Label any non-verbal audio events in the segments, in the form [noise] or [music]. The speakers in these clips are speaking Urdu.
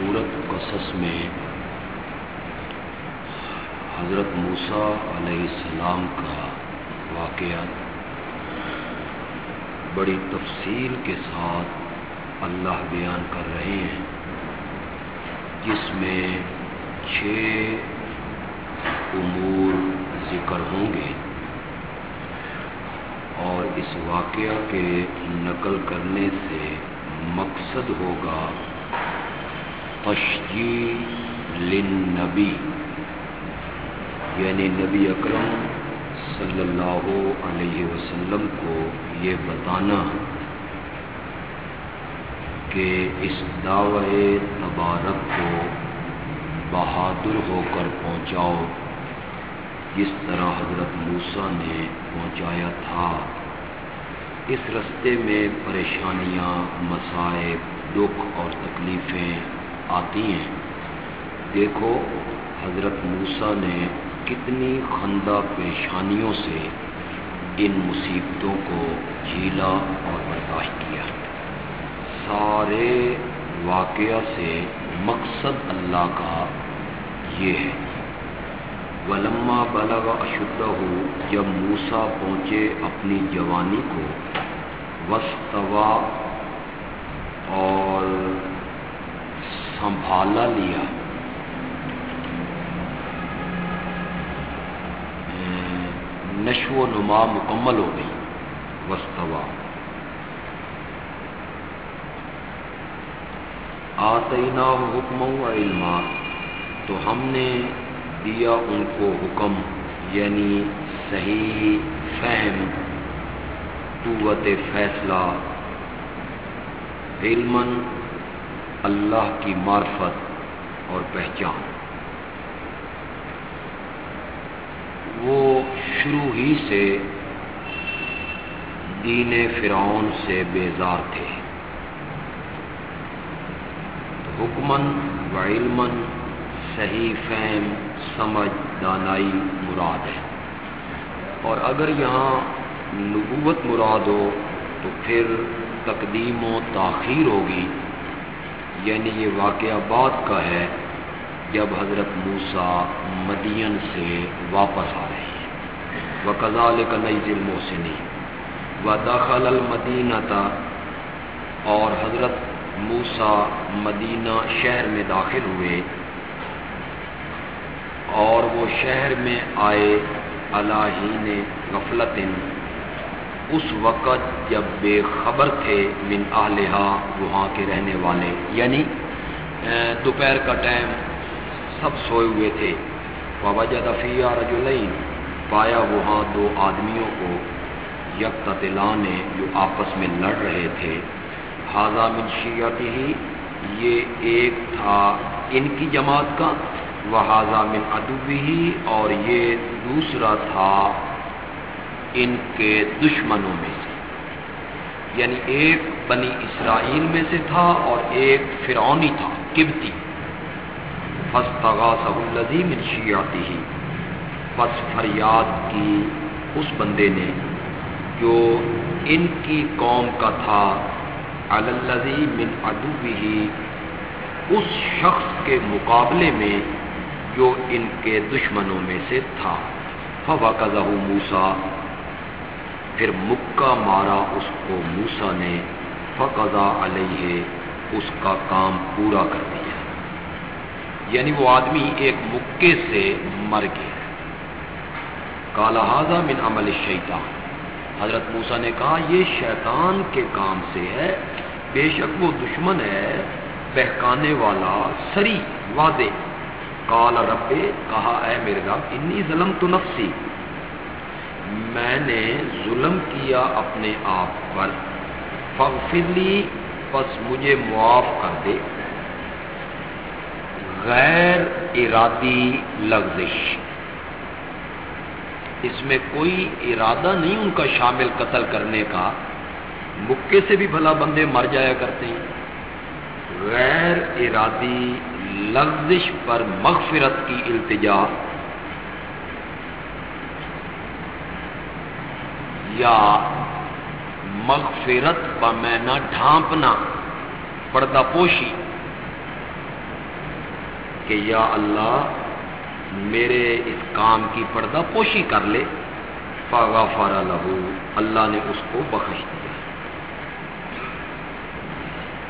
سورت قصص میں حضرت موسیٰ علیہ السلام کا واقعہ بڑی تفصیل کے ساتھ اللہ بیان کر رہے ہیں، جس میں چھ امور ذکر ہوں گے اور اس واقعہ کے نقل کرنے سے مقصد ہوگا تشجیع للنبی یعنی نبی اکرم صلی اللہ علیہ وسلم کو یہ بتانا کہ اس دعوے تبارک کو بہادر ہو کر پہنچاؤ، جس طرح حضرت موسیٰ نے پہنچایا تھا۔ اس رستے میں پریشانیاں، مسائب، دکھ اور تکلیفیں آتی ہیں۔ دیکھو حضرت موسیٰ نے کتنی خندہ پیشانیوں سے ان مصیبتوں کو جھیلا اور برداشت کیا۔ سارے واقعہ سے مقصد اللہ کا یہ ہے۔ ولما بلغ اشدہ ہو جب موسا پہنچے اپنی جوانی کو وسطوا اور سنبھالا لیا۔ نشو و نما مکمل ہو گئی۔ وسطوا آتینا حکم و علما تو ہم نے دیا ان کو حکم یعنی صحیح فہم، قوت فیصلہ۔ علم اللہ کی معرفت اور پہچان۔ وہ شروع ہی سے دین فرعون سے بیزار تھے۔ حکمن و علمن، صحیح فہم، سمجھ، دانائی مراد ہے۔ اور اگر یہاں نبوت مراد ہو تو پھر تقدیم و تاخیر ہوگی۔ یعنی یہ واقعہ بات کا ہے جب حضرت موسا مدین سے واپس آ رہے ہیں۔ وہ کزال کا نئی ذل موسنی و داخل المدینہ تھا اور حضرت موسا مدینہ شہر میں داخل ہوئے۔ اور وہ شہر میں آئے۔ اللہ نے غفلت اس وقت جب بے خبر تھے من آلحا وہاں کے رہنے والے۔ یعنی دوپہر کا ٹائم سب سوئے ہوئے تھے۔ وجہ دفیہ رجولین پایا وہاں دو آدمیوں کو یک نے جو آپس میں لڑ رہے تھے۔ حاضہ من شیعتی ہی یہ ایک تھا ان کی جماعت کا۔ وہ حاضہ من ادبی اور یہ دوسرا تھا ان کے دشمنوں میں سے۔ یعنی ایک بنی اسرائیل میں سے تھا اور ایک فرعونی تھا، کبتی۔ الزی من شیعتی ہی پس فریاد کی اس بندے نے جو ان کی قوم کا تھا الزی من ادبی ہی اس شخص کے مقابلے میں جو ان کے دشمنوں میں سے تھا۔ فوا کا موسا پھر مکہ مارا اس کو موسا نے، فقضا علیہ اس کا کام پورا کر دیا۔ یعنی وہ آدمی ایک مکے سے مر گیا۔ کالا حاضہ من عمل شیطان حضرت موسا نے کہا، یہ شیطان کے کام سے ہے، بے شک وہ دشمن ہے، بہکانے والا، سری، واضح۔ کال رب، کہا، اے میرے رب، انی ظلم تو نفسی۔ میں نے ظلم کیا اپنے آپ پر۔ فغفرلی پس مجھے معاف کر دے۔ غیر ارادی لغزش۔ اس میں کوئی ارادہ نہیں ان کا شامل قتل کرنے کا۔ مکے سے بھی بھلا بندے مر جایا کرتے ہیں۔ غیر ارادی لغزش پر مغفرت کی التجا۔ یا مغفرت بمینا ڈھانپنا، پردہ پوشی۔ کہ یا اللہ، میرے اس کام کی پردہ پوشی کر لے۔ فاغفر لہو اللہ نے اس کو بخش دیا۔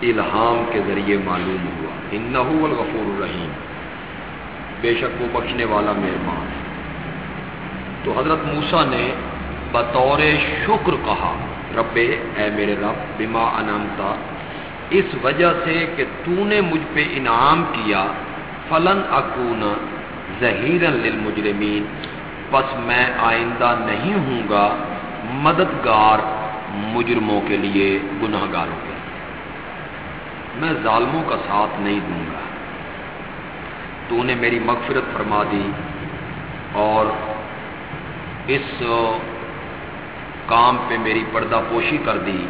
الہام کے ذریعے معلوم ہوا۔ انہو الغفور الرحیم۔ بے شک وہ بخشنے والا مہربان ہے۔ تو حضرت موسا نے بطور شکر کہا، رب اے میرے رب، بما انامتا اس وجہ سے کہ تو نے مجھ پہ انعام کیا، فلن اکون ظہیر للمجرمین۔ بس میں آئندہ نہیں ہوں گا، مددگار مجرموں کے لیے گناہ گاروں کے میں ظالموں کا ساتھ نہیں دوں گا۔ تو نے میری مغفرت فرما دی اور اس کام پہ میری پردہ پوشی کر دی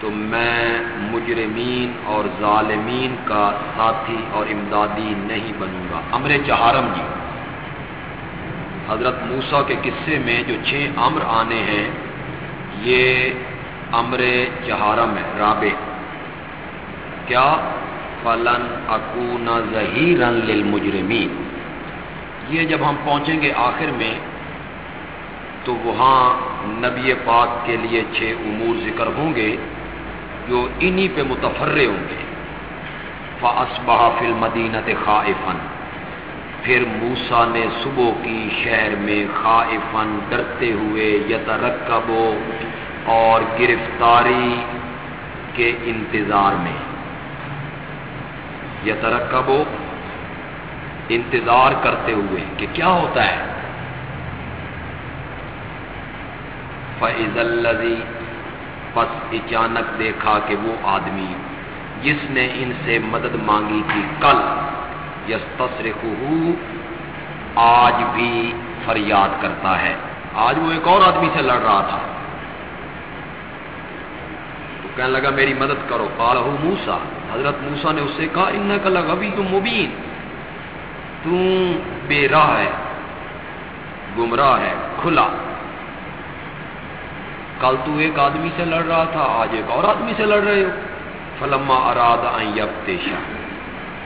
تو میں مجرمین اور ظالمین کا ساتھی اور امدادی نہیں بنوں گا۔ امر چہارم جی حضرت موسا کے قصے میں جو چھ امر آنے ہیں، یہ امر چہارم ہے، رابع۔ کیا؟ فلن اکون ظہیرن للمجرمین۔ یہ جب ہم پہنچیں گے آخر میں تو وہاں نبی پاک کے لیے چھ امور ذکر ہوں گے جو انہی پہ متفرے ہوں گے۔ فاسبہ فل مدینت خائفن پھر موسا نے صبح کی شہر میں خائفن ڈرتے ہوئے یترکب اور گرفتاری کے انتظار میں۔ یترکب انتظار کرتے ہوئے کہ کیا ہوتا ہے؟ فیض الزی پس اچانک دیکھا کہ وہ آدمی جس نے ان سے مدد مانگی تھی، کل یس آج بھی فریاد کرتا ہے۔ آج وہ ایک اور آدمی سے لڑ رہا تھا۔ تو کہنے لگا، میری مدد کرو۔ کال موسا حضرت موسا نے اس سے کہا ان کا لگا بھی تم مبین۔ تم بے راہ ہے، گمراہ ہے، کھلا۔ کل تو ایک آدمی سے لڑ رہا تھا، آج ایک اور آدمی سے لڑ رہے ہو۔ فلما اراد تیشا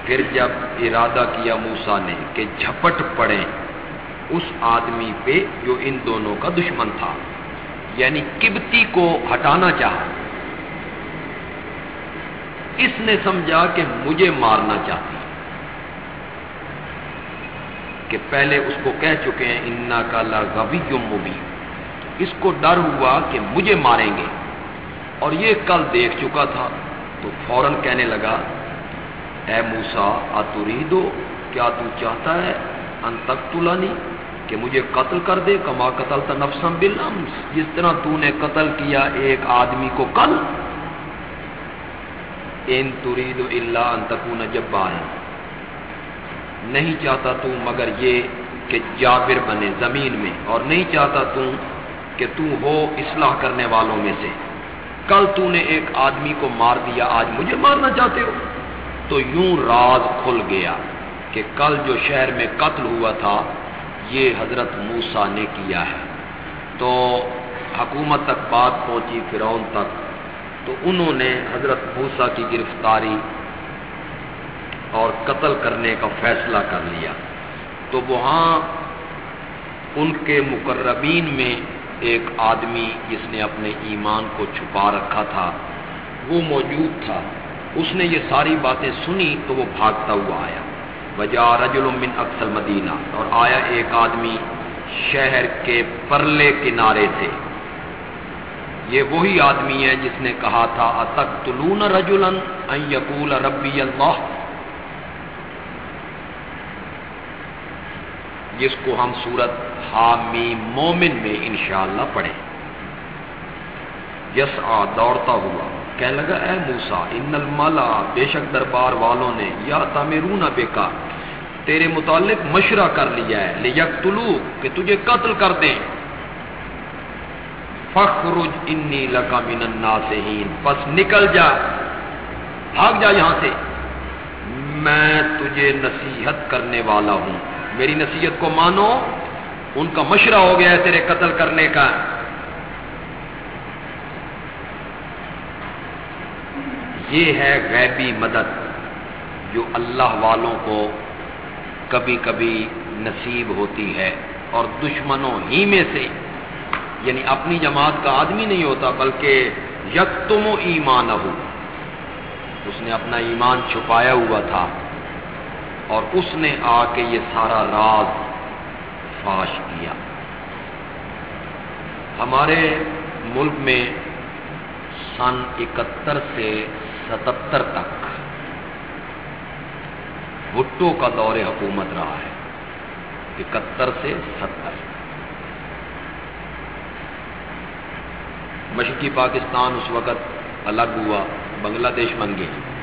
پھر جب ارادہ کیا موسا نے کہ جھپٹ پڑے، اس آدمی پہ جو ان دونوں کا دشمن تھا یعنی کبتی کو ہٹانا چاہا۔ اس نے سمجھا کہ مجھے مارنا چاہتی۔ کہ پہلے اس کو کہہ چکے ہیں انا کا لغوی مبین۔ اس کو ڈر ہوا کہ مجھے ماریں گے۔ اور یہ کل دیکھ چکا تھا۔ تو فوراً کہنے لگا، اے موسا آتوری دو کیا تو چاہتا ہے؟ ان تک تلانی کہ مجھے قتل کر دے، کما قتل تا نفسم بلام جس طرح تو نے قتل کیا ایک آدمی کو کل۔ ان ترید اللہ ان تکون جبار نہیں چاہتا تو، مگر یہ کہ جابر بنے زمین میں، اور نہیں چاہتا تو کہ تو ہو اصلاح کرنے والوں میں سے۔ کل تو نے ایک آدمی کو مار دیا، آج مجھے مارنا چاہتے ہو؟ تو یوں راز کھل گیا کہ کل جو شہر میں قتل ہوا تھا، یہ حضرت موسا نے کیا ہے۔ تو حکومت تک بات پہنچی، فرعون تک۔ تو انہوں نے حضرت موسا کی گرفتاری اور قتل کرنے کا فیصلہ کر لیا۔ تو وہاں ان کے مقربین میں ایک آدمی جس نے اپنے ایمان کو چھپا رکھا تھا، وہ موجود تھا۔ اس نے یہ ساری باتیں سنی تو وہ بھاگتا ہوا آیا۔ وجہ رجل من اکثر مدینہ اور آیا ایک آدمی شہر کے پرلے کنارے سے۔ یہ وہی آدمی ہے جس نے کہا تھا اتک تلون رجولن یقول ربی اللہ؟ جس کو ہم صورت حامی مومن میں انشاءاللہ پڑھیں۔ یس آ، دوڑتا ہوا۔ کہنے لگا، اے موسا ان المالا بے شک دربار والوں نے، یا تمیرون بیکا تیرے متعلق مشورہ کر لیا ہے لیک طلوع کہ تجھے قتل کر دیں۔ فخرج انی لکا من الناسین پس نکل جا، بھاگ جا یہاں سے۔ میں تجھے نصیحت کرنے والا ہوں۔ میری نصیحت کو مانو، ان کا مشرہ ہو گیا ہے تیرے قتل کرنے کا۔ یہ ہے غیبی مدد جو اللہ والوں کو کبھی کبھی نصیب ہوتی ہے، اور دشمنوں ہی میں سے یعنی اپنی جماعت کا آدمی نہیں ہوتا، بلکہ یکتم ایمان ہو اس نے اپنا ایمان چھپایا ہوا تھا۔ اور اس نے آ کے یہ سارا راز فاش کیا۔ ہمارے ملک میں سن اکہتر سے ستتر تک بھٹو کا دور حکومت رہا ہے۔ اکہتر سے ستر مشرقی پاکستان اس وقت الگ ہوا، بنگلہ دیش بن گیا۔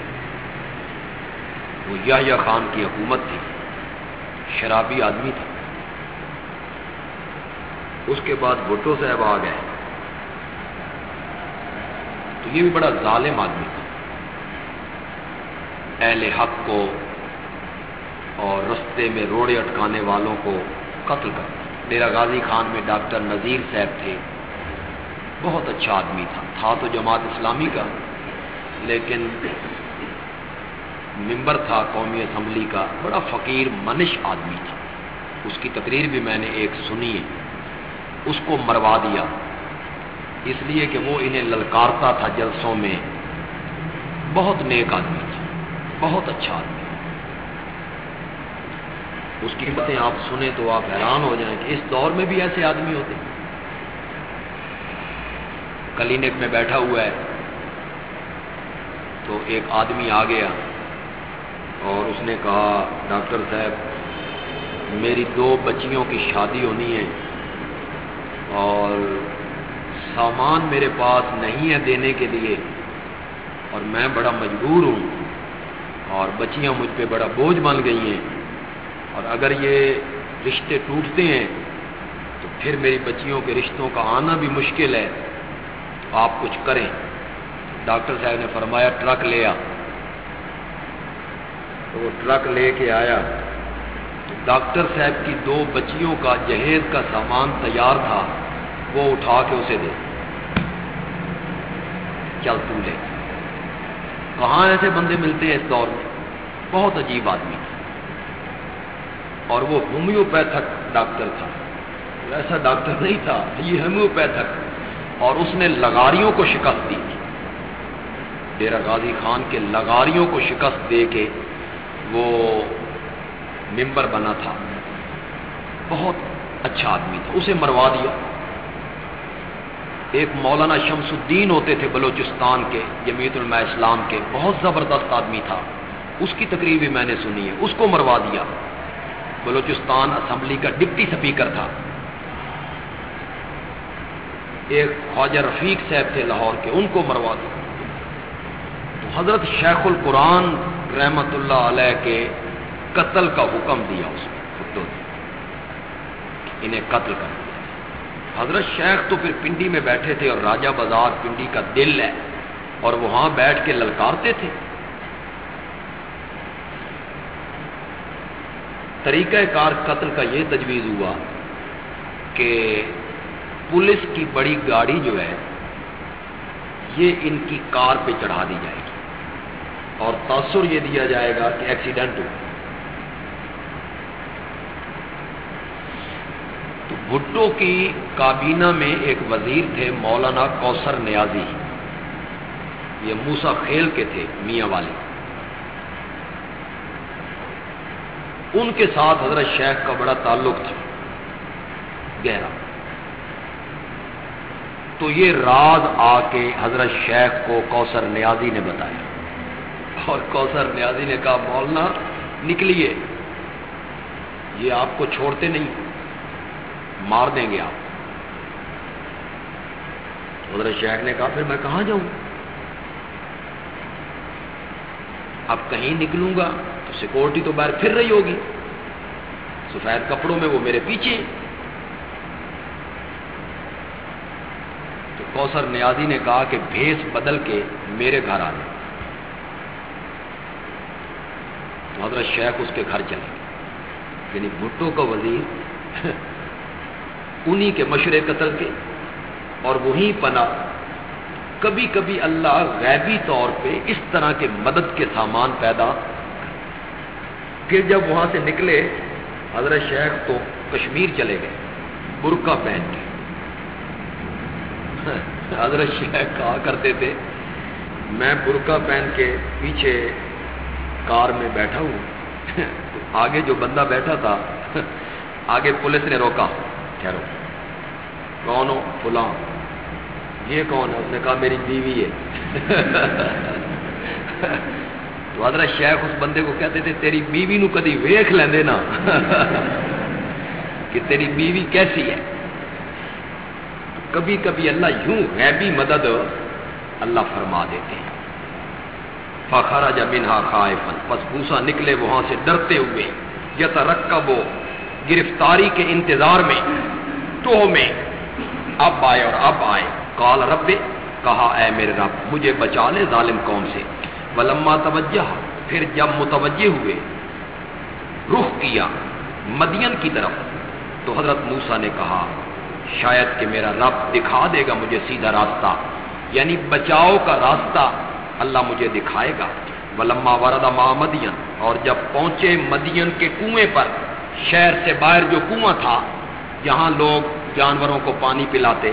وہ یا خان کی حکومت تھی۔ شرابی آدمی تھا۔ اس کے بعد بھٹو صاحب آ گئے۔ تو یہ بھی بڑا ظالم آدمی تھا۔ اہل حق کو اور رستے میں روڑے اٹکانے والوں کو قتل کرتا ڈیرا غازی خان میں ڈاکٹر نذیر صاحب تھے۔ بہت اچھا آدمی تھا۔ تھا تو جماعت اسلامی کا، لیکن ممبر تھا قومی اسمبلی کا، بڑا فقیر، منش آدمی تھا۔ اس کی تقریر بھی میں نے ایک سنی ہے۔ اس کو مروا دیا۔ اس لیے کہ وہ انہیں للکارتا تھا جلسوں میں۔ بہت نیک آدمی تھا۔ بہت اچھا آدمی۔ اس کی باتیں آپ سنیں تو آپ حیران ہو جائیں کہ اس دور میں بھی ایسے آدمی ہوتے کلینک میں بیٹھا ہوا ہے۔ تو ایک آدمی آ گیا۔ اور اس نے کہا، ڈاکٹر صاحب، میری دو بچیوں کی شادی ہونی ہے اور سامان میرے پاس نہیں ہے دینے کے لیے اور میں بڑا مجبور ہوں اور بچیاں مجھ پہ بڑا بوجھ بن گئی ہیں اور اگر یہ رشتے ٹوٹتے ہیں تو پھر میری بچیوں کے رشتوں کا آنا بھی مشکل ہے۔ آپ کچھ کریں۔ ڈاکٹر صاحب نے فرمایا، ٹرک لے آ. تو وہ ٹرک لے کے آیا۔ ڈاکٹر صاحب کی دو بچیوں کا جہیز کا سامان تیار تھا۔ وہ اٹھا کے اسے دے۔ چل تو لے۔ کہاں ایسے بندے ملتے ہیں اس دور میں؟ بہت عجیب آدمی۔ تھا اور وہ ہومیوپیتھک ڈاکٹر تھا۔ ایسا ڈاکٹر نہیں تھا، یہ ہومیوپیتھک۔ اور اس نے لگاریوں کو شکست دی۔ تھی ڈیرا غازی خان کے لگاریوں کو شکست دے کے وہ ممبر بنا تھا۔ بہت اچھا آدمی تھا۔ اسے مروا دیا۔ ایک مولانا شمس الدین ہوتے تھے بلوچستان کے جمیت الما اسلام کے۔ بہت زبردست آدمی تھا۔ اس کی تقریب بھی میں نے سنی ہے اس کو مروا دیا۔ بلوچستان اسمبلی کا ڈپٹی سپیکر تھا۔ ایک خواجہ رفیق صاحب تھے لاہور کے، ان کو مروا دیا۔ تو حضرت شیخ القرآن رحمت اللہ علیہ کے قتل کا حکم دیا اس نے۔ انہیں قتل کر دیا۔ حضرت شیخ تو پھر پنڈی میں بیٹھے تھے اور راجہ بازار پنڈی کا دل ہے اور وہاں بیٹھ کے للکارتے تھے۔ طریقہ کار قتل کا یہ تجویز ہوا کہ پولیس کی بڑی گاڑی جو ہے، یہ ان کی کار پہ چڑھا دی جائے گی۔ اور تاثر یہ دیا جائے گا کہ ایکسیڈنٹ ہو۔ تو بھٹو کی کابینہ میں ایک وزیر تھے، مولانا کوثر نیازی۔ یہ موسا کھیل کے تھے، میاں والے۔ ان کے ساتھ حضرت شیخ کا بڑا تعلق تھا، گہرا۔ تو یہ راز آ کے حضرت شیخ کو کوثر نیازی نے بتایا۔ اور کوثر نیازی نے کہا، مولانا، نکلیے۔ یہ آپ کو چھوڑتے نہیں، مار دیں گے آپ۔ حضرت شیخ نے کہا، پھر میں کہاں جاؤں؟ اب کہیں نکلوں گا تو سیکورٹی تو باہر پھر رہی ہوگی۔ سفید کپڑوں میں وہ میرے پیچھے۔ تو کوثر نیازی نے کہا کہ بھیس بدل کے میرے گھر آ جائے تو حضرت شیخ اس کے گھر چلے یعنی بھٹو کا وزیر [laughs] انہی کے مشورے قتل کے اور وہیں پنا کبھی کبھی اللہ غیبی طور پہ اس طرح کے مدد کے سامان پیدا پھر جب وہاں سے نکلے، حضرت شیخ تو کشمیر چلے گئے، برقع پہن کے۔ [laughs] حضرت شیخ کہا کرتے تھے، میں برقع پہن کے پیچھے کار میں بیٹھا ہوں۔ آگے جو بندہ بیٹھا تھا، آگے پولیس نے روکا۔ ٹھہرو۔ کون ہو؟ فلاں۔ یہ کون ہے؟ اس نے کہا، میری بیوی ہے۔ تو حضرت شیخ اس بندے کو کہتے تھے، تیری بیوی نو کدی ویخ لیندے نا۔ کہ تیری بیوی کیسی ہے۔ کبھی کبھی اللہ یوں غیبی مدد اللہ فرما دیتے ہیں۔ فخرا جب انہا خائفن پس بوسا نکلے وہاں سے ڈرتے ہوئے یا ترکب گرفتاری کے انتظار میں تو میں، اب آئے اور اب آئے۔ کال رب، کہا، اے میرے رب، مجھے بچا لے ظالم قوم سے۔ ولما توجہ، پھر جب متوجہ ہوئے، رخ کیا مدین کی طرف، تو حضرت موسا نے کہا، شاید کہ میرا رب دکھا دے گا مجھے سیدھا راستہ یعنی بچاؤ کا راستہ۔ اللہ مجھے دکھائے گا۔ ولما وردا ما مدین، اور جب پہنچے مدین کے کنویں پر، شہر سے باہر جو کنواں تھا جہاں لوگ جانوروں کو پانی پلاتے۔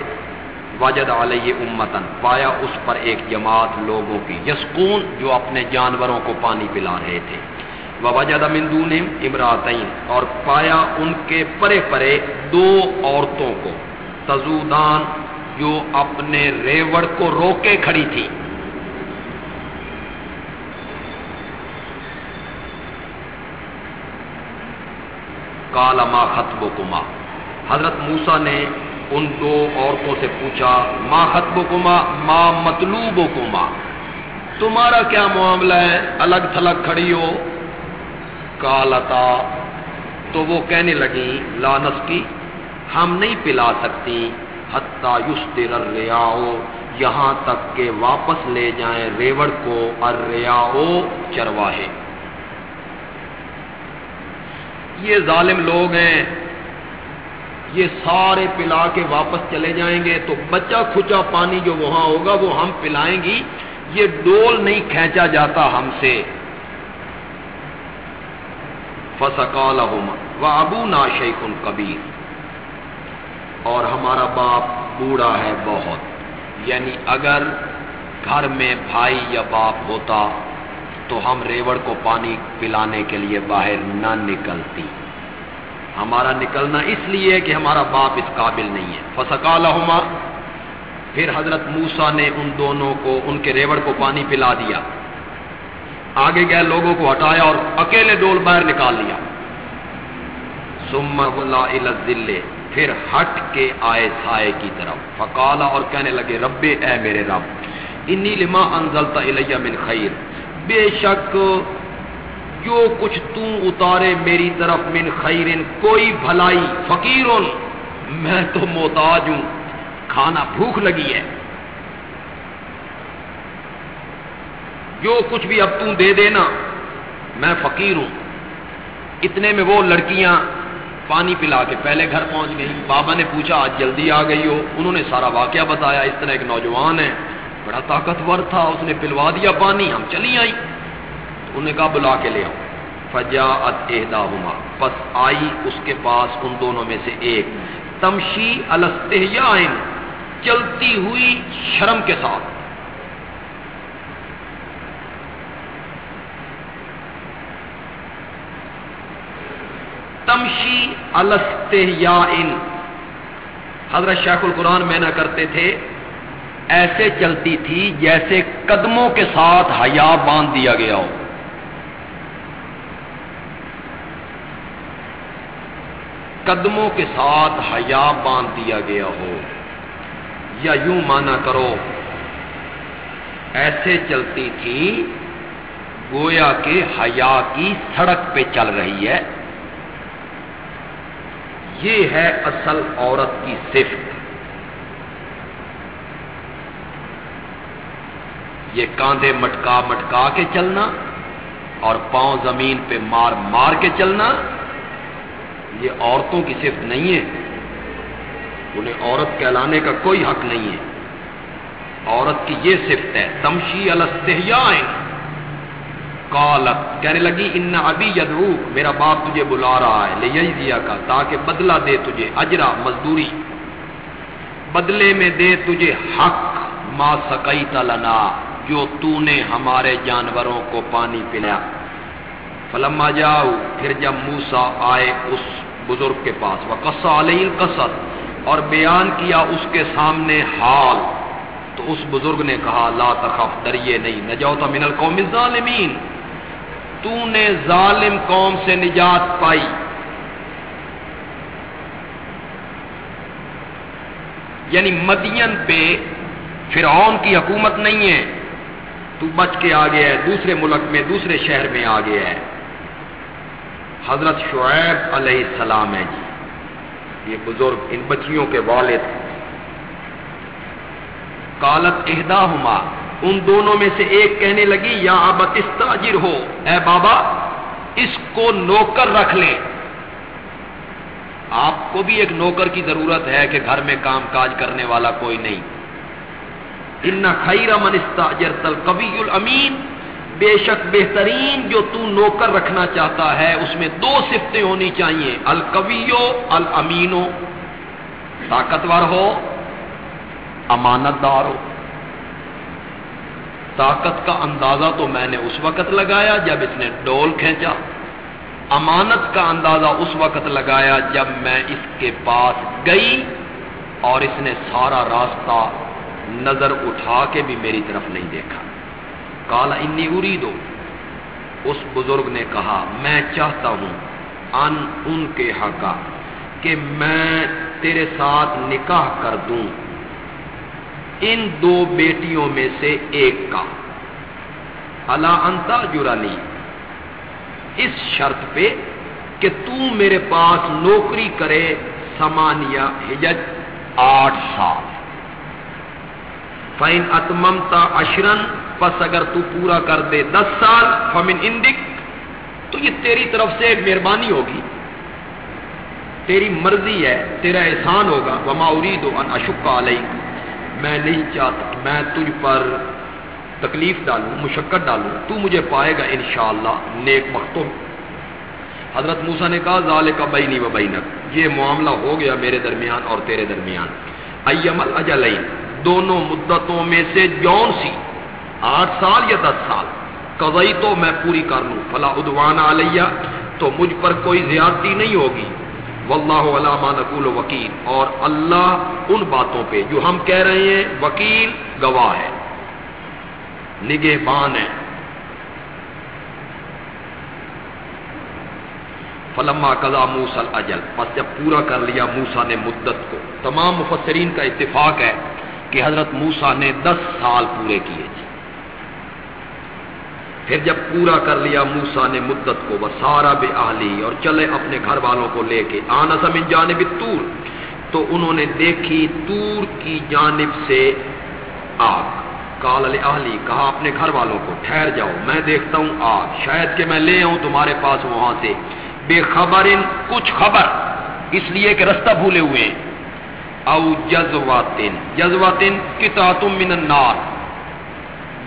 وجد علیہ امتن، پایا اس پر ایک جماعت لوگوں کی یسکون جو اپنے جانوروں کو پانی پلا رہے تھے۔ وجد امندون امراتین، اور پایا ان کے پرے پرے دو عورتوں کو، تزودان جو اپنے ریوڑ کو روکے کھڑی تھی کالا ما خطب کما حضرت موسا نے ان دو عورتوں سے پوچھا ماں خطب کما ماں مطلوب کما تمہارا کیا معاملہ ہے؟ الگ تھلگ کھڑی ہو۔ کالتا تو وہ کہنے لگی لانس کی ہم نہیں پلا سکتی۔ حتیٰ یستر ریاؤ یہاں تک کہ واپس لے جائیں ریوڑ کو ریاؤ چرواہے۔ یہ ظالم لوگ ہیں۔ یہ سارے پلا کے واپس چلے جائیں گے تو بچا کھچا پانی جو وہاں ہوگا وہ ہم پلائیں گی۔ یہ ڈول نہیں کھینچا جاتا ہم سے۔ فسکال و ابو نا شیخ کبیر اور ہمارا باپ بوڑھا ہے بہت۔ یعنی اگر گھر میں بھائی یا باپ ہوتا تو ہم ریوڑ کو پانی پلانے کے لیے باہر نہ نکلتی۔ ہمارا نکلنا اس لیے کہ ہمارا باپ اس قابل نہیں ہے۔ فسکا لہما پھر حضرت موسا نے ان دونوں کو، ان کے ریوڑ کو پانی پلا دیا۔ آگے گئے، لوگوں کو ہٹایا اور اکیلے ڈول باہر نکال لیا۔ دلے پھر ہٹ کے آئے سائے کی طرف۔ فکالا اور کہنے لگے، رب اے میرے رب انی لما انزلتا الیہ من خیر بے شک جو کچھ تو اتارے میری طرف من خیر کوئی بھلائی فقیر میں تو محتاج ہوں۔ کھانا بھوک لگی ہے۔ جو کچھ بھی اب تو دے دینا، میں فقیر ہوں۔ اتنے میں وہ لڑکیاں پانی پلا کے پہلے گھر پہنچ گئی بابا نے پوچھا، آج جلدی آ گئی ہو؟ انہوں نے سارا واقعہ بتایا۔ اس طرح ایک نوجوان ہے۔ بڑا طاقتور تھا، اس نے پلوا دیا پانی ہم چلی آئی انہوں نے کہا، بلا کے لے آؤ فجا اتحدہ پس آئی اس کے پاس ان دونوں میں سے ایک۔ تمشی الستحیا چلتی ہوئی شرم کے ساتھ۔ تمشی الستحیا حضرت شیخ القرآن میں نہ کرتے تھے۔ ایسے چلتی تھی جیسے قدموں کے ساتھ حیا باندھ دیا گیا ہو۔ قدموں کے ساتھ حیا باندھ دیا گیا ہو۔ یا یوں مانا کرو، ایسے چلتی تھی گویا کے حیا کی سڑک پہ چل رہی ہے۔ یہ ہے اصل عورت کی صفت۔ یہ کاندھے مٹکا مٹکا کے چلنا اور پاؤں زمین پہ مار مار کے چلنا، یہ عورتوں کی صرف نہیں ہے۔ انہیں عورت کہلانے کا کوئی حق نہیں ہے۔ عورت کی یہ صفت ہے، تمشی الستحیا کالت کہنے لگی، ان ابھی یدرو میرا باپ تجھے بلا رہا ہے لے دیا کا، تاکہ بدلہ دے تجھے اجرا مزدوری۔ بدلے میں دے تجھے حق، ما سکئی تلنا جو تو نے ہمارے جانوروں کو پانی پلایا۔ فلما جاؤ، پھر جب موسا آئے اس بزرگ کے پاس وہ قصہ علیہ قصد اور بیان کیا اس کے سامنے حال، تو اس بزرگ نے کہا، لا تخف دریے نہیں نجاؤ تو من القوم الظالمین۔ تو نے ظالم قوم سے نجات پائی۔ یعنی مدین پہ فرعون کی حکومت نہیں ہے۔ تو بچ کے آ گیا ہے، دوسرے ملک میں، دوسرے شہر میں آ گیا ہے۔ حضرت شعیب علیہ السلام ہے جی۔ یہ بزرگ ان بچیوں کے والد کالت اہدا ہما ان دونوں میں سے ایک کہنے لگی، یا ابت استاجر ہو۔ اے بابا، اس کو نوکر رکھ لیں آپ کو بھی ایک نوکر کی ضرورت ہے کہ گھر میں کام کاج کرنے والا کوئی نہیں۔ ان خیر من استاجر تل کبی الامین بے شک بہترین جو تو نوکر رکھنا چاہتا ہے، اس میں دو صفتیں ہونی چاہیے الکویو المینو طاقتور ہو امانت دار ہو. طاقت کا اندازہ تو میں نے اس وقت لگایا جب اس نے ڈول کھینچا۔ امانت کا اندازہ اس وقت لگایا جب میں اس کے پاس گئی اور اس نے سارا راستہ نظر اٹھا کے بھی میری طرف نہیں دیکھا۔ کالا انی اری دو اس بزرگ نے کہا، میں چاہتا ہوں ان ان کے حقا کہ میں تیرے ساتھ نکاح کر دوں۔ ان دو بیٹیوں میں سے ایک کا۔ اللہ انتا جرانی اس شرط پہ کہ تو میرے پاس نوکری کرے سمانیہ ہجج آٹھ سال۔ فائن اتممتا اشرن پس اگر تو پورا کر دے دس سال، فمن اندک تو یہ تیری طرف سے مہربانی ہوگی۔ تیری مرضی ہے، تیرا احسان ہوگا۔ وما ارید ان اشکا علیہ میں نہیں چاہتا، میں تجھ پر تکلیف ڈالوں، مشقت ڈالوں۔ تو مجھے پائے گا انشاءاللہ نیک وقتوں۔ حضرت موسا نے کہا ظال کا بینی و بینک۔ یہ معاملہ ہو گیا میرے درمیان اور تیرے درمیان۔ ایم اجل دونوں مدتوں میں سے جون سی، آٹھ سال یا دس سال، قضائی تو میں پوری کر لوں، فلا ادوان علیہ، تو مجھ پر کوئی زیادتی نہیں ہوگی۔ واللہ علامہ نقول وکیل، اور اللہ ان باتوں پہ جو ہم کہہ رہے ہیں، وکیل گواہ ہے۔ نگہ بان ہے فلما قضا موسل اجل بس جب پورا کر لیا موسا نے مدت کو، تمام مفسرین کا اتفاق ہے۔ کہ حضرت موسا نے دس سال پورے کیے تھے۔ پھر جب پورا کر لیا موسا نے مدت کو وہ سارا بے آلی اور چلے اپنے گھر والوں کو لے کے آنا سمن جانب تور۔ تو انہوں نے دیکھی تور کی جانب سے آگ۔ کال علی کہا اپنے گھر والوں کو، ٹھہر جاؤ، میں دیکھتا ہوں آگ۔ شاید کہ میں لے آؤں تمہارے پاس وہاں سے۔ بے خبر کچھ خبر، اس لیے کہ رستہ بھولے ہوئے ہیں۔ او جذواتن. جذواتن کتا تم من النار.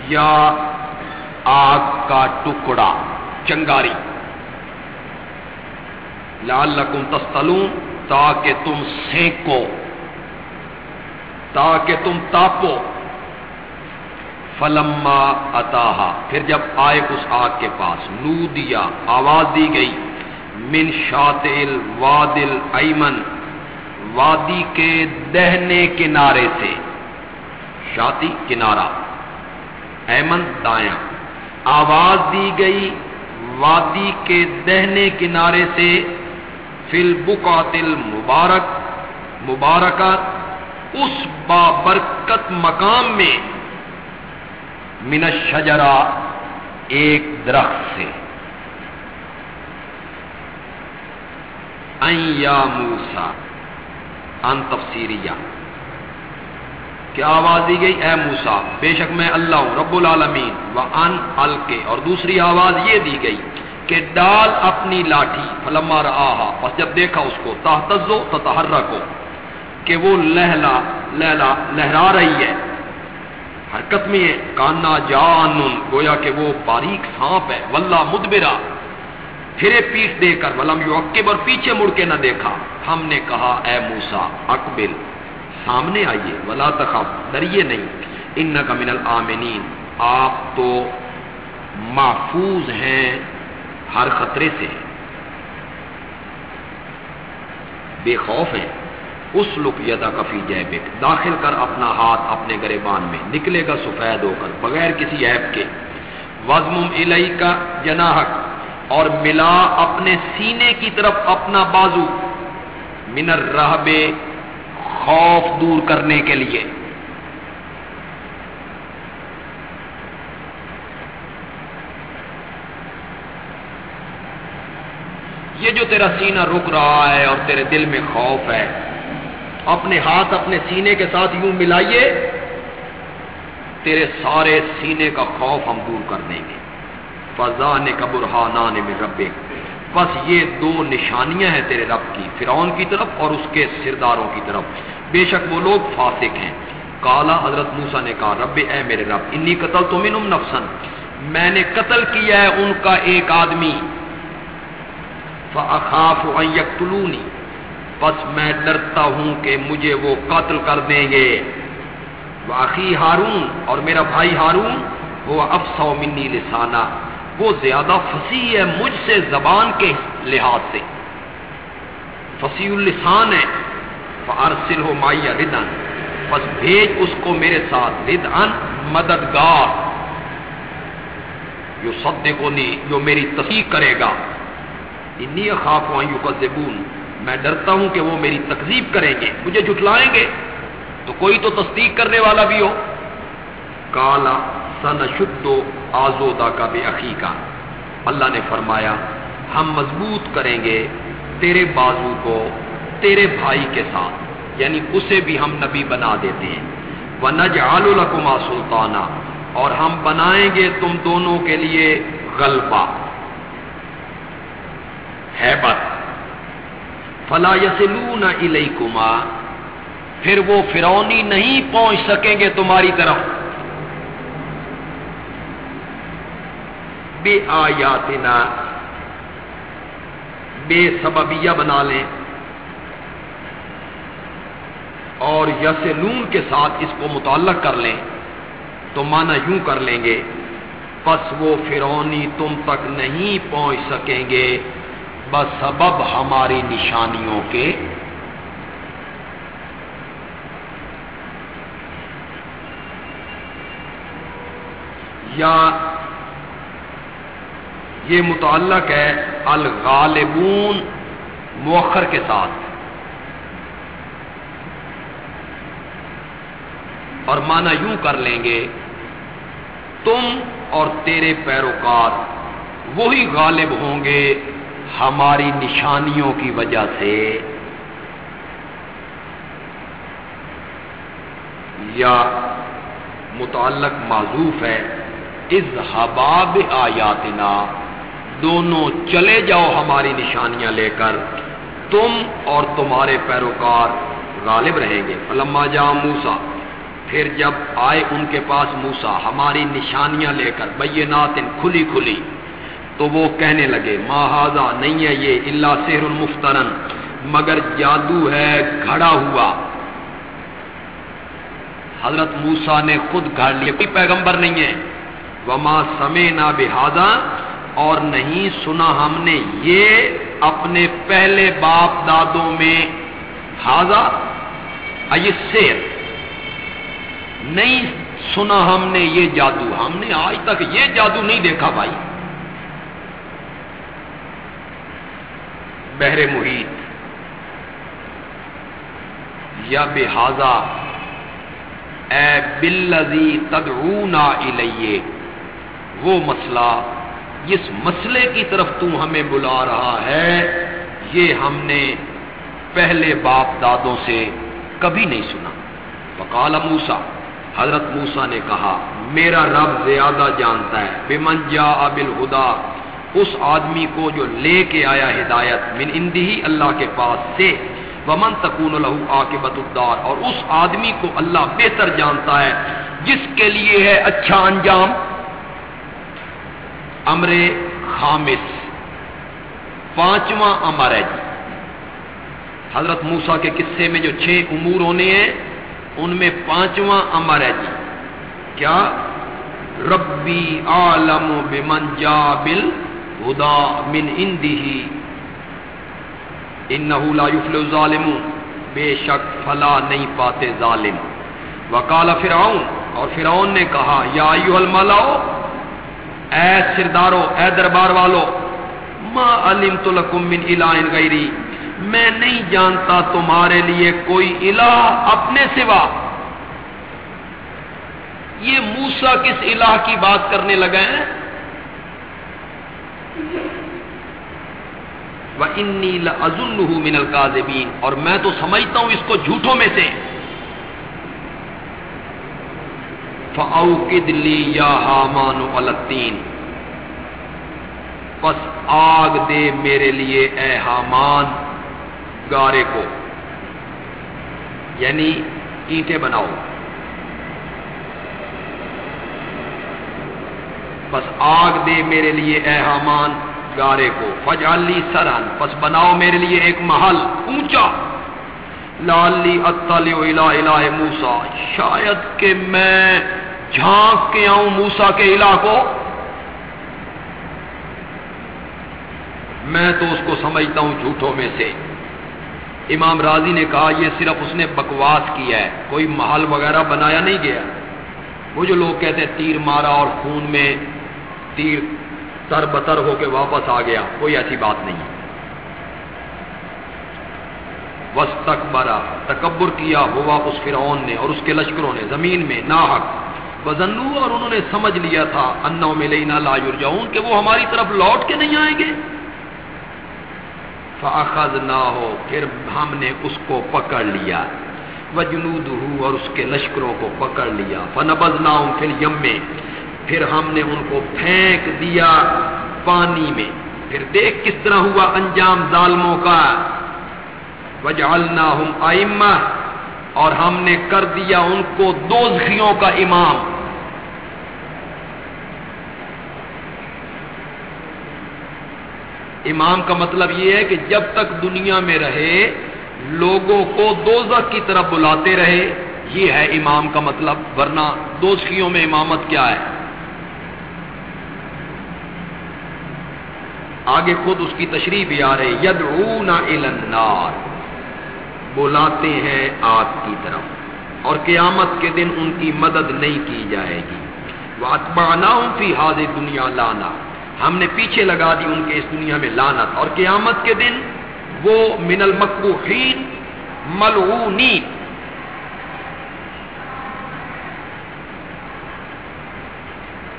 یا آگ کا ٹکڑا، چنگاری. لال لکم تستلون تاکہ تم سینکو، تاکہ تم تاپو. فلما اتاہا، پھر جب آئے اس آگ کے پاس، نو دیا، آواز دی گئی، من شاطل وادل ایمن وادی کے دہنے کنارے سے۔ شاطی کنارہ۔ ایمن دایاں۔ آواز دی گئی وادی کے دہنے کنارے سے۔ فل بکاتل مبارک۔ مبارکت اس بابرکت مقام میں۔ من شجرا ایک درخت سے۔ یا موسا ان تفسیریا۔ کیا آواز دی گئی، اے موسا بے شک میں اللہ ہوں، رب العالمین۔ و ان ال اور دوسری آواز یہ دی گئی کہ ڈال اپنی لاٹھی، فلما رہا بس جب دیکھا اس کو تحتزو تتحرک کہ وہ لہلا لہلا، لہرا رہی ہے۔ حرکت میں ہے، کانا جان گویا کہ وہ باریک سانپ ہے ولہ مدبرا پھرے پیٹ دے کر، ولم یو اکبر پیچھے مڑ کے نہ دیکھا۔ ہم نے کہا، اے موسا اکبل سامنے آئیے، ولا تخف، ڈریے نہیں۔ ان کا من العامنین آپ تو محفوظ ہیں ہر خطرے سے۔ بے خوف ہیں۔ اس لک یدا کفی جیبک۔ داخل کر اپنا ہاتھ اپنے گریبان میں۔ نکلے گا سفید ہو کر، بغیر کسی ایپ کے۔ وزم الئی کا جناحک۔ اور ملا اپنے سینے کی طرف اپنا بازو منر رہب خوف دور کرنے کے لیے۔ یہ جو تیرا سینہ رک رہا ہے اور تیرے دل میں خوف ہے، اپنے ہاتھ اپنے سینے کے ساتھ یوں ملائیے، تیرے سارے سینے کا خوف ہم دور کر دیں گے۔ فضا نے قبر میں رب بس یہ دو نشانیاں ہیں تیرے رب کی، فرعون کی طرف اور اس کے سرداروں کی طرف۔ بے شک وہ لوگ فاسق ہیں۔ کالا حضرت موسا نے کہا، رب اے میرے رب، انی قتل تو منم نفسن میں نے قتل کیا ہے ان کا ایک آدمی۔ فاخاف یقتلونی بس میں ڈرتا ہوں کہ مجھے وہ قتل کر دیں گے۔ واقعی ہارون اور میرا بھائی ہارون، وہ افسو منی لسانہ وہ زیادہ فصیح ہے مجھ سے زبان کے لحاظ سے۔ فصیح السان ہے فارسل ہو مائیا ردن بس بھیج اس کو میرے ساتھ۔ رد ان مددگار۔ جو سدے کو نہیں جو میری تصدیق کرے گا۔ انی خاف یو کا میں ڈرتا ہوں کہ وہ میری تکزیب کریں گے۔ مجھے جٹلائیں گے۔ تو کوئی تو تصدیق کرنے والا بھی ہو۔ کالا سن شدو آزودا کا بے عقی کا اللہ نے فرمایا، ہم مضبوط کریں گے تیرے بازو کو تیرے بھائی کے ساتھ یعنی اسے بھی ہم نبی بنا دیتے ہیں۔ وہ نج سلطانہ اور ہم بنائیں گے تم دونوں کے لیے غلبہ۔ ہے بت فلا یسلون الیکما پھر وہ فرونی نہیں پہنچ سکیں گے تمہاری طرف۔ بے آیاتنا بے سببیہ بنا لیں اور یسلون کے ساتھ اس کو متعلق کر لیں، تو مانا یوں کر لیں گے، پس وہ فرونی تم تک نہیں پہنچ سکیں گے، بس سبب ہماری نشانیوں کے۔ یا یہ متعلق ہے الغالبون مؤخر کے ساتھ۔ اور مانا یوں کر لیں گے، تم اور تیرے پیروکار وہی غالب ہوں گے ہماری نشانیوں کی وجہ سے۔ یا متعلق معذوف ہے از حباب آیاتنا دونوں چلے جاؤ ہماری نشانیاں لے کر۔ تم اور تمہارے پیروکار غالب رہیں گے۔ فلما جا موسا پھر جب آئے ان کے پاس موسا ہماری نشانیاں لے کر بے ناتن کھلی کھلی، تو وہ کہنے لگے ماہذا نہیں ہے یہ اللہ سحر المفترن مگر جادو ہے، گھڑا ہوا۔ حضرت موسا نے خود گھڑ لیا، کوئی پیغمبر نہیں ہے۔ وما سمے نہ بحاظا اور نہیں سنا ہم نے یہ اپنے پہلے باپ دادوں میں۔ ہاضا سیر۔ نہیں سنا ہم نے یہ جادو۔ ہم نے آج تک یہ جادو نہیں دیکھا بھائی۔ بحر محیط۔ یا بحاظا اے بلزی تدعونا الیہ۔ وہ مسئلہ جس مسئلے کی طرف تم ہمیں بلا رہا ہے، یہ ہم نے پہلے باپ دادوں سے کبھی نہیں سنا۔ وکال موسا حضرت موسا نے کہا، میرا رب زیادہ جانتا ہے۔ بے من جا ابل خدا اس آدمی کو جو لے کے آیا ہدایت، من اندی اللہ کے پاس سے۔ ومن تکون لہو آ کے اور اس آدمی کو اللہ بہتر جانتا ہے، جس کے لیے ہے اچھا انجام۔ امر خامس پانچواں امر ہے جی۔ حضرت موسا کے قصے میں جو چھ امور ہونے ہیں، ان میں پانچواں امر ہے جی۔ کیا؟ ربی عالم بمن جا بل ہدا من اندی ان لا یفل ظالم بے شک فلا نہیں پاتے ظالم۔ وکال فرعون، اور فرعون نے کہا، یا ایو الملاؤ اے سردارو، اے دربار والو، ما علم تو لکم من الہ غیری، میں نہیں جانتا تمہارے لیے کوئی الہ اپنے سوا۔ یہ موسا کس الہ کی بات کرنے لگے ہیں وہ انی لزن من القاذبین اور میں تو سمجھتا ہوں اس کو جھوٹوں میں سے۔ فاؤقد لی یا حامان التین پس آگ دے میرے لیے اے حامان، گارے کو۔ یعنی اینٹیں بناؤ۔ بس آگ دے میرے لیے اے حامان، گارے کو۔ فجالی سرحن بس بناؤ میرے لیے ایک محل، اونچا۔ لالی الہ الہ موسا شاید کہ میں جھانک کے آؤں موسا کے الہ کو۔ میں تو اس کو سمجھتا ہوں جھوٹوں میں سے۔ امام راضی نے کہا، یہ صرف اس نے بکواس کیا ہے، کوئی محل وغیرہ بنایا نہیں گیا۔ وہ جو لوگ کہتے ہیں، تیر مارا اور خون میں تیر تر بتر ہو کے واپس آ گیا، کوئی ایسی بات نہیں۔ بس تک برا تکبر کیا ہوا اس فرعون نے اور اس کے لشکروں نے، زمین میں، ناحق۔ وزنو اور انہوں نے سمجھ لیا تھا انو میں لینا لا جاؤں کہ وہ ہماری طرف لوٹ کے نہیں آئیں گے۔ فاخذ نہ ہو پھر ہم نے اس کو پکڑ لیا۔ وجنود اور اس کے لشکروں کو پکڑ لیا۔ فنبز نہ ہوں پھر یم میں پھر ہم نے ان کو پھینک دیا پانی میں۔ پھر دیکھ کس طرح ہوا انجام ظالموں کا۔ وجعلنا ہم اور ہم نے کر دیا ان کو دوزخیوں کا امام۔ امام کا مطلب یہ ہے کہ جب تک دنیا میں رہے، لوگوں کو دوزخ کی طرف بلاتے رہے، یہ ہے امام کا مطلب۔ ورنہ دوزخیوں میں امامت کیا ہے؟ آگے خود اس کی تشریح بھی آ رہے یدعون النار۔ بلاتے ہیں آگ کی طرف۔ اور قیامت کے دن ان کی مدد نہیں کی جائے گی۔ وہ فی حاضر دنیا لانا ہم نے پیچھے لگا دی ان کے اس دنیا میں لانت اور قیامت کے دن وہ من المقبوحین ملعونی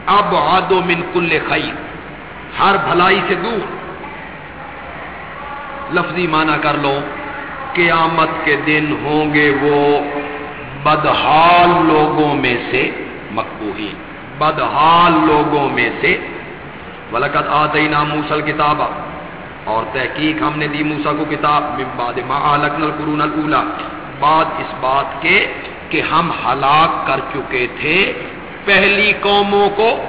اب آدو من کل خیر۔ ہر بھلائی سے دور۔ لفظی معنی کر لو۔ قیامت کے دن ہوں گے وہ بدحال لوگوں میں سے مقبوحین۔ بدحال لوگوں میں سے۔ ولقت آتے نام موسل کتاب اور تحقیق ہم نے دی موسا کو کتاب۔ بعد القرون الاولا بعد اس بات کے کہ ہم ہلاک کر چکے تھے۔ پہلی قوموں کو۔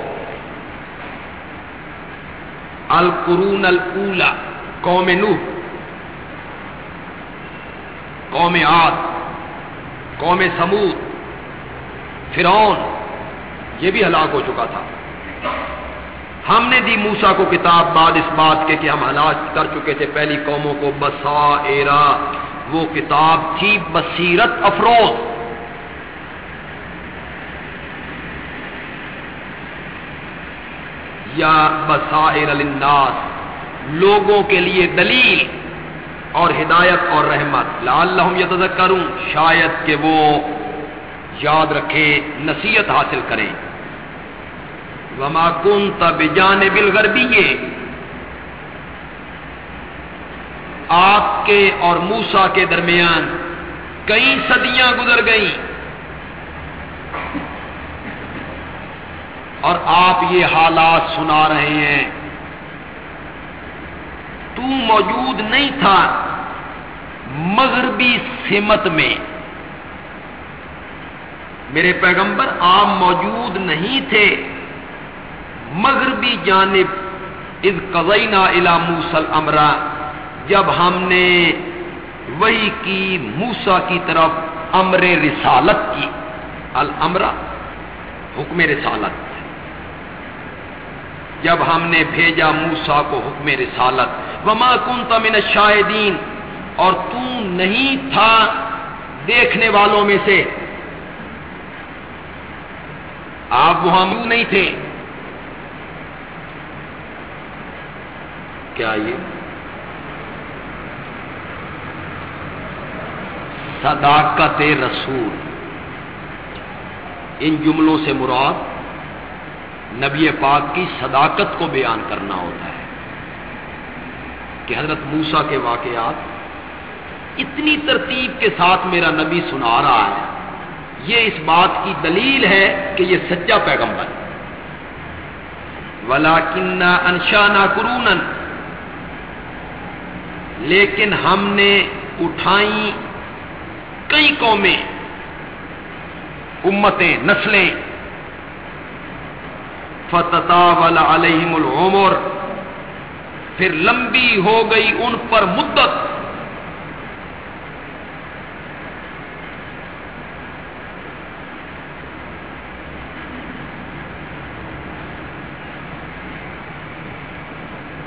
القرون الا قوم نو قوم آد قوم سمود فرعون، یہ بھی ہلاک ہو چکا تھا۔ ہم نے دی موسا کو کتاب بعد اس بات کے کہ ہم ہلاک کر چکے تھے۔ پہلی قوموں کو بسا ایرا وہ کتاب تھی بصیرت افروز۔ یا بسائر الناس لوگوں کے لیے دلیل۔ اور ہدایت اور رحمت۔ لال یتذکرون، شاید کہ وہ یاد رکھے، نصیحت حاصل کریں وما کن تب جان بل آپ کے اور موسا کے درمیان کئی صدیاں گزر گئیں۔ اور آپ یہ حالات سنا رہے ہیں۔ تو موجود نہیں تھا مغربی سمت میں۔ میرے پیغمبر، آپ موجود نہیں تھے۔ مغربی جانب از قزینہ الا موسل امرا جب ہم نے وہی کی موسا کی طرف امر رسالت کی۔ المرا حکم رسالت۔ جب ہم نے بھیجا موسا کو حکم رسالت وما کن من شاہدین اور تو نہیں تھا دیکھنے والوں میں سے۔ آپ وہاں نہیں تھے۔ کیا یہ؟ صداقت رسول۔ ان جملوں سے مراد نبی پاک کی صداقت کو بیان کرنا ہوتا ہے۔ کہ حضرت موسا کے واقعات اتنی ترتیب کے ساتھ میرا نبی سنا رہا ہے۔ یہ اس بات کی دلیل ہے کہ یہ سچا پیغمبر ولا کنہ انشانہ کرون لیکن ہم نے اٹھائی کئی قومیں، امتیں، نسلیں۔ فتتا والا علیہم العمر۔ پھر لمبی ہو گئی ان پر مدت۔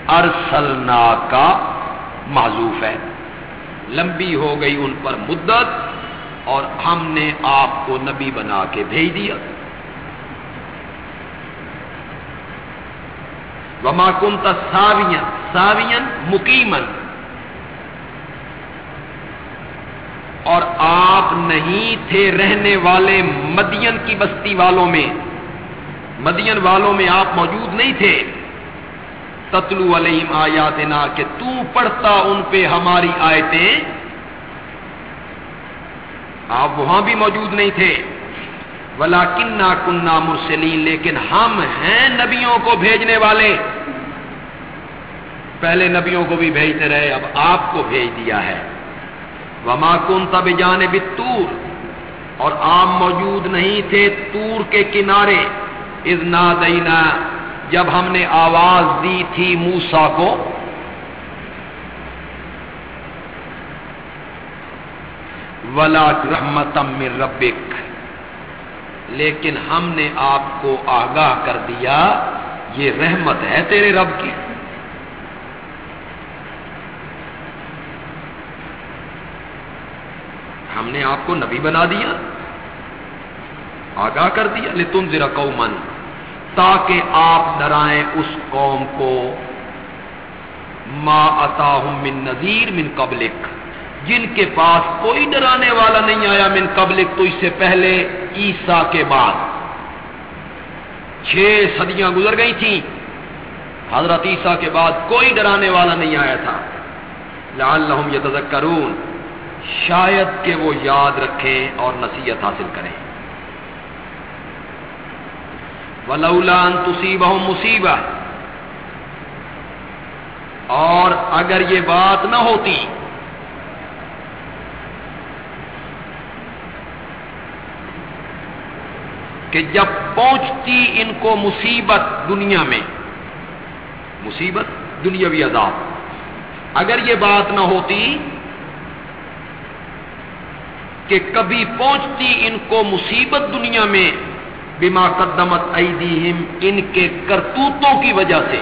ارسلنا کا معذوف ہے۔ لمبی ہو گئی ان پر مدت اور ہم نے آپ کو نبی بنا کے بھیج دیا۔ وما کن ساوین ساوین مکیمن اور آپ نہیں تھے رہنے والے مدین کی بستی والوں میں۔ مدین والوں میں آپ موجود نہیں تھے۔ تتلو علیہم آیات کہ تو پڑھتا ان پہ ہماری آیتیں۔ آپ وہاں بھی موجود نہیں تھے۔ ولا کنہ کنہ مرسلین لیکن ہم ہیں نبیوں کو بھیجنے والے۔ پہلے نبیوں کو بھی بھیجتے رہے، اب آپ کو بھیج دیا ہے۔ وما کن تب جانے تور اور آپ موجود نہیں تھے تور کے کنارے۔ ازنا دینا جب ہم نے آواز دی تھی موسا کو۔ ولا رحمتم ربک، لیکن ہم نے آپ کو آگاہ کر دیا، یہ رحمت ہے تیرے رب کی۔ ہم نے آپ کو نبی بنا دیا، آگاہ کر دیا لے تم ذرا من تاکہ آپ ڈرائیں اس قوم کو۔ ما اتاہم من نذیر من قبلک جن کے پاس کوئی ڈرانے والا نہیں آیا من قبلک تو اس سے پہلے عیسا کے بعد۔ چھ صدیاں گزر گئی تھیں، حضرت عیسیٰ کے بعد کوئی ڈرانے والا نہیں آیا تھا۔ لعلہم یتذکرون شاید کہ وہ یاد رکھیں اور نصیحت حاصل کریں۔ ولولا ان تصیبہم مصیبہ اور اگر یہ بات نہ ہوتی۔ کہ جب پہنچتی ان کو مصیبت دنیا میں۔ مصیبت دنیاوی عذاب۔ اگر یہ بات نہ ہوتی کہ کبھی پہنچتی ان کو مصیبت دنیا میں، بما قدمت ایدیہم، ان کے کرتوتوں کی وجہ سے۔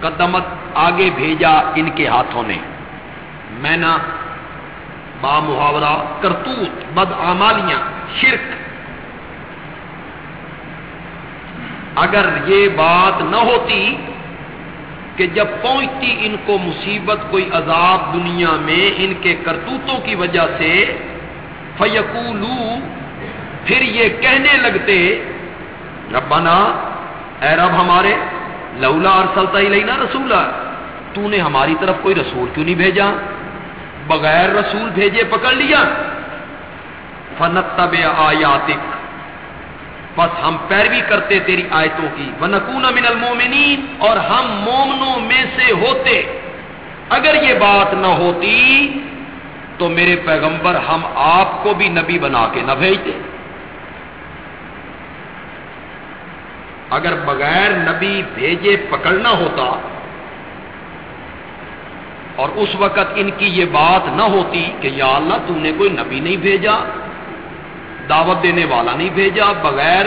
قدمت آگے بھیجا ان کے ہاتھوں نے۔ میں نا با محاورہ کرتوت بد آمالیاں شرک۔ اگر یہ بات نہ ہوتی کہ جب پہنچتی ان کو مصیبت، کوئی عذاب دنیا میں ان کے کرتوتوں کی وجہ سے فیقولو، پھر یہ کہنے لگتے، ربنا، اے رب ہمارے، لولا اور سلطا لینا رسولا تو نے ہماری طرف کوئی رسول کیوں نہیں بھیجا؟ بغیر رسول بھیجے پکڑ لیا۔ فنت طب آیاتک، بس ہم پیروی کرتے تیری آیتوں کی۔ وہ نقون من المومنین اور ہم مومنوں میں سے ہوتے۔ اگر یہ بات نہ ہوتی تو میرے پیغمبر ہم آپ کو بھی نبی بنا کے نہ بھیجتے۔ اگر بغیر نبی بھیجے پکڑنا ہوتا اور اس وقت ان کی یہ بات نہ ہوتی کہ یا اللہ تم نے کوئی نبی نہیں بھیجا، دعوت دینے والا نہیں بھیجا، بغیر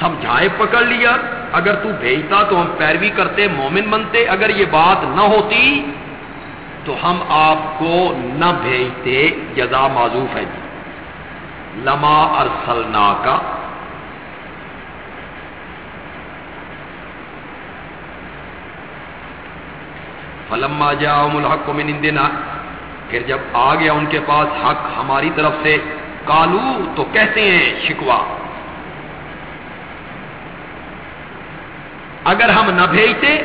سمجھائے پکڑ لیا، اگر تو بھیجتا تو ہم پیروی کرتے، مومن بنتے، اگر یہ بات نہ ہوتی تو ہم آپ کو نہ بھیجتے، جزا معذوف ہے جی۔ لما ارسلنا کا فلما جا ملحق کو من دینا پھر جب آ گیا ان کے پاس حق ہماری طرف سے کالو تو کہتے ہیں شکوا اگر ہم نہ بھیجتے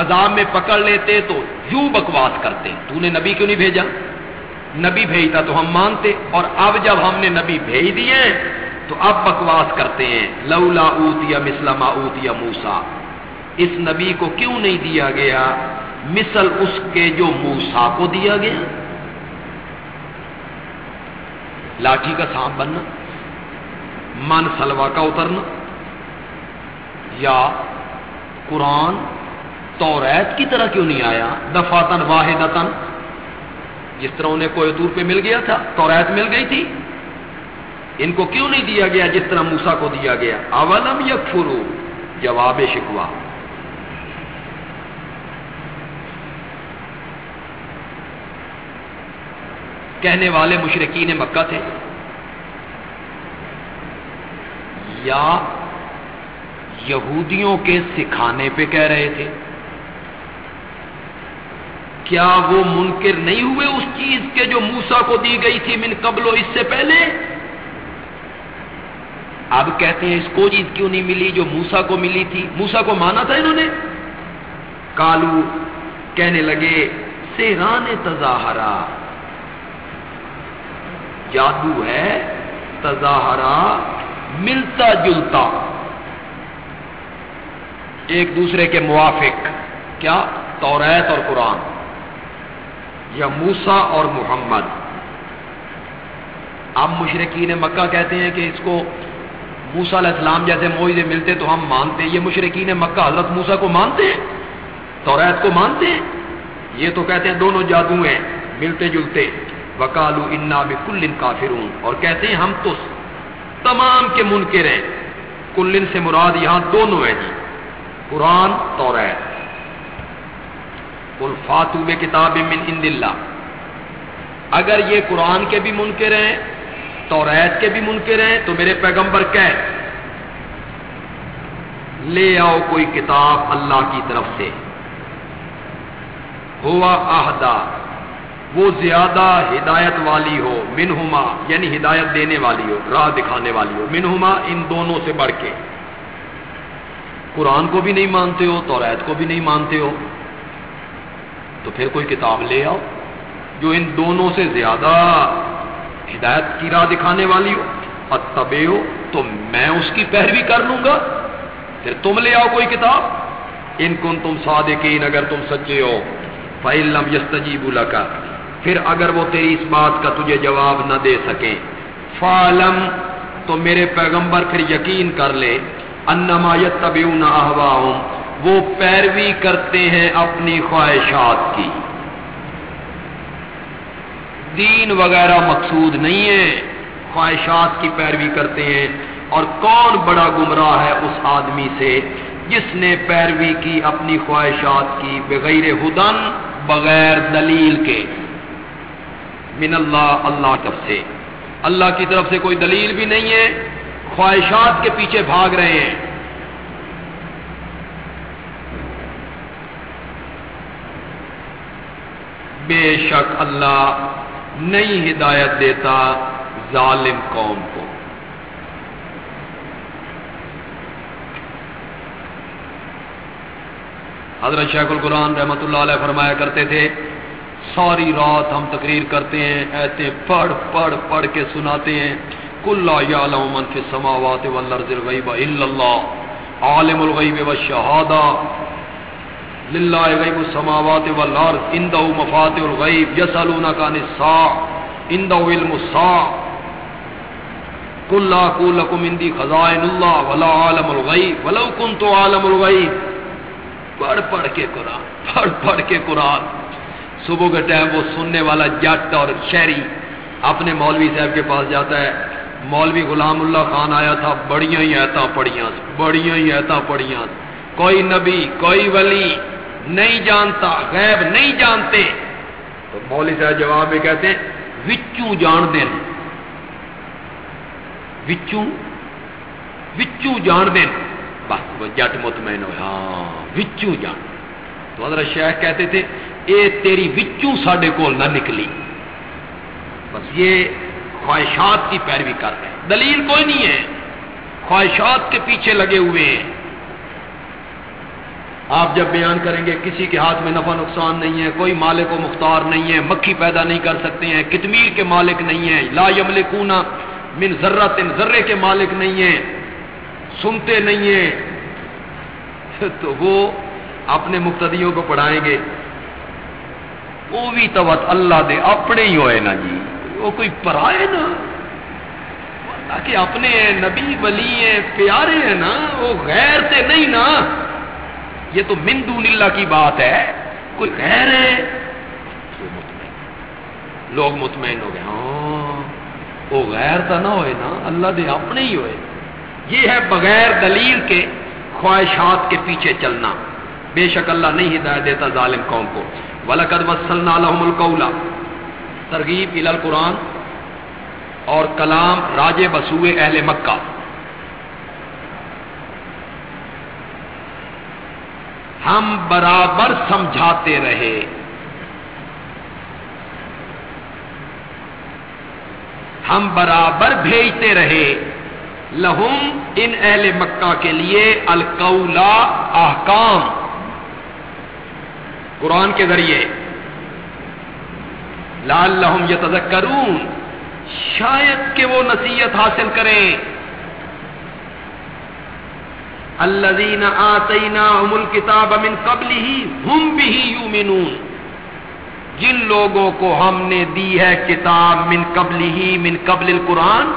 عذاب میں پکڑ لیتے تو یوں بکواس کرتے تو نے نبی کیوں نہیں بھیجا؟ نبی بھیجتا تو ہم مانتے، اور اب جب ہم نے نبی بھیج دیے تو اب بکواس کرتے ہیں، لولا اوت یا مسلم موسا اس نبی کو کیوں نہیں دیا گیا؟ مثل اس کے جو موسا کو دیا گیا۔ لاٹھی کا سانپ بننا، من سلوا کا اترنا، یا قرآن توریت کی طرح کیوں نہیں آیا؟ دفاتن واحد جس طرح انہیں کوئی دور پہ مل گیا تھا، توریت مل گئی تھی۔ ان کو کیوں نہیں دیا گیا؟ جس طرح موسا کو دیا گیا۔ اولم یا فرو جواب شکوا کہنے والے مشرقین مکہ تھے۔ یا یہودیوں کے سکھانے پہ کہہ رہے تھے۔ کیا وہ منکر نہیں ہوئے اس چیز کے جو موسا کو دی گئی تھی من قبل اس سے پہلے؟ اب کہتے ہیں اس کو چیز کیوں نہیں ملی جو موسا کو ملی تھی؟ موسا کو مانا تھا انہوں نے؟ کالو کہنے لگے، سیران تظاہرا جادو ہے تظاہرا ملتا جلتا۔ ایک دوسرے کے موافق، کیا؟ توریت اور قرآن۔ یا موسا اور محمد۔ اب مشرقین مکہ کہتے ہیں کہ اس کو موسا علیہ السلام جیسے معاہدے ملتے تو ہم مانتے یہ مشرقین مکہ حضرت موسا کو مانتے ہیں؟ توریت کو مانتے ہیں؟ یہ تو کہتے ہیں دونوں جادو ہیں، ملتے جلتے۔ وکالو انا بکل کافرون۔ اور کہتے ہیں ہم تو تمام کے منکر ہیں۔ کلن سے مراد یہاں دونوں ہیں جی۔ قرآن توریت فاتو کتاب من اند اللہ۔ اگر یہ قرآن کے بھی منکر ہیں، توریت کے بھی منکر ہیں، تو میرے پیغمبر کہ لے آؤ کوئی کتاب اللہ کی طرف سے۔ ہوا آہدا وہ زیادہ ہدایت والی ہو، منہما یعنی ہدایت دینے والی ہو، راہ دکھانے والی ہو، منہما ان دونوں سے بڑھ کے۔ قرآن کو بھی نہیں مانتے ہو تو کو بھی نہیں مانتے ہو۔ تو پھر کوئی کتاب لے آؤ جو ان دونوں سے زیادہ ہدایت کی راہ دکھانے والی ہو۔ اور تبے ہو تو میں اس کی پیروی کر لوں گا۔ پھر تم لے آؤ کوئی کتاب۔ ان کن تم صادقین، اگر تم سچے ہو فعلم یستجیب کا پھر اگر وہ تیری اس بات کا تجھے جواب نہ دے سکیں۔ فالم تو میرے پیغمبر پھر یقین کر لے انما یتبعون احواہم وہ پیروی کرتے ہیں اپنی خواہشات کی۔ دین وغیرہ مقصود نہیں ہے، خواہشات کی پیروی کرتے ہیں۔ اور کون بڑا گمراہ ہے اس آدمی سے جس نے پیروی کی اپنی خواہشات کی بغیر ہدن، بغیر دلیل کے۔ من اللہ اللہ طرف سے۔ اللہ کی طرف سے کوئی دلیل بھی نہیں ہے، خواہشات کے پیچھے بھاگ رہے ہیں۔ بے شک اللہ نہیں ہدایت دیتا ظالم قوم کو۔ حضرت شیخ القرآن رحمت اللہ علیہ فرمایا کرتے تھے، ساری رات ہم تقریر کرتے ہیں، ایسے پڑھ پڑھ پڑھ کے سناتے ہیں کل یا من فی السماوات والارض الغیب الا اللہ، عالم الغیب والشہادہ للہ غیب السماوات والارض اندہ مفاتح الغیب یسالونک عن الساعة اندہ علم الساعة قل لا اقول لكم عندي خزائن الله ولا عالم الغیب، ولو كنت عالم الغیب۔ پڑھ پڑھ کے قرآن، پڑھ پڑھ کے قرآن۔ صبح کے ٹائم وہ سننے والا جٹ اور شہری اپنے مولوی صاحب کے پاس جاتا ہے۔ مولوی غلام اللہ خان آیا تھا، بڑیاں ہی ایتا پڑیاں بڑیاں ہی ایتا پڑیاں کوئی نبی، کوئی ولی نہیں جانتا، غیب نہیں جانتے۔ تو مولوی صاحب جواب میں کہتے ہیں، وچوں جان دین وچوں وچوں جان دین بس وہ جٹ مطمئن ہو ہاں وچوں جان تو حضرت شیخ کہتے تھے، اے تیری وچوں ساڈے کول نہ نکلی۔ بس یہ خواہشات کی پیروی کر رہے ہیں۔ دلیل کوئی نہیں ہے۔ خواہشات کے پیچھے لگے ہوئے ہیں۔ آپ جب بیان کریں گے کسی کے ہاتھ میں نفع نقصان نہیں ہے، کوئی مالک و مختار نہیں ہے، مکھی پیدا نہیں کر سکتے ہیں کتمیر کے مالک نہیں ہیں، لا یملکونا من ذرت ذرے کے مالک نہیں ہیں، سنتے نہیں ہیں۔ [laughs] تو وہ اپنے مقتدیوں کو پڑھائیں گے۔ وہ بھی توت اللہ دے، اپنے ہی ہوئے نا جی۔ وہ کوئی پرائے نا۔ تاکہ اپنے ہیں نبی ولی ہیں، پیارے ہیں نا، وہ غیر سے نہیں نا۔ یہ تو من دون اللہ کی بات ہے۔ کوئی غیر ہے۔ تو مطمئن لوگ مطمئن ہو گئے۔ ہاں وہ غیر تو نہ ہوئے نا، اللہ دے اپنے ہی ہوئے۔ یہ ہے بغیر دلیل کے خواہشات کے پیچھے چلنا۔ بے شک اللہ نہیں ہدایت دیتا ظالم قوم کو۔ ولقد وسلنا لهم القول۔ ترغیب الى القرآن اور کلام راج بسوئے اہل مکہ۔ ہم برابر سمجھاتے رہے۔ ہم برابر بھیجتے رہے۔ لہم ان اہل مکہ کے لیے القولا احکام۔ قرآن کے ذریعے۔ لال لہم یتذکرون۔ شاید کہ وہ نصیحت حاصل کریں۔ الذین آتیناہم الکتاب من قبل ہی ہم بھی جن لوگوں کو ہم نے دی ہے کتاب من قبل ہی من قبل القرآن،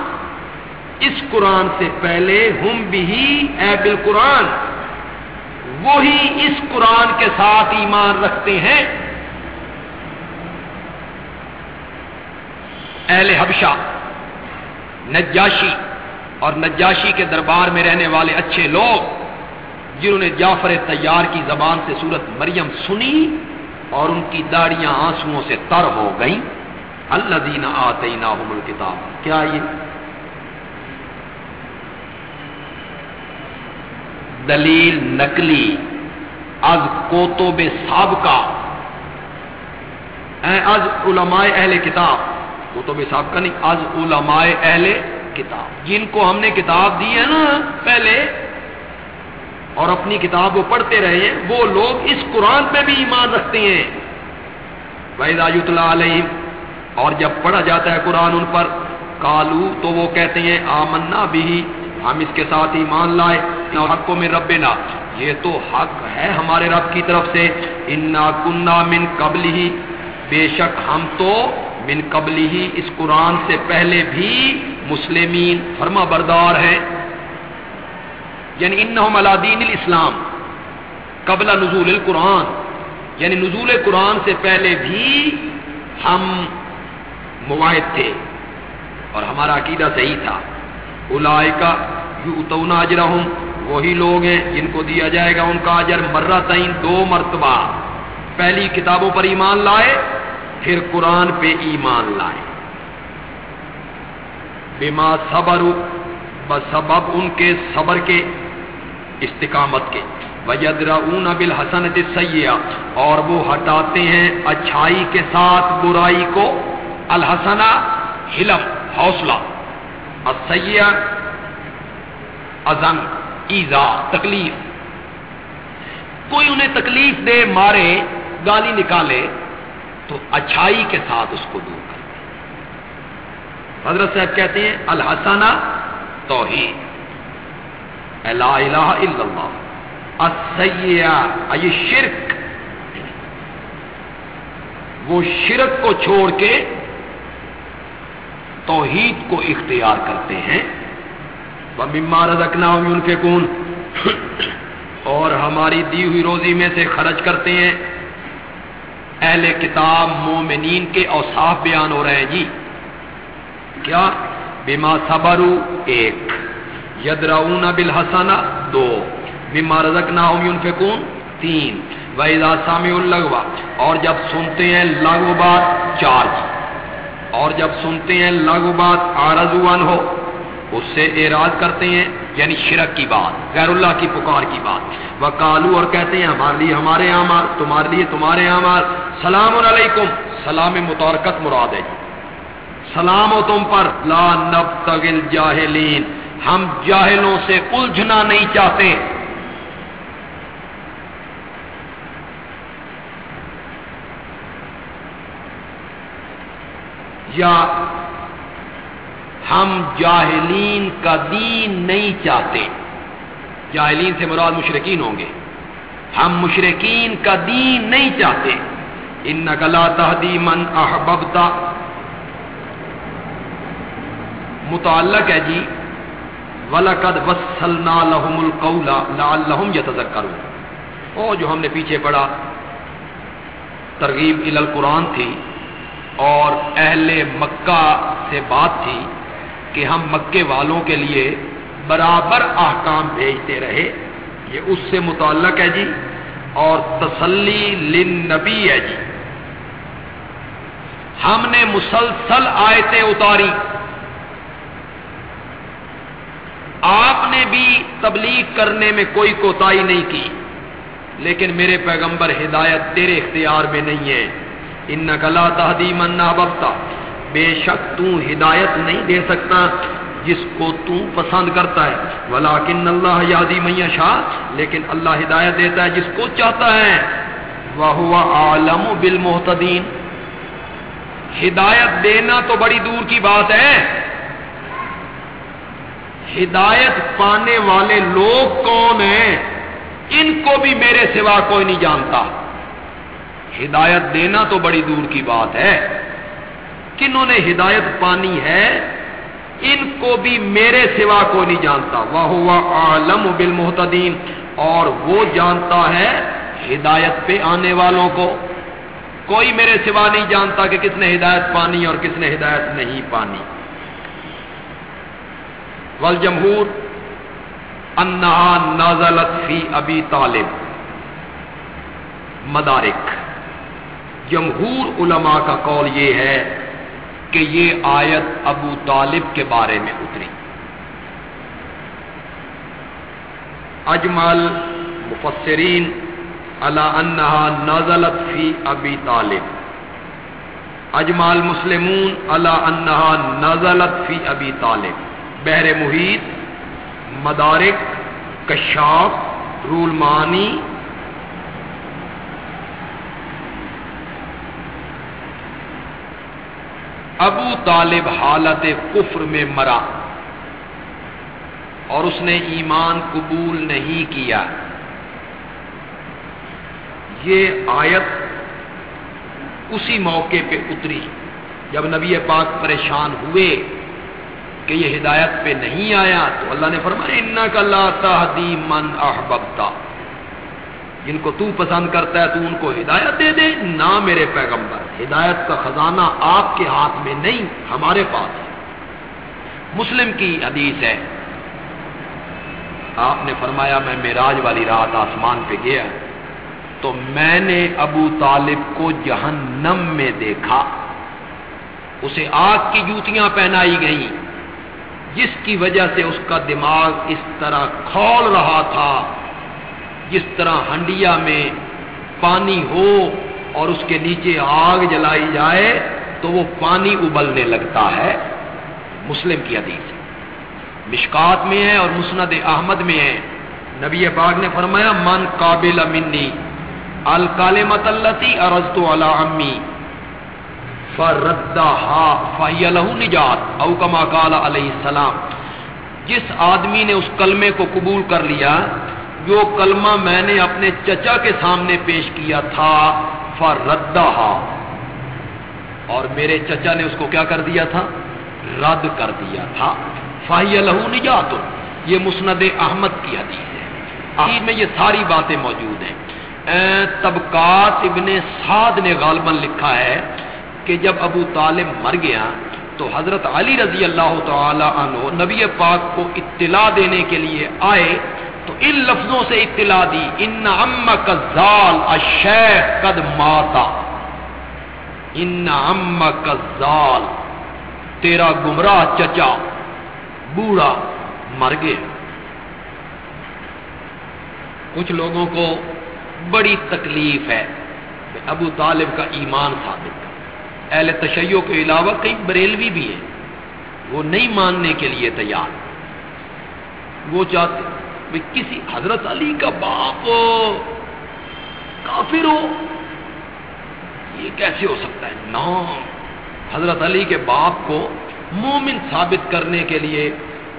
اس قرآن سے پہلے ہم بھی اے بالقرآن، وہی اس قرآن کے ساتھ ایمان رکھتے ہیں۔ اہل حبشہ، نجاشی اور نجاشی کے دربار میں رہنے والے اچھے لوگ جنہوں نے جعفر تیار کی زبان سے سورت مریم سنی اور ان کی داڑیاں آنسو سے تر ہو گئیں۔ اللہ دینا آتے کتاب کیا یہ؟ دلیل نقلی از کوتب سابقہ۔ از علماء اہل کتاب۔ کوتب سابقہ نہیں، از علماء اہل کتاب۔ جن کو ہم نے کتاب دی ہے نا پہلے، اور اپنی کتاب کو پڑھتے رہے ہیں، وہ لوگ اس قرآن پہ بھی ایمان رکھتے ہیں۔ وحید علیہ اور جب پڑھا جاتا ہے قرآن ان پر کالو تو وہ کہتے ہیں، آمنا بھی ہم اس کے ساتھ ایمان لائے اور حق کو میں رب نا یہ تو حق ہے ہمارے رب کی طرف سے۔ انا کنہ من قبل ہی بے شک ہم تو من قبل ہی اس قرآن سے پہلے بھی مسلمین فرما بردار ہیں۔ یعنی انہم علی دین الاسلام قبل نزول القرآن۔ یعنی نزول قرآن سے پہلے بھی ہم مواحد تھے۔ اور ہمارا عقیدہ صحیح تھا۔ کا یؤتون اجرہم، وہی لوگ ہیں جن کو دیا جائے گا ان کا اجر مرہ تعین دو مرتبہ۔ پہلی کتابوں پر ایمان لائے، پھر قرآن پہ ایمان لائے۔ بما صبر بسبب ان کے صبر کے، استقامت کے۔ وجدرون بالحسن سیاح اور وہ ہٹاتے ہیں اچھائی کے ساتھ برائی کو۔ الحسنہ ہلم حوصلہ۔ سیاح ازن ایزا، تکلیف۔ کوئی انہیں تکلیف دے، مارے، گالی نکالے، تو اچھائی کے ساتھ اس کو دور حضرت صاحب کہتے ہیں الحسنہ توحید۔ لا الہ الا اللہ۔ السیئہ یہ شرک۔ وہ شرک کو چھوڑ کے توحید کو اختیار کرتے ہیں۔ وہ بیمار رکھنا ان کے کون اور ہماری دی ہوئی روزی میں سے خرچ کرتے ہیں۔ اہل کتاب مومنین کے اوصاف بیان ہو رہے ہیں۔ جی۔ کیا؟ بیما صبرو ایک۔ یدراؤن بالحسنہ، دو۔ بیما رزقنا ينفقون، تین۔ ویزا سامی الگوا اور جب سنتے ہیں لغو بات، چار۔ اور جب سنتے ہیں لغو بات آرزوان ہو اس سے اعراض کرتے ہیں یعنی شرک کی بات، غیر اللہ کی پکار کی بات۔ وہ کالو اور کہتے ہیں، ہمارے لیے ہمارے آمار تمہارے لیے تمہارے آمار سلام علیکم، سلام متارکت مراد ہے۔ سلام ہو تم پر لا نب تگل جاہلین ہم جاہلوں سے الجھنا نہیں چاہتے۔ یا ہم جاہلین کا دین نہیں چاہتے۔ جاہلین سے مراد مشرقین ہوں گے۔ ہم مشرقین کا دین نہیں چاہتے۔ ان نقلا تحدی من احبتا متعلق ہے جی۔ ولقد وسلنا لهم القول لعلهم يتذكرون۔ او جو ہم نے پیچھے پڑھا، ترغیب ال القرآن تھی اور اہل مکہ سے بات تھی کہ ہم مکے والوں کے لیے برابر احکام بھیجتے رہے۔ یہ اس سے متعلق ہے جی اور تسلی لنبی ہے جی۔ ہم نے مسلسل آیتیں اتاری۔ آپ نے بھی تبلیغ کرنے میں کوئی کوتاہی نہیں کی، لیکن میرے پیغمبر ہدایت تیرے اختیار میں نہیں ہے۔ ان نقلا تحدی منا بختا بے شک تو ہدایت نہیں دے سکتا جس کو تو پسند کرتا ہے۔ ولاکن اللہ یادی میاں شاہ لیکن اللہ ہدایت دیتا ہے جس کو چاہتا ہے۔ وہ عالم بل ہدایت دینا تو بڑی دور کی بات ہے۔ ہدایت پانے والے لوگ کون ہیں؟ ان کو بھی میرے سوا کوئی نہیں جانتا۔ ہدایت دینا تو بڑی دور کی بات ہے۔ کنہوں نے ہدایت پانی ہے؟ ان کو بھی میرے سوا کوئی نہیں جانتا۔ وہ عالم بالمحتدین اور وہ جانتا ہے ہدایت پہ آنے والوں کو۔ کوئی میرے سوا نہیں جانتا کہ کس نے ہدایت پانی اور کس نے ہدایت نہیں پانی۔ ول جمہور انا نازلت فی ابی طالب۔ مدارک۔ جمہور علماء کا قول یہ ہے کہ یہ آیت ابو طالب کے بارے میں اتری۔ اجمل مفسرین اللہ انہا نازلت فی ابی طالب۔ اجمال مسلمون اللہ انہا نازلت فی ابی طالب۔ بحر محیط، مدارک، کشاف، رولمانی، ابو طالب حالت کفر میں مرا اور اس نے ایمان قبول نہیں کیا۔ یہ آیت اسی موقع پہ اتری جب نبی پاک پریشان ہوئے۔ کہ یہ ہدایت پہ نہیں آیا تو اللہ نے فرمایا ان کا اللہ تحدی من احبتا جن کو تو پسند کرتا ہے تو ان کو ہدایت دے دے، نہ میرے پیغمبر، ہدایت کا خزانہ آپ کے ہاتھ میں نہیں، ہمارے پاس ہے۔ مسلم کی حدیث ہے، آپ نے فرمایا، میں میراج والی رات آسمان پہ گیا، تو میں نے ابو طالب کو جہنم میں دیکھا، اسے آگ کی جوتیاں پہنائی گئیں۔ جس کی وجہ سے اس کا دماغ اس طرح کھول رہا تھا، جس طرح ہنڈیا میں پانی ہو اور اس کے نیچے آگ جلائی جائے تو وہ پانی ابلنے لگتا ہے۔ مسلم کی حدیث۔ مشکات میں ہے اور مسند احمد میں ہے۔ نبی پاک نے فرمایا، من قابل منی الکال متلتی ارز تو امی فردا فہی نجات او کما کالا علیہ السلام۔ جس آدمی نے اس کلمے کو قبول کر لیا، جو کلمہ میں نے اپنے چچا کے سامنے پیش کیا تھا فردہ اور میرے چچا نے اس کو کیا کر دیا تھا؟ رد کر دیا تھا۔ فاہی لہو نجات۔ یہ مسند احمد کی حدیث ہے۔ آخر میں یہ ساری باتیں موجود ہیں۔ طبقات، ابن سعد نے غالباً لکھا ہے کہ جب ابو طالب مر گیا تو حضرت علی رضی اللہ تعالی عنہ نبی پاک کو اطلاع دینے کے لیے آئے تو ان لفظوں سے اطلاع دی، ان ام کزال اشیخ قد ماتا۔ ان ام کزال تیرا گمراہ چچا بوڑھا مر گیا۔ کچھ لوگوں کو بڑی تکلیف ہے کہ ابو طالب کا ایمان ثابت اہل تشیعوں کے علاوہ کئی بریلوی بھی ہیں۔ وہ نہیں ماننے کے لیے تیار۔ وہ چاہتے کسی حضرت علی کا باپ کافر ہو۔ یہ کیسے ہو سکتا ہے؟ نا حضرت علی کے باپ کو مومن ثابت کرنے کے لیے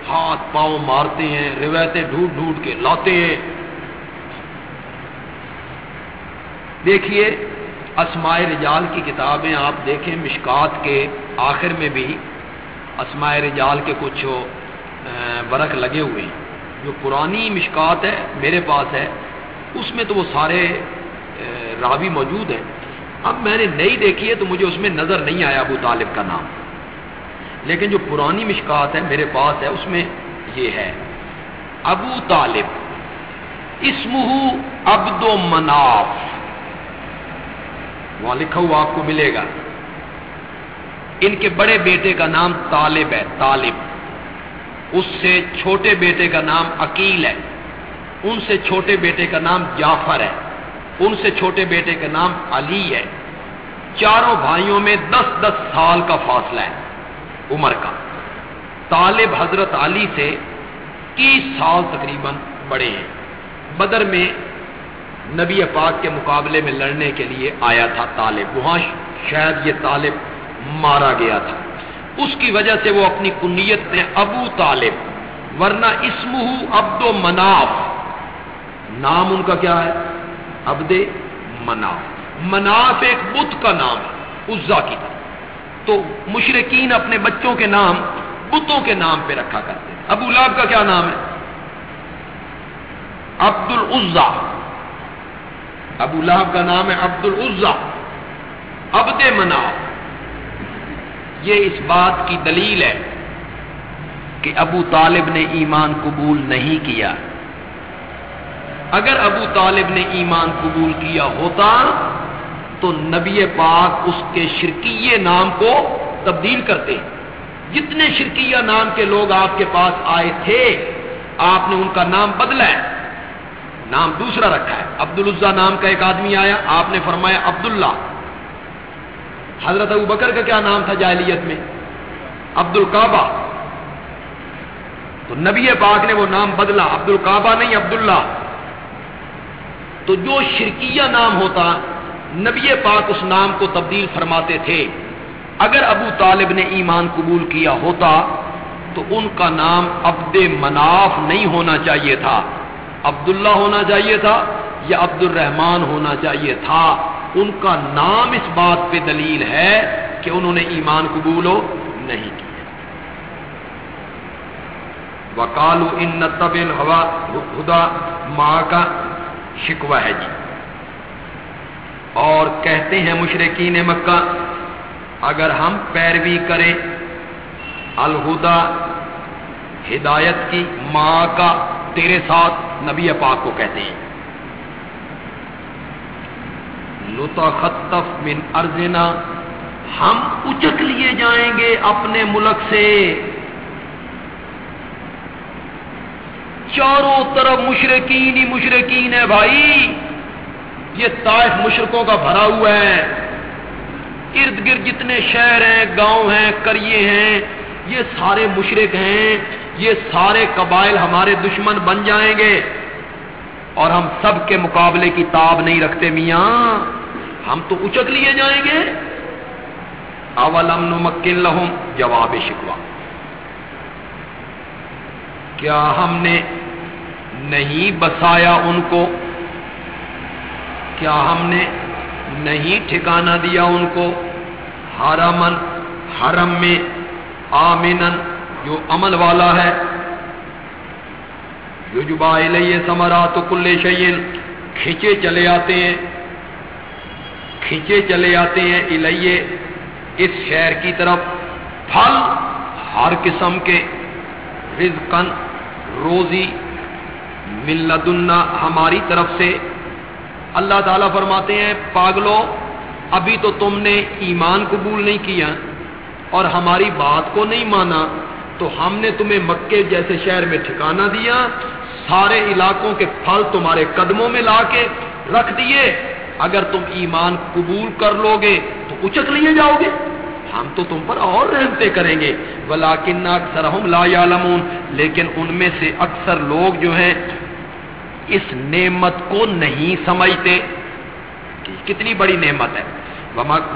ہاتھ پاؤں مارتے ہیں، روایتیں ڈھونڈ ڈھونڈ کے لاتے ہیں۔ دیکھیے اسماء رجال کی کتابیں آپ دیکھیں مشکات کے آخر میں بھی اسماء رجال کے کچھ برق لگے ہوئے ہیں۔ جو پرانی مشکات ہے، میرے پاس ہے، اس میں تو وہ سارے راوی موجود ہیں۔ اب میں نے نئی دیکھی ہے تو مجھے اس میں نظر نہیں آیا ابو طالب کا نام۔ لیکن جو پرانی مشکات ہے میرے پاس ہے، اس میں یہ ہے۔ ابو طالب اسمہ عبد و مناف۔ وہاں لکھا ہوا آپ کو ملے گا۔ ان کے بڑے بیٹے کا نام طالب ہے، طالب۔ اس سے چھوٹے بیٹے کا نام عقیل ہے۔ ان سے چھوٹے بیٹے کا نام جعفر ہے۔ ان سے چھوٹے بیٹے کا نام علی ہے۔ چاروں بھائیوں میں دس دس سال کا فاصلہ ہے عمر کا۔ طالب حضرت علی سے تیس سال تقریباً بڑے ہیں۔ بدر میں نبی پاک کے مقابلے میں لڑنے کے لیے آیا تھا طالب. وہاں شاید یہ طالب مارا گیا تھا. اس کی وجہ سے وہ اپنی کنیت نے ابو طالب، ورنہ اسم عبد و مناف. نام ان کا کیا ہے؟ عبد مناف. مناف ایک بت کا نام ہے، عزا کی طرح. تو مشرقین اپنے بچوں کے نام، بتوں کے نام پہ رکھا کرتے ہیں. ابو لاب کا کیا نام ہے؟ عبد العزا. ابو لہب کا نام ہے عبد العزا عبد منا یہ اس بات کی دلیل ہے کہ ابو طالب نے ایمان قبول نہیں کیا۔ اگر ابو طالب نے ایمان قبول کیا ہوتا تو نبی پاک اس کے شرکیے نام کو تبدیل کرتے۔ جتنے شرکیہ نام کے لوگ آپ کے پاس آئے تھے، آپ نے ان کا نام بدلا ہے۔ نام دوسرا رکھا ہے۔ عبد الزا نام کا ایک آدمی آیا، آپ نے فرمایا عبداللہ۔ حضرت ابو بکر کا کیا نام تھا جاہلیت میں؟ عبد القعبہ تو نبی پاک نے وہ نام بدلا۔ عبد القعبہ نہیں، عبداللہ۔ تو جو شرکیہ نام ہوتا، نبی پاک اس نام کو تبدیل فرماتے تھے۔ اگر ابو طالب نے ایمان قبول کیا ہوتا، تو ان کا نام عبد مناف نہیں ہونا چاہیے تھا۔ عبداللہ ہونا چاہیے تھا یا عبد الرحمان ہونا چاہیے تھا؟ ان کا نام اس بات پہ دلیل ہے کہ انہوں نے ایمان قبول ہو نہیں کیا۔ وکالو ان طبل ہوا خدا ماں کا شکوہ ہے جی۔ اور کہتے ہیں مشرقین مکہ، اگر ہم پیروی کریں الہدا ہدایت کی ماں کا تیرے ساتھ نبی پاک کو کہتے ہیں۔ لتا خطف من ارزنا ہم اچک لیے جائیں گے اپنے ملک سے۔ چاروں طرف مشرقین ہی مشرقین ہے بھائی، یہ طائف مشرقوں کا بھرا ہوا ہے۔ ارد گرد جتنے شہر ہیں، گاؤں ہیں کریے ہیں، یہ سارے مشرق ہیں۔ یہ سارے قبائل ہمارے دشمن بن جائیں گے۔ اور ہم سب کے مقابلے کی تاب نہیں رکھتے میاں۔ ہم تو اچک لیے جائیں گے۔ اولم نمکن لہم جواب شکوا کیا ہم نے نہیں بسایا ان کو؟ کیا ہم نے نہیں ٹھکانہ دیا ان کو؟ حرمن، حرم میں آمنن۔ جو عمل والا ہے۔ جو جبا لیے سمرات کل شعین کھینچے چلے آتے ہیں۔ کھینچے چلے آتے ہیں الہیے اس شہر کی طرف۔ پھل ہر قسم کے رزقن روزی ملدنا ہماری طرف سے۔ اللہ تعالیٰ فرماتے ہیں، پاگلو، ابھی تو تم نے ایمان قبول نہیں کیا اور ہماری بات کو نہیں مانا۔ تو ہم نے تمہیں مکے جیسے شہر میں ٹھکانہ دیا، سارے علاقوں کے پھل تمہارے قدموں میں لا کے رکھ دیے۔ اگر تم ایمان قبول کر لو گے تو اچک لیے جاؤ گے۔ ہم تو تم پر اور رحمتے کریں گے۔ ولاکن اکثر ہم لا یعلمون، لیکن ان میں سے اکثر لوگ جو ہیں اس نعمت کو نہیں سمجھتے۔ کتنی بڑی نعمت ہے۔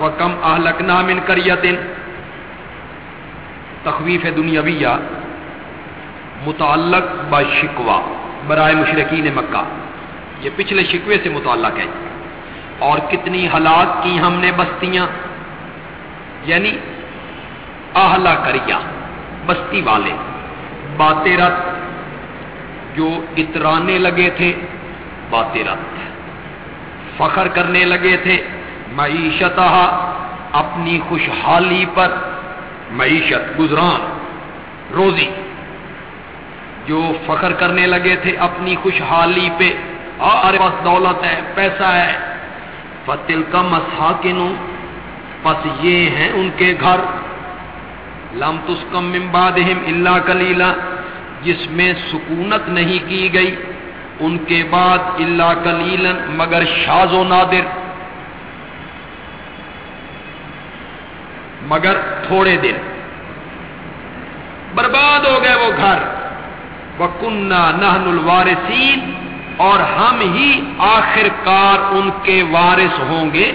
وکم اہلکنا من کریتن تخویف دنیاویہ متعلق بشکوا برائے مشرقین مکہ۔ یہ پچھلے شکوے سے متعلق ہے۔ اور کتنی ہلاک کی ہم نے بستیاں یعنی اہلا کریا بستی والے باتے رت جو اترانے لگے تھے باتے رت فخر کرنے لگے تھے معیشت اپنی خوشحالی پر معیشت، گزران، روزی۔ جو فخر کرنے لگے تھے اپنی خوشحالی پہ ارے پاس دولت ہے، پیسہ ہے۔ فتل کا مساکن پس یہ ہیں ان کے گھر۔ لم تسکم ممبادہم اللہ کلیلہ جس میں سکونت نہیں کی گئی، ان کے بعد اللہ کلیلن مگر شاز و نادر۔ مگر تھوڑے دن۔ برباد ہو گئے وہ گھر۔ وہ کنہ نہن الوارثین اور ہم ہی آخر کار ان کے وارث ہوں گے۔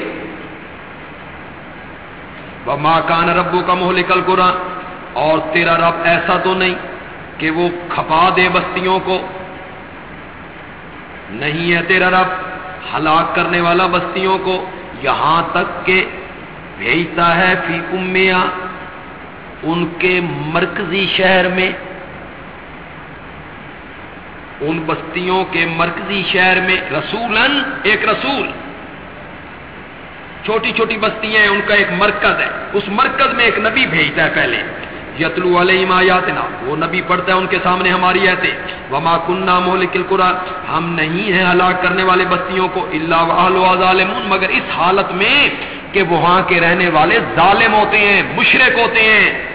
وہ ماں کان ربو کا موہ نکل اور تیرا رب ایسا تو نہیں کہ وہ کھپا دے بستیوں کو۔ نہیں ہے تیرا رب ہلاک کرنے والا بستیوں کو یہاں تک کہ بھیجتا ہے فی امیا ان کے مرکزی شہر میں، ان بستیوں کے مرکزی شہر میں رسولن ایک رسول۔ چھوٹی چھوٹی بستیاں ہیں، ان کا ایک مرکز ہے۔ اس مرکز میں ایک نبی بھیجتا ہے پہلے۔ یتلو علیہم آیاتنا، وہ نبی پڑھتا ہے ان کے سامنے ہماری ایتے وما کننا مہلک القرى، ہم نہیں ہیں ہلاک کرنے والے بستیوں کو، الا واهل ظالمون مگر اس حالت میں کہ وہاں کے رہنے والے ظالم ہوتے ہیں، مشرک ہوتے ہیں،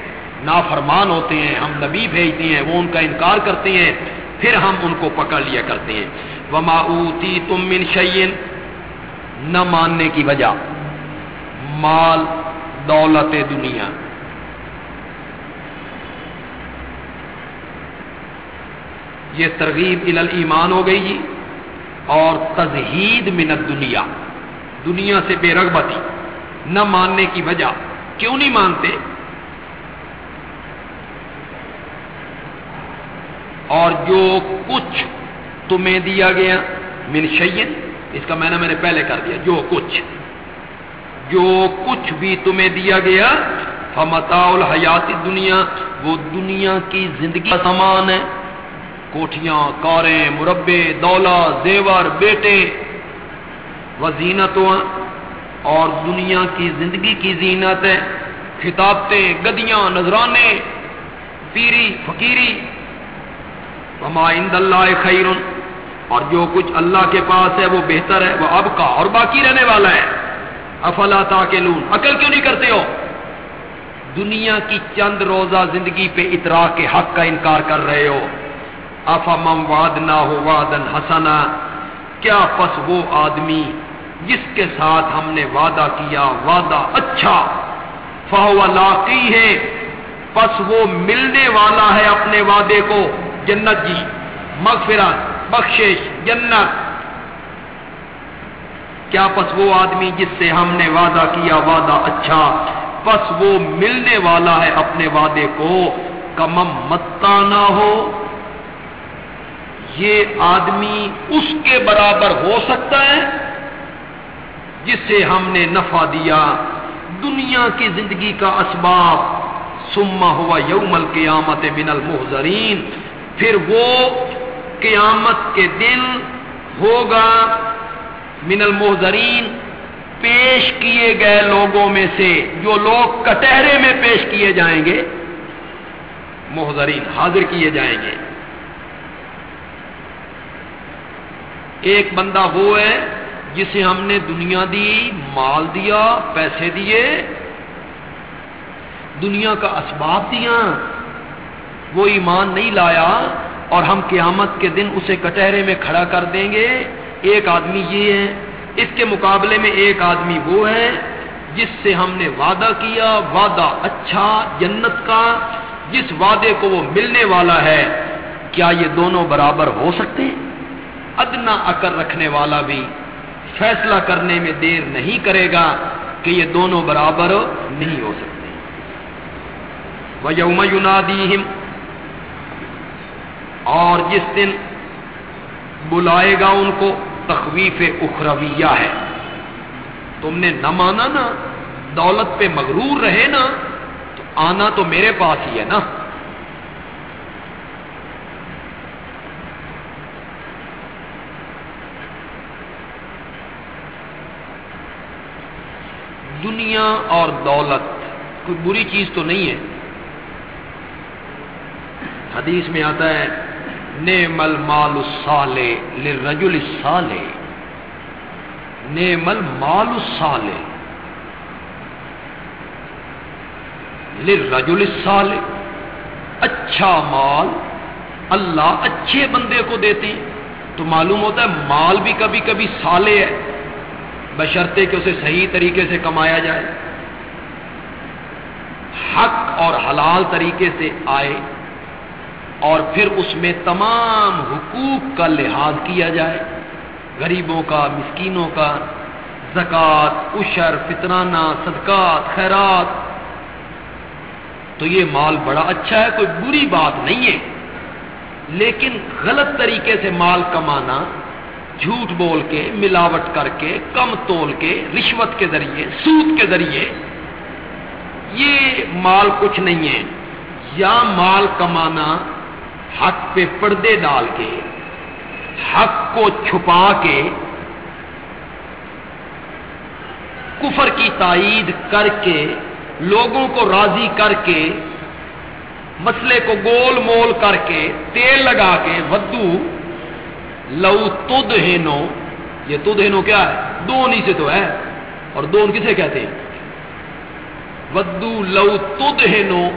نافرمان ہوتے ہیں، ہم نبی بھیجتے ہیں، وہ ان کا انکار کرتے ہیں، پھر ہم ان کو پکڑ لیا کرتے ہیں۔ وما اوتی تم من شعین نہ ماننے کی وجہ، مال، دولت دنیا۔ یہ ترغیب ایمان ہو گئی جی اور تزہید منت دنیا دنیا سے بے رغبتی۔ نہ ماننے کی وجہ۔ کیوں نہیں مانتے؟ اور جو کچھ تمہیں دیا گیا من شیئن اس کا میں نے میں نے پہلے کر دیا، جو کچھ۔ جو کچھ بھی تمہیں دیا گیا فمتا الحیات دنیا وہ دنیا کی زندگی کا سامان ہے۔ کوٹیاں کاریں، مربے، دولا، زیور، بیٹے۔ وزینتوں اور دنیا کی زندگی کی زینت ہے خطابتیں، گدیاں، نذرانے، پیری، فقیری، وما عند اللہ خیر اور جو کچھ اللہ کے پاس ہے وہ بہتر ہے، وہ اب کا اور باقی رہنے والا ہے۔ افلا تاکلون، عقل کیوں نہیں کرتے ہو؟ دنیا کی چند روزہ زندگی پہ اطراع کے حق کا انکار کر رہے ہو۔ افام واد نہ ہو وادن حسنا، کیا پس وہ آدمی جس کے ساتھ ہم نے وعدہ کیا، وعدہ اچھا فہو لاقی ہے، پس وہ ملنے والا ہے اپنے وعدے کو، جنت جی مغفرت، بخشش، جنت۔ کیا پس وہ آدمی جس سے ہم نے وعدہ کیا، وعدہ اچھا پس وہ ملنے والا ہے اپنے وعدے کو، کمم متا نہ ہو۔ یہ آدمی اس کے برابر ہو سکتا ہے جس سے ہم نے نفع دیا، دنیا کی زندگی کا اسباب۔ سما ہوا یوم القیامت من المحضرین۔ پھر وہ قیامت کے دن ہوگا من المحضرین، پیش کیے گئے لوگوں میں سے جو لوگ کٹہرے میں پیش کیے جائیں گے، محضرین حاضر کیے جائیں گے۔ ایک بندہ وہ ہے جسے ہم نے دنیا دی، مال دیا، پیسے دیے، دنیا کا اسباب دیا، وہ ایمان نہیں لایا اور ہم قیامت کے دن اسے کٹہرے میں کھڑا کر دیں گے۔ ایک آدمی یہ ہے، اس کے مقابلے میں ایک آدمی وہ ہے، جس سے ہم نے وعدہ کیا، وعدہ اچھا جنت کا، جس وعدے کو وہ ملنے والا ہے۔ کیا یہ دونوں برابر ہو سکتے؟ ہیں ادنا اکر رکھنے والا بھی۔ فیصلہ کرنے میں دیر نہیں کرے گا کہ یہ دونوں برابر نہیں ہو سکتے۔ وہ یوم یونادیم اور جس دن بلائے گا ان کو تخویف اخرویہ ہے۔ تم نے نہ مانا نا، دولت پہ مغرور رہے نا، تو آنا تو میرے پاس ہی ہے نا۔ دنیا اور دولت، کوئی بری چیز تو نہیں ہے۔ حدیث میں آتا ہے، نعم المال الصالح للرجل الصالح۔ نعم المال الصالح للرجل الصالح۔ اچھا مال اللہ اچھے بندے کو دیتے ہیں۔ تو معلوم ہوتا ہے مال بھی کبھی کبھی سالے ہے۔ بشرطے کہ اسے صحیح طریقے سے کمایا جائے۔ حق اور حلال طریقے سے آئے اور پھر اس میں تمام حقوق کا لحاظ کیا جائے۔ غریبوں کا، مسکینوں کا، زکوٰۃ اشر فطرانہ، صدقات، خیرات۔ تو یہ مال بڑا اچھا ہے، کوئی بری بات نہیں ہے، لیکن غلط طریقے سے مال کمانا جھوٹ بول کے، ملاوٹ کر کے، کم تول کے، رشوت کے ذریعے، سود کے ذریعے، یہ مال کچھ نہیں ہے۔ یا مال کمانا حق پہ پردے ڈال کے، حق کو چھپا کے، کفر کی تائید کر کے، لوگوں کو راضی کر کے، مسئلے کو گول مول کر کے، تیل لگا کے، ودو لو تد ہینو، یہ تد ہینو کیا ہے؟ دون ہی سے تو ہے۔ اور دون کسے کہتے ہیں؟ ودو لو تد ہینو۔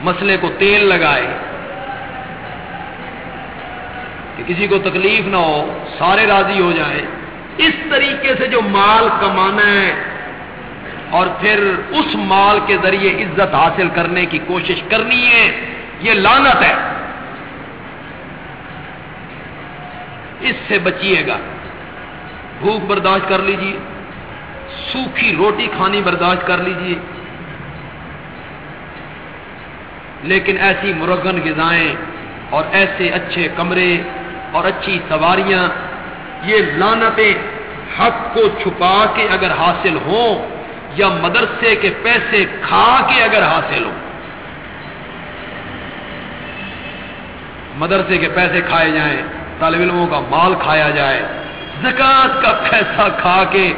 مسئلے کو تیل لگائے۔ کہ کسی کو تکلیف نہ ہو، سارے راضی ہو جائیں۔ اس طریقے سے جو مال کمانا ہے، اور پھر اس مال کے ذریعے عزت حاصل کرنے کی کوشش کرنی ہے یہ لانت ہے۔ اس سے بچیے گا۔ بھوک برداشت کر لیجیے۔ سوکھی روٹی کھانی برداشت کر لیجیے۔ لیکن ایسی مرغن غذائیں اور ایسے اچھے کمرے اور اچھی سواریاں، یہ لانتیں حق کو چھپا کے اگر حاصل ہوں یا مدرسے کے پیسے کھا کے اگر حاصل ہوں۔ مدرسے کے پیسے کھائے جائیں، طالب علموں کا مال کھایا جائے۔ زکات کا پیسہ کھا کے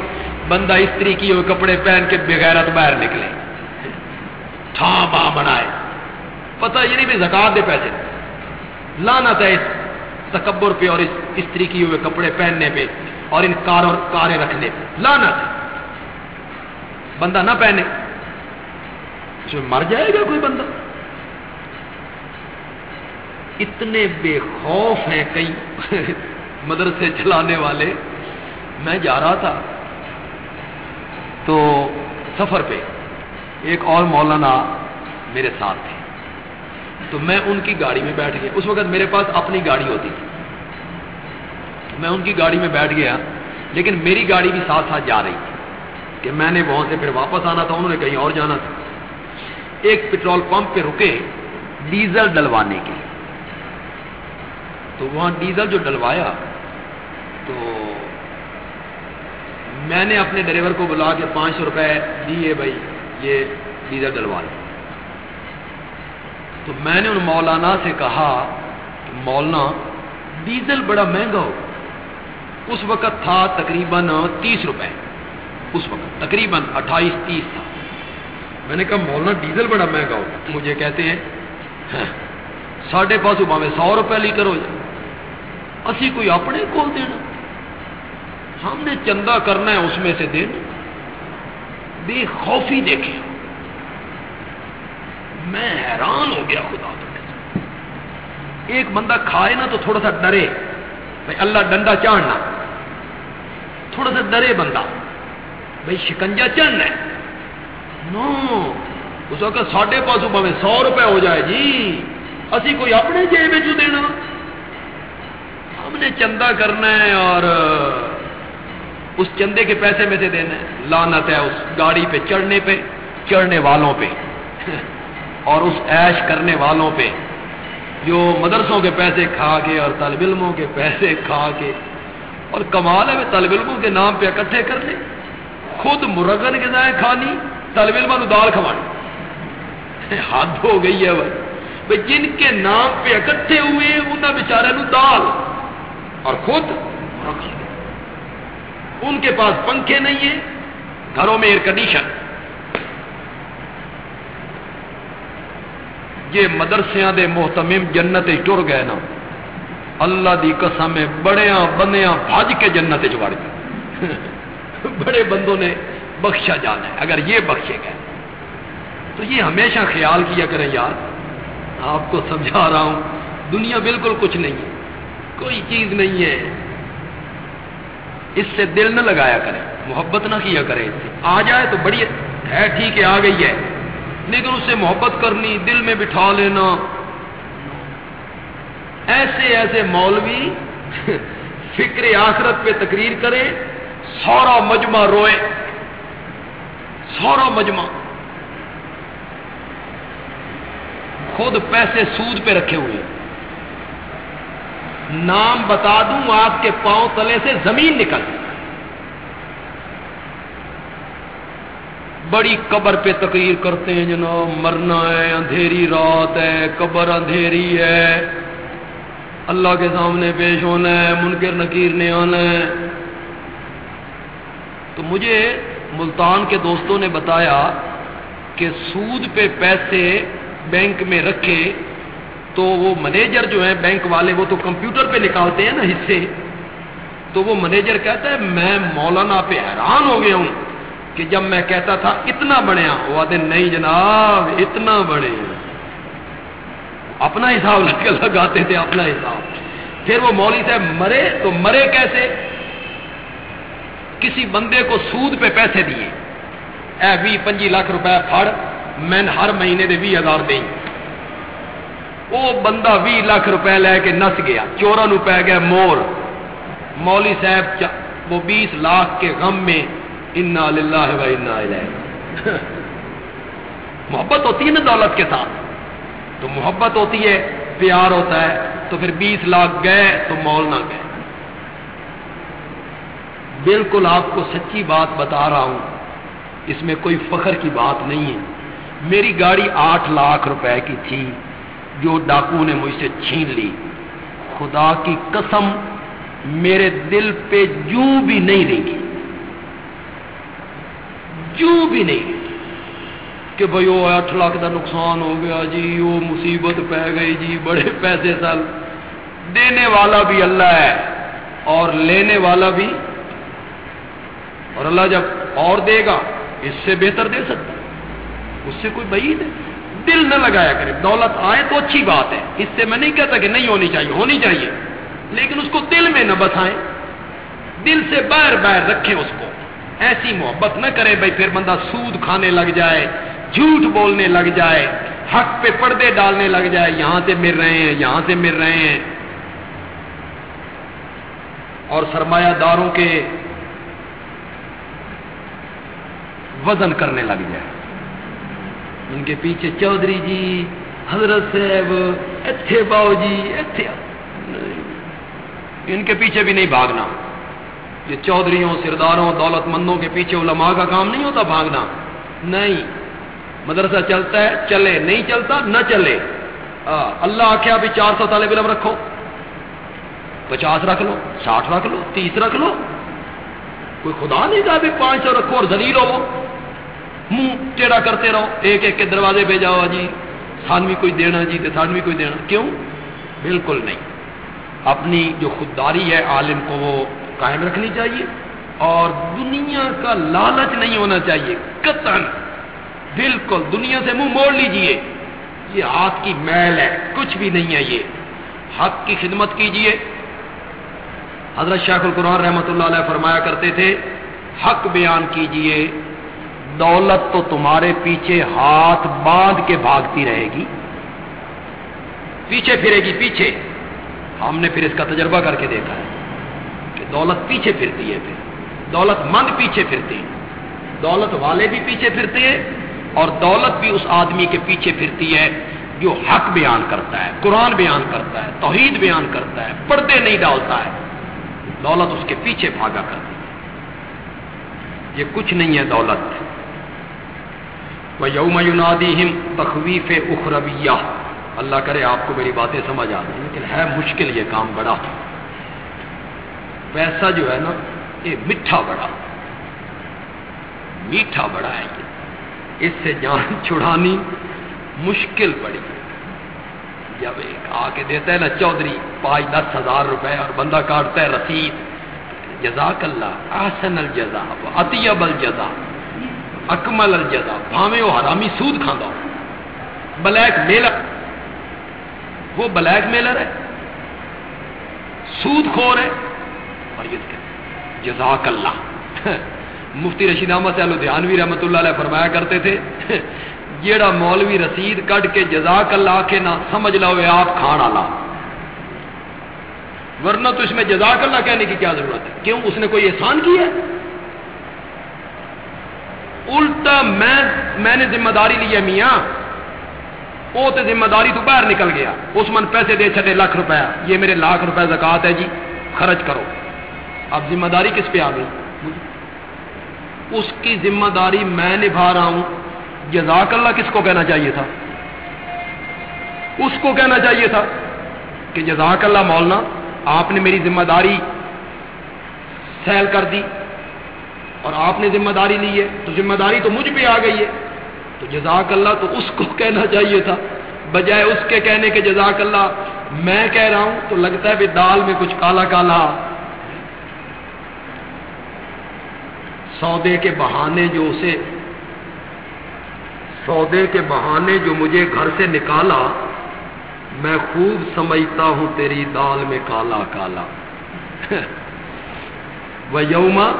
بندہ استری کی ہوئے کپڑے پہن کے بغیرت باہر نکلے۔ ٹھا باں بنائے۔ پتہ یہ نہیں بھی زکات دے پیسے۔ لانا تھا اس تکبر پہ اور اس استری کی ہوئے کپڑے پہننے پہ اور ان کار اور کاریں رکھنے پہ۔ لانا تھا بندہ نہ پہنے۔ اس میں مر جائے گا کوئی بندہ۔ اتنے بے خوف ہیں کئی مدرسے چلانے والے۔ میں جا رہا تھا تو سفر پہ ایک اور مولانا میرے ساتھ تھے۔ تو میں ان کی گاڑی میں بیٹھ گیا۔ اس وقت میرے پاس اپنی گاڑی ہوتی تھی۔ میں ان کی گاڑی میں بیٹھ گیا، لیکن میری گاڑی بھی ساتھ ساتھ جا رہی تھی کہ میں نے وہاں سے پھر واپس آنا تھا، انہوں نے کہیں اور جانا تھا۔ ایک پٹرول پمپ پہ رکے ڈیزل ڈلوانے کے لیے۔ تو وہاں ڈیزل جو ڈلوایا تو میں نے اپنے ڈرائیور کو بلا کے پانچ سو روپئے دیے بھائی، یہ ڈیزل ڈلوا لیں تو میں نے ان مولانا سے کہا کہ مولانا، ڈیزل بڑا مہنگا ہو۔ اس وقت تھا تقریباً تیس روپے۔ اس وقت تقریباً اٹھائیس، تیس تھا۔ میں نے کہا، مولانا، ڈیزل بڑا مہنگا ہو۔ مجھے کہتے ہیں ہاں، ساڑھے پانچ سو میں سو روپے لیٹر ہو جائے۔ اسی کوئی اپنے کول دینا۔ ہم نے چندہ کرنا ہے اس میں سے دینا بے خوفی دیکھے میں حیران ہو گیا خدا تو ایک بندہ کھائے نا تو تھوڑا سا ڈرے۔ بھائی اللہ ڈنڈا چاڑنا تھوڑا سا ڈرے بندہ۔ بھائی شکنجا چڑھنا ہے۔ نو۔ اس وقت ساڑھے پانچ سو میں سو روپے ہو جائے۔ جی۔ اسی کوئی اپنے جیب دینا۔ نے چندہ کرنا ہے اور اس چندے کے پیسے میں سے دینا ہے۔ لانت ہے اس گاڑی پہ، چڑھنے پہ، چڑھنے والوں پہ۔ اور اس عیش کرنے والوں پہ۔ جو مدرسوں کے پیسے کھا کے اور طالب علموں کے پیسے کھا کے۔ اور کمال ہے طالب علموں کے نام پہ اکٹھے کر لے۔ خود مرغن کے ذائقہ کھانی طالب علم دال کھوانی حد ہو گئی ہے۔ بھائی جن کے نام پہ اکٹھے ہوئے انہیں بےچارے دال۔ اور خود ان کے پاس پنکھے نہیں ہیں، گھروں میں ایئر کنڈیشن یہ مدرسیاں دے محتمم جنت ٹر گئے نا۔ اللہ دی قسم بڑیا بندیاں بھج کے جنت چڑ گئے۔ [laughs] بڑے بندوں نے بخشا جانا ہے، اگر یہ بخشے گئے۔ تو یہ ہمیشہ خیال کیا کریں یار، آپ کو سمجھا رہا ہوں، دنیا بالکل کچھ نہیں ہے۔ کوئی چیز نہیں ہے۔ اس سے دل نہ لگایا کریں محبت نہ کیا کریں اس سے آ جائے تو بڑی ہے، ٹھیک ہے، آ گئی ہے۔ لیکن اس سے محبت کرنی، دل میں بٹھا لینا۔ ایسے ایسے مولوی [laughs] فکر آخرت پہ تقریر کرے سورا مجمع روئے۔ سورا مجمع۔ خود پیسے سود پہ رکھے ہوئے۔ نام بتا دوں، آپ کے پاؤں تلے سے زمین نکل۔ بڑی قبر پہ تقریر کرتے ہیں جناب، مرنا ہے، اندھیری رات ہے، قبر اندھیری ہے۔ اللہ کے سامنے پیش ہونا ہے، منکر نکیر نے آنا ہے۔ تو مجھے ملتان کے دوستوں نے بتایا کہ سود پہ پیسے بینک میں رکھے تو وہ مینیجر جو ہیں بینک والے، وہ تو کمپیوٹر پہ نکالتے ہیں نا حصے۔ تو وہ مینیجر کہتا ہے، میں مولانا پہ حیران ہو گیا ہوں کہ جب میں کہتا تھا، اتنا بڑھیا۔ وہ آتے، نہیں جناب، اتنا بڑے اپنا حساب لگاتے تھے، اپنا حساب۔ پھر وہ مولوی صاحب، مرے؟ تو مرے کیسے؟ کسی بندے کو سود پہ پیسے دیے۔ اے بھی پنجی لاکھ روپے پھڑ، میں ہر مہینے دے بھی ہزار دیں۔ وہ بندہ بھی لاکھ روپے لے کے نس گیا، چورا نو پی گیا مور۔ مولی صاحب وہ بیس لاکھ کے غم میں انا للہ و انا الیہ۔ [laughs] محبت ہوتی ہے نا دولت کے ساتھ۔ تو محبت ہوتی ہے، پیار ہوتا ہے، تو پھر بیس لاکھ گئے تو مول نہ گئے۔ بالکل آپ کو سچی بات بتا رہا ہوں، اس میں کوئی فخر کی بات نہیں ہے۔ میری گاڑی آٹھ لاکھ روپے کی تھی۔ جو ڈاکو نے مجھ سے چھین لی۔ خدا کی قسم میرے دل پہ جو بھی نہیں رہیں گی بھی نہیں۔ کہ بھائی وہ اٹھ لاکھ کا نقصان ہو گیا جی وہ مصیبت پہ گئی جی بڑے پیسے سال۔ دینے والا بھی اللہ ہے اور لینے والا بھی۔ اور اللہ جب اور دے گا، اس سے بہتر دے سکتا۔ اس سے کوئی بعید ہے۔ دل نہ لگایا کرے۔ دولت آئے تو اچھی بات ہے۔ اس سے میں نہیں کہتا کہ نہیں ہونی چاہیے ہونی چاہیے۔ لیکن اس کو دل میں نہ بسائیں۔ دل سے باہر باہر رکھیں اس کو۔ ایسی محبت نہ کرے بھائی، پھر بندہ سود کھانے لگ جائے، جھوٹ بولنے لگ جائے، حق پہ پردے ڈالنے لگ جائے۔ یہاں سے مل رہے ہیں، یہاں سے مل رہے ہیں۔ اور سرمایہ داروں کے وزن کرنے لگ جائے۔ ان کے پیچھے چودھری جی حضرت صاحب اتھے باؤ جی اتھے ان کے پیچھے بھی نہیں بھاگنا۔ یہ چودھریوں، سرداروں دولت مندوں کے پیچھے علماء کا کام نہیں ہوتا بھاگنا۔ نہیں، مدرسہ چلتا ہے، چلے۔ نہیں چلتا، نہ چلے۔ اللہ آخیا بھی چار سو طالب علم رکھو۔ پچاس رکھ لو، ساٹھ رکھ لو، تیس رکھ لو۔ کوئی خدا نہیں کہا بھی پانچ سو رکھو اور دلیل ہو۔ منہ ٹیڑا کرتے رہو، ایک ایک کے دروازے پہ جاؤ جی سانوی کوئی دینا جی سانوی کوئی دینا کیوں؟ بالکل نہیں۔ اپنی جو خودداری ہے عالم کو وہ قائم رکھنی چاہیے اور دنیا کا لالچ نہیں ہونا چاہیے۔ قطن بالکل۔ دنیا سے منہ موڑ لیجیے۔ یہ ہاتھ کی میل ہے، کچھ بھی نہیں ہے یہ۔ حق کی خدمت کیجیے۔ حضرت شیخ القرآن رحمۃ اللہ علیہ فرمایا کرتے تھے، حق بیان کیجیے۔ دولت تو تمہارے پیچھے ہاتھ باندھ کے بھاگتی رہے گی۔ پیچھے پھرے گی، پیچھے۔ ہم نے پھر اس کا تجربہ کر کے دیکھا ہے کہ دولت پیچھے پھرتی ہے پھر۔ دولت مند پیچھے پھرتے ہیں دولت والے بھی پیچھے پھرتے ہیں اور دولت بھی اس آدمی کے پیچھے پھرتی ہے جو حق بیان کرتا ہے، قرآن بیان کرتا ہے، توحید بیان کرتا ہے، پردے نہیں ڈالتا ہے۔ دولت اس کے پیچھے بھاگا کرتی ہے۔ یہ کچھ نہیں ہے دولت۔ وہ یوم یونادی تخویف اخرویہ اللہ کرے آپ کو میری باتیں سمجھ آ رہی لیکن ہے مشکل یہ کام بڑا۔ پیسہ جو ہے نا، یہ میٹھا بڑا۔ میٹھا بڑا ہے یہ۔ اس سے جان [laughs] چھڑانی مشکل پڑی۔ جب ایک آ کے دیتا ہے نا چودھری پانچ دس ہزار روپے اور بندہ کاٹتا ہے رسید۔ جزاک اللہ آسن الجزا اطیب الجزا اکمل الجزا بھاوے وہ حرامی سود کھانا بلیک میلر، وہ بلیک میلر ہے۔ سود خور ہے۔ اور یہ جزاک اللہ۔ مفتی رشید احمد سے لدھیانوی رحمت اللہ علیہ فرمایا کرتے تھے، جیڑا مولوی رسید کٹ کے جزاک اللہ کے نہ سمجھ لو آپ کھانا لا ورنہ تو اس میں جزاک اللہ کہنے کی کیا ضرورت ہے؟ کیوں؟ اس نے کوئی احسان کیا ہے؟ الٹا میں میں نے ذمہ داری لی ہے میاں۔ وہ تو ذمہ داری تو باہر نکل گیا۔ اس من پیسے دے چھٹے لاکھ روپیہ یہ میرے لاکھ روپے زکات ہے جی۔ خرچ کرو۔ اب ذمہ داری کس پہ آ گئی؟ اس کی ذمہ داری میں نبھا رہا ہوں۔ جزاک اللہ کس کو کہنا چاہیے تھا؟ اس کو کہنا چاہیے تھا کہ جزاک اللہ مولانا، آپ نے میری ذمہ داری سیل کر دی۔ اور آپ نے ذمہ داری لی ہے، تو ذمہ داری تو مجھ پہ آ گئی ہے۔ تو جزاک اللہ تو اس کو کہنا چاہیے تھا۔ بجائے اس کے کہنے کے جزاک اللہ، میں کہہ رہا ہوں تو لگتا ہے بھی دال میں کچھ کالا کالا۔ سودے کے بہانے جو اسے، سودے کے بہانے جو مجھے گھر سے نکالا، میں خوب سمجھتا ہوں تیری دال میں کالا کالا۔ [laughs] وہ یوما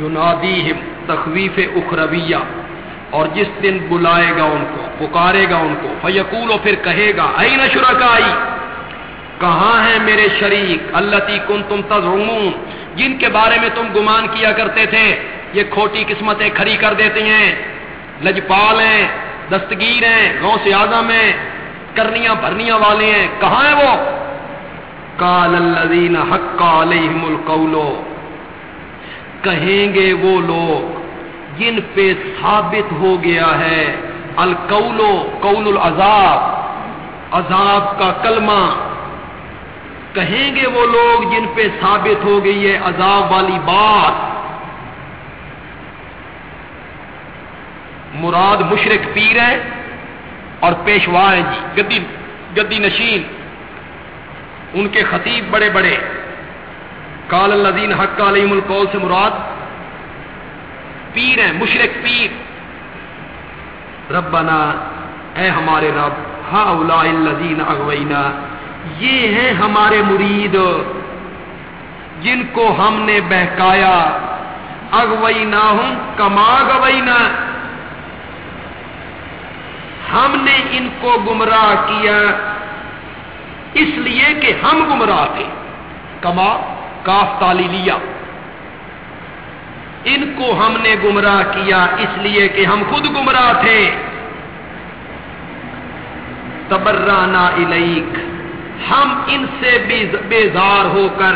یونادی تخویف اخرویہ۔ اور جس دن بلائے گا ان کو، پکارے گا ان کو، فیقول، پھر کہے گا ائی نہ کہاں ہیں میرے شریک؟ اللہ کن تم تزعمون۔ جن کے بارے میں تم گمان کیا کرتے تھے، یہ کھوٹی قسمتیں کھڑی کر دیتے ہیں۔ لجپال ہیں، دستگیر ہیں، غوث سے اعظم ہیں، کرنیاں بھرنیاں والے ہیں۔ کہاں ہیں وہ؟ کال الذین حق علیہم القول. کہیں گے وہ لوگ، جن پہ ثابت ہو گیا ہے، القول قول العذاب، عذاب کا کلمہ۔ کہیں گے وہ لوگ جن پہ ثابت ہو گئی ہے عذاب والی بات۔ مراد مشرق پیر ہے اور پیشوا ہیں جی گدی گدی نشین۔ ان کے خطیب بڑے بڑے۔ کال الدین حق علیم القول سے مراد پیر ہیں مشرق پیر۔ ربنا، اے ہمارے رب ہا الذین اغوینا، یہ ہیں ہمارے مرید جن کو ہم نے بہکایا۔ اغوینا ہوں کما گوینا ہم نے ان کو گمراہ کیا، اس لیے کہ ہم گمراہ تھے۔ کما؟ کاف تالی لیا ان کو ہم نے گمراہ کیا، اس لیے کہ ہم خود گمراہ تھے۔ تبرانا الیک۔ ہم ان سے بیزار ہو کر۔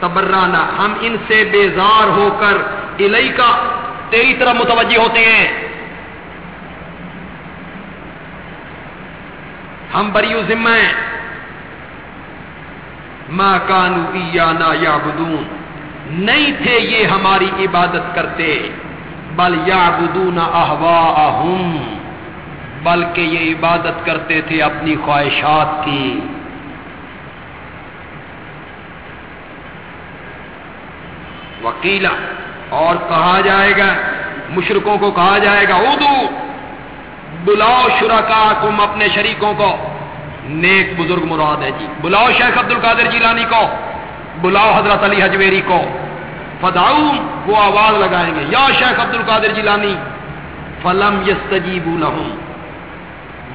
تبرانا ہم ان سے بیزار ہو کر الہی کا تیری طرح متوجہ ہوتے ہیں۔ ہم بری ذمہ ہیں۔ ماں کانو ایانا یا نہیں تھے یہ ہماری عبادت کرتے، بل یا بدون بلکہ یہ عبادت کرتے تھے اپنی خواہشات کی۔ وکیلا، اور کہا جائے گا مشرقوں کو کہا جائے گا اردو بلاؤ شرکا تم اپنے شریکوں کو۔ نیک بزرگ مراد ہے جی۔ بلاؤ شیخ عبد القادر جیلانی کو، بلاؤ حضرت علی حجویری کو۔ فداؤ وہ آواز لگائیں گے۔ یا شیخ عبد القادر جیلانی، فلم یس تجیب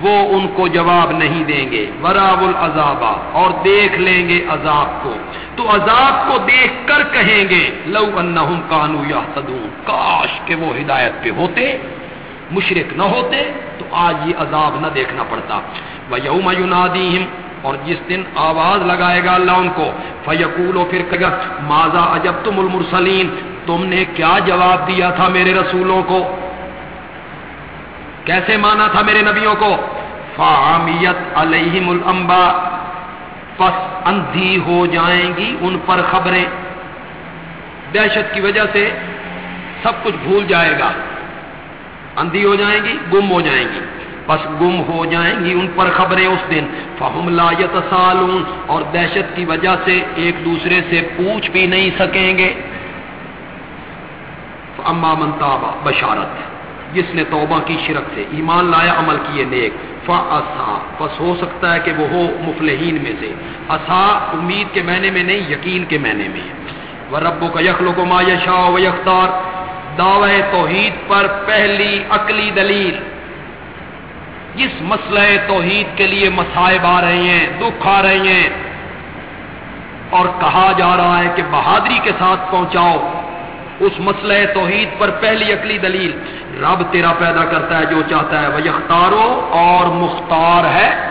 وہ ان کو جواب نہیں دیں گے۔ وراب العذابہ اور دیکھ لیں گے عذاب کو۔ تو عذاب کو دیکھ کر کہیں گے، لو انہم کانو یا کاش کہ وہ ہدایت پہ ہوتے مشرق نہ ہوتے آج یہ عذاب نہ دیکھنا پڑتا۔ وہ یوم یونادیم اور جس دن آواز لگائے گا اللہ ان کو فیقول و پھر کہا ماضا اجب تم المرسلین تم نے کیا جواب دیا تھا میرے رسولوں کو؟ کیسے مانا تھا میرے نبیوں کو؟ فامیت علیہم الانبا پس اندھی ہو جائیں گی ان پر خبریں۔ دہشت کی وجہ سے سب کچھ بھول جائے گا۔ اندھی ہو جائیں گی، گم ہو جائیں گی۔ بس گم ہو جائیں گی ان پر خبریں اس دن۔ فہم لا یتسالون اور دہشت کی وجہ سے ایک دوسرے سے پوچھ بھی نہیں سکیں گے۔ اما منتابا بشارت۔ جس نے توبہ کی شرک سے ایمان لایا، عمل کیے نیک۔ فاسا بس ہو سکتا ہے کہ وہ ہو مفلحین میں سے۔ اصا امید کے معنی میں نہیں، یقین کے معنی میں۔ وہ ربو کا یخلو کو ما یشا و یختار دعوی توحید پر پہلی عقلی دلیل۔ جس مسئلہ توحید کے لیے مسائب آ رہے ہیں، دکھ آ رہے ہیں، اور کہا جا رہا ہے کہ بہادری کے ساتھ پہنچاؤ۔ اس مسئلہ توحید پر پہلی عقلی دلیل۔ رب تیرا پیدا کرتا ہے جو چاہتا ہے وہ یختارو اور مختار ہے۔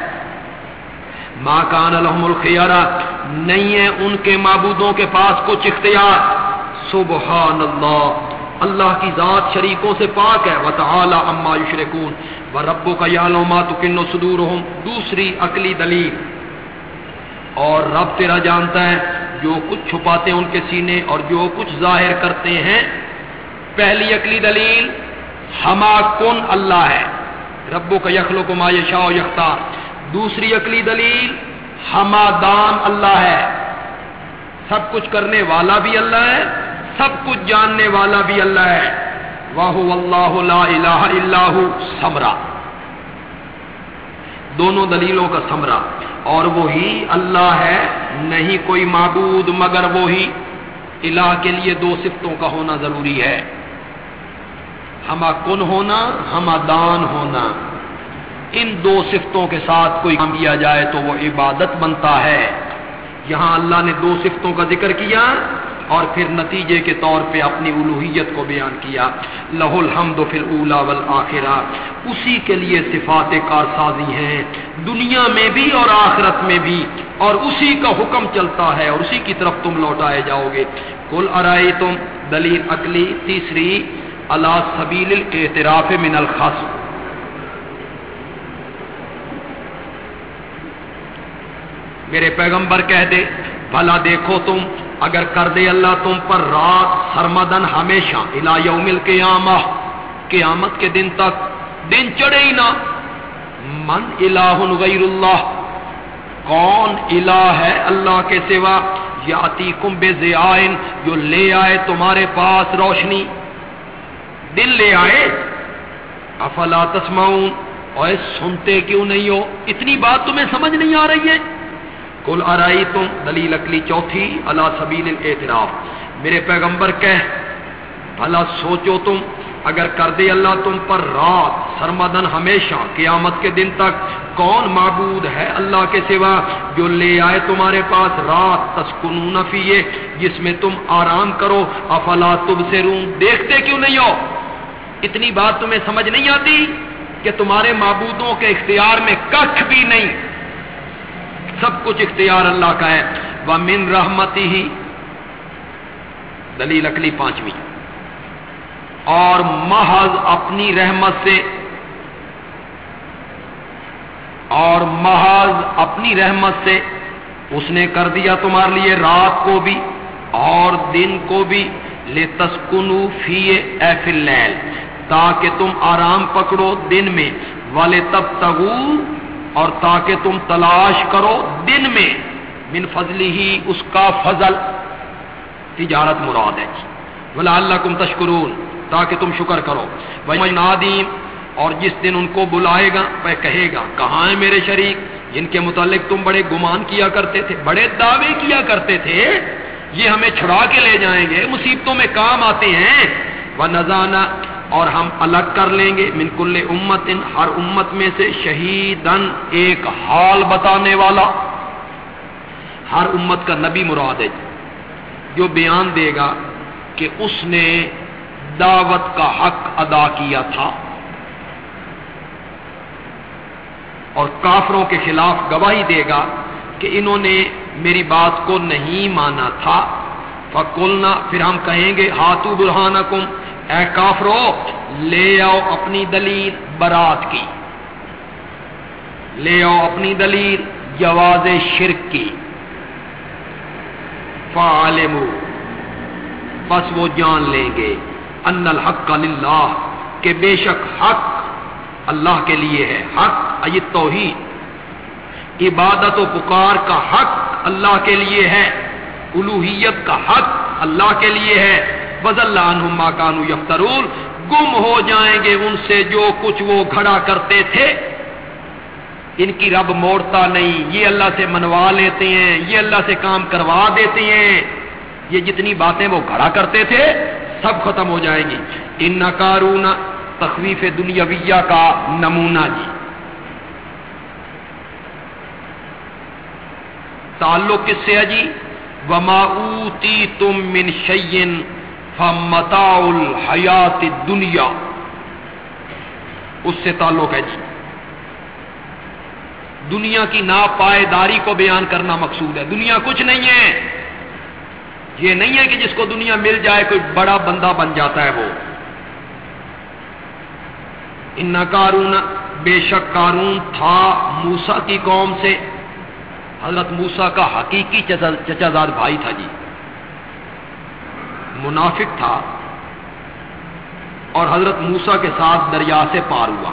ماں کان الحم الخیارہ نہیں ہے ان کے معبودوں کے پاس کچھ اختیار۔ سبحان اللہ۔ اللہ کی ذات شریکوں سے پاک ہے۔ وہ تعالی اما یشرکون۔ و ربو کا یا لوما تو کن صدور دوسری عقلی دلیل۔ اور رب تیرا جانتا ہے، جو کچھ چھپاتے ہیں ان کے سینے اور جو کچھ ظاہر کرتے ہیں۔ پہلی عقلی دلیل، ہما کن اللہ ہے۔ ربو کا یخلو کو ما یشا یختار۔ دوسری عقلی دلیل، ہما دان اللہ ہے۔ سب کچھ کرنے والا بھی اللہ ہے۔ سب کچھ جاننے والا بھی اللہ ہے۔ واہ اللہ لا الہ اللہ سمرا۔ دونوں دلیلوں کا سمرا۔ اور وہی اللہ ہے، نہیں کوئی معبود، مگر وہی۔ الہ کے لیے دو صفتوں کا ہونا ضروری ہے۔ ہما کن ہونا ہما دان ہونا۔ ان دو صفتوں کے ساتھ کوئی کام کیا جائے تو وہ عبادت بنتا ہے۔ یہاں اللہ نے دو صفتوں کا ذکر کیا۔ اور پھر نتیجے کے طور پہ اپنی الوحیت کو بیان کیا لہ الحمد فی اولا والآخرہ۔ اسی کے لیے صفات کارسازی ہیں دنیا میں بھی اور آخرت میں بھی۔ اور اسی کا حکم چلتا ہے اور اسی کی طرف تم لوٹائے جاؤ گے۔ کل ارائے تم دلیل اقلی تیسری اللہ سبیل اعتراف من الخاص میرے پیغمبر کہہ دے بھلا دیکھو تم، اگر کر دے اللہ تم پر رات، سرمدن ہمیشہ الا یوم القیامہ، قیامت کے دن تک، دن چڑھے ہی نہ۔ من الہ غیر اللہ، کون الہ ہے اللہ کے سوا؟ یاتی کم بے زیائن جو لے آئے تمہارے پاس روشنی۔ دن لے آئے؟ افلا تسمعون اور سنتے کیوں نہیں ہو؟ اتنی بات تمہیں سمجھ نہیں آ رہی ہے؟ کل آرائی تم دلیل اکلی چوتھی اللہ سبیل اعتراف میرے پیغمبر کہہ، بھلا سوچو تم، اگر کر دے اللہ تم پر رات، سرمدن ہمیشہ، قیامت کے دن تک، کون معبود ہے اللہ کے سوا جو لے آئے تمہارے پاس رات؟ تسکنون فیے جس میں تم آرام کرو۔ افلا تب سے روم دیکھتے کیوں نہیں ہو؟ اتنی بات تمہیں سمجھ نہیں آتی کہ تمہارے معبودوں کے اختیار میں کچھ بھی نہیں۔ سب کچھ اختیار اللہ کا ہے۔ وہ من رحمتی ہی دلیل اکلی پانچویں۔ اور محض اپنی رحمت سے، اور محض اپنی رحمت سے اس نے کر دیا تمہارے لیے رات کو بھی اور دن کو بھی۔ لے تسکنو فی ایفل تاکہ تم آرام پکڑو دن میں۔ والے تب تگو اور تاکہ تم تلاش کرو دن میں، من فضلی ہی اس کا فضل، تجارت مراد ہے۔ بلا اللہ کم تشکرون، تاکہ تم شکر کرو۔ نادیم اور جس دن ان کو بلائے گا، وہ کہے گا، کہاں ہے میرے شریک؟ جن کے متعلق تم بڑے گمان کیا کرتے تھے، بڑے دعوے کیا کرتے تھے، یہ ہمیں چھڑا کے لے جائیں گے، مصیبتوں میں کام آتے ہیں۔ وہ نذانہ اور ہم الگ کر لیں گے من کل امت ہر امت میں سے شہیدن ایک حال بتانے والا۔ ہر امت کا نبی مراد ہے۔ جو بیان دے گا کہ اس نے دعوت کا حق ادا کیا تھا۔ اور کافروں کے خلاف گواہی دے گا کہ انہوں نے میری بات کو نہیں مانا تھا۔ فکولنا پھر ہم کہیں گے ہاتھو برہان اے کافرو، لے آؤ اپنی دلیل برات کی۔ لے آؤ اپنی دلیل جواز شرک کی۔ فعالم بس وہ جان لیں گے۔ ان الحق للہ، کہ بے شک حق اللہ کے لیے ہے۔ حق ایت توحید۔ عبادت و پکار کا حق اللہ کے لیے ہے۔ الوحیت کا حق اللہ کے لیے ہے۔ بز اللہ کانو یفترون، گم ہو جائیں گے ان سے جو کچھ وہ کھڑا کرتے تھے۔ ان کی رب موڑتا نہیں، یہ اللہ سے منوا لیتے ہیں، یہ اللہ سے کام کروا دیتے ہیں۔ یہ جتنی باتیں وہ کھڑا کرتے تھے، سب ختم ہو جائیں گی۔ ان نکارون تخویف دنیاویہ کا نمونہ جی۔ تعلق کس سے ہے جی؟ وما تم من شیئن فمتا الحیات دنیا اس سے تعلق ہے جی دنیا کی ناپائیداری کو بیان کرنا مقصود ہے۔ دنیا کچھ نہیں ہے۔ یہ نہیں ہے کہ جس کو دنیا مل جائے کوئی بڑا بندہ بن جاتا ہے وہ۔ ان کارون، بے شک کارون تھا موسا کی قوم سے۔ حضرت موسا کا حقیقی چچا زاد بھائی تھا جی۔ منافق تھا اور حضرت موسا کے ساتھ دریا سے پار ہوا۔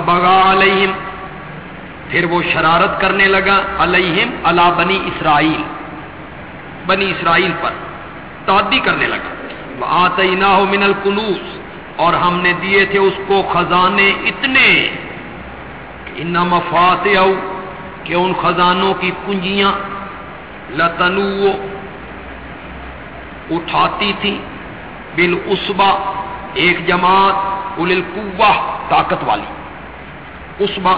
بگا علیہم، پھر وہ شرارت کرنے لگا، علیہم اللہ بنی اسرائیل۔ بنی اسرائیل پر تعدی کرنے لگا۔ آتے نہ ہو من القلوس اور ہم نے دیے تھے اس کو خزانے اتنے ان مفات کہ ان خزانوں کی کنجیاں لتنو اٹھاتی تھی بل اسبا ایک جماعت ال طاقت والی۔ اسبا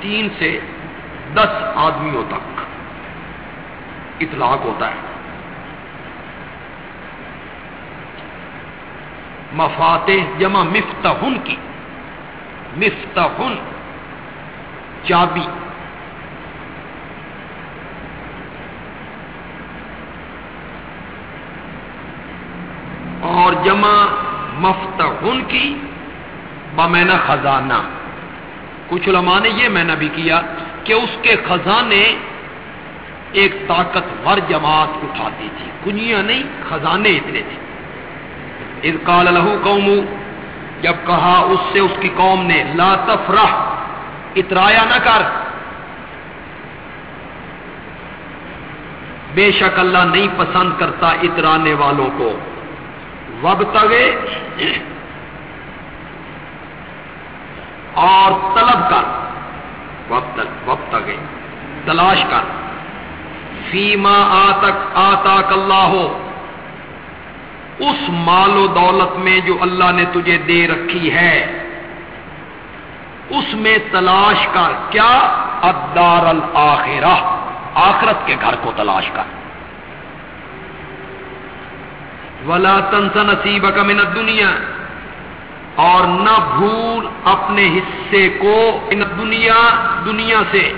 تین سے دس آدمیوں تک اطلاق ہوتا ہے۔ مفاتح جمع مفتہن کی۔ مفتہن چابی اور جمع مفتہن کی بمینا خزانہ۔ کچھ علماء نے یہ مینا بھی کیا کہ اس کے خزانے ایک طاقتور جماعت اٹھاتی تھی۔ کنیاں نہیں، خزانے اتنے تھے۔ ارکال لہو قوم جب کہا اس سے اس کی قوم نے، لا تفرح، اترایا نہ کر۔ بے شک اللہ نہیں پسند کرتا اترانے والوں کو۔ وب تگے اور طلب کر، وقت وقت تگے، تلاش کر۔ فیما آتک آتا اللہ۔ ہو اس مال و دولت میں جو اللہ نے تجھے دے رکھی ہے، اس میں تلاش کر۔ کیا؟ ادار الآخرہ، آخرت کے گھر کو تلاش کر۔ ولا تنس نصیب کا من دنیا اور نہ بھول اپنے حصے کو ان دنیا دنیا سے۔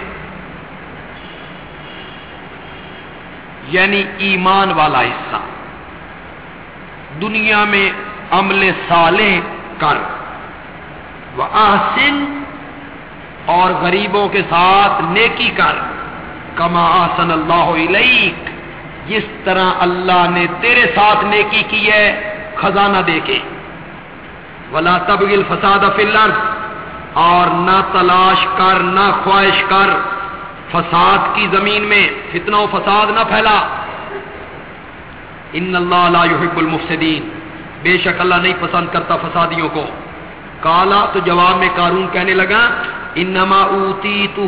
یعنی ایمان والا حصہ۔ دنیا میں عمل صالح کر۔ وہ آسن اور غریبوں کے ساتھ نیکی کر۔ کما آسن اللہ علیک جس طرح اللہ نے تیرے ساتھ نیکی کی ہے، خزانہ دے کے۔ ولا تبگل فساد فلر اور نہ تلاش کر، نہ خواہش کر۔ فساد کی زمین میں فتنہ و فساد نہ پھیلا۔ ان اللہ لا يحب المفسدین بے شک اللہ نہیں پسند کرتا فسادیوں کو۔ کالا تو جواب میں کارون کہنے لگا انما اوتی تو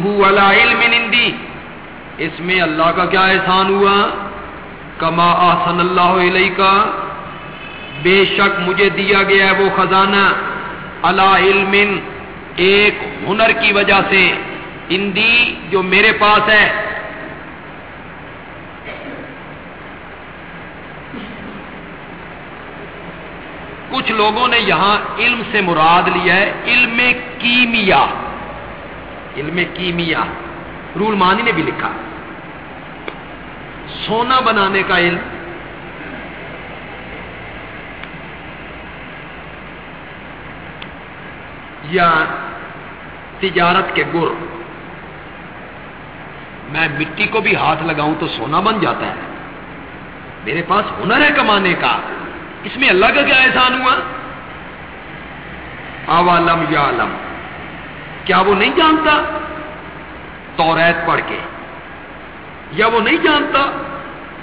علم نندی اس میں اللہ کا کیا احسان ہوا؟ کما آسن اللہ علیہ کا بے شک مجھے دیا گیا ہے وہ خزانہ۔ اللہ علم ایک ہنر کی وجہ سے۔ ہندی جو میرے پاس ہے۔ کچھ لوگوں نے یہاں علم سے مراد لیا ہے، علم کیمیا۔ علم کیمیا۔ رول مانی نے بھی لکھا۔ سونا بنانے کا علم۔ یا تجارت کے گر۔ میں مٹی کو بھی ہاتھ لگاؤں تو سونا بن جاتا ہے۔ میرے پاس ہنر ہے کمانے کا۔ اس میں اللہ کا کیا احسان ہوا؟ عوالم یا عالم کیا وہ نہیں جانتا؟ توریت پڑھ کے۔ یا وہ نہیں جانتا؟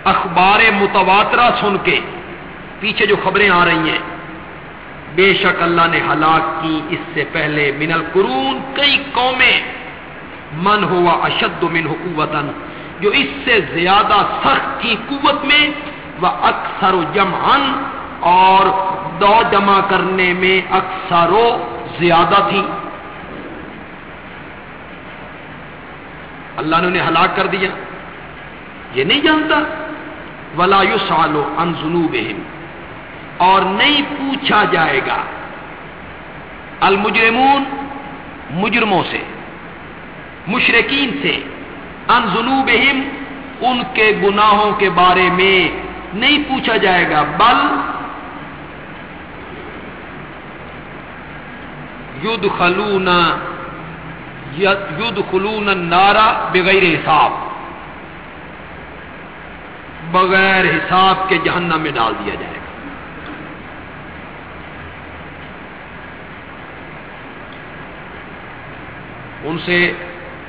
اخبار متواترہ سن کے پیچھے جو خبریں آ رہی ہیں، بے شک اللہ نے ہلاک کی۔ اس سے پہلے من القرون کئی قومیں، من ہوا اشد من حکوتن جو اس سے زیادہ سخت کی قوت میں وہ اکثر و جمعن اور دو جمع کرنے میں اکثر و زیادہ تھی۔ اللہ نے انہیں ہلاک کر دیا۔ یہ نہیں جانتا؟ ولا یو سالو انزنو اور نہیں پوچھا جائے گا۔ المجرمون مجرموں سے مشرقین سے ان ان کے گناہوں کے بارے میں نہیں پوچھا جائے گا۔ بل ید خلون ید خلون نارا بغیر حساب۔ بغیر حساب کے جہنم میں ڈال دیا جائے گا۔ ان سے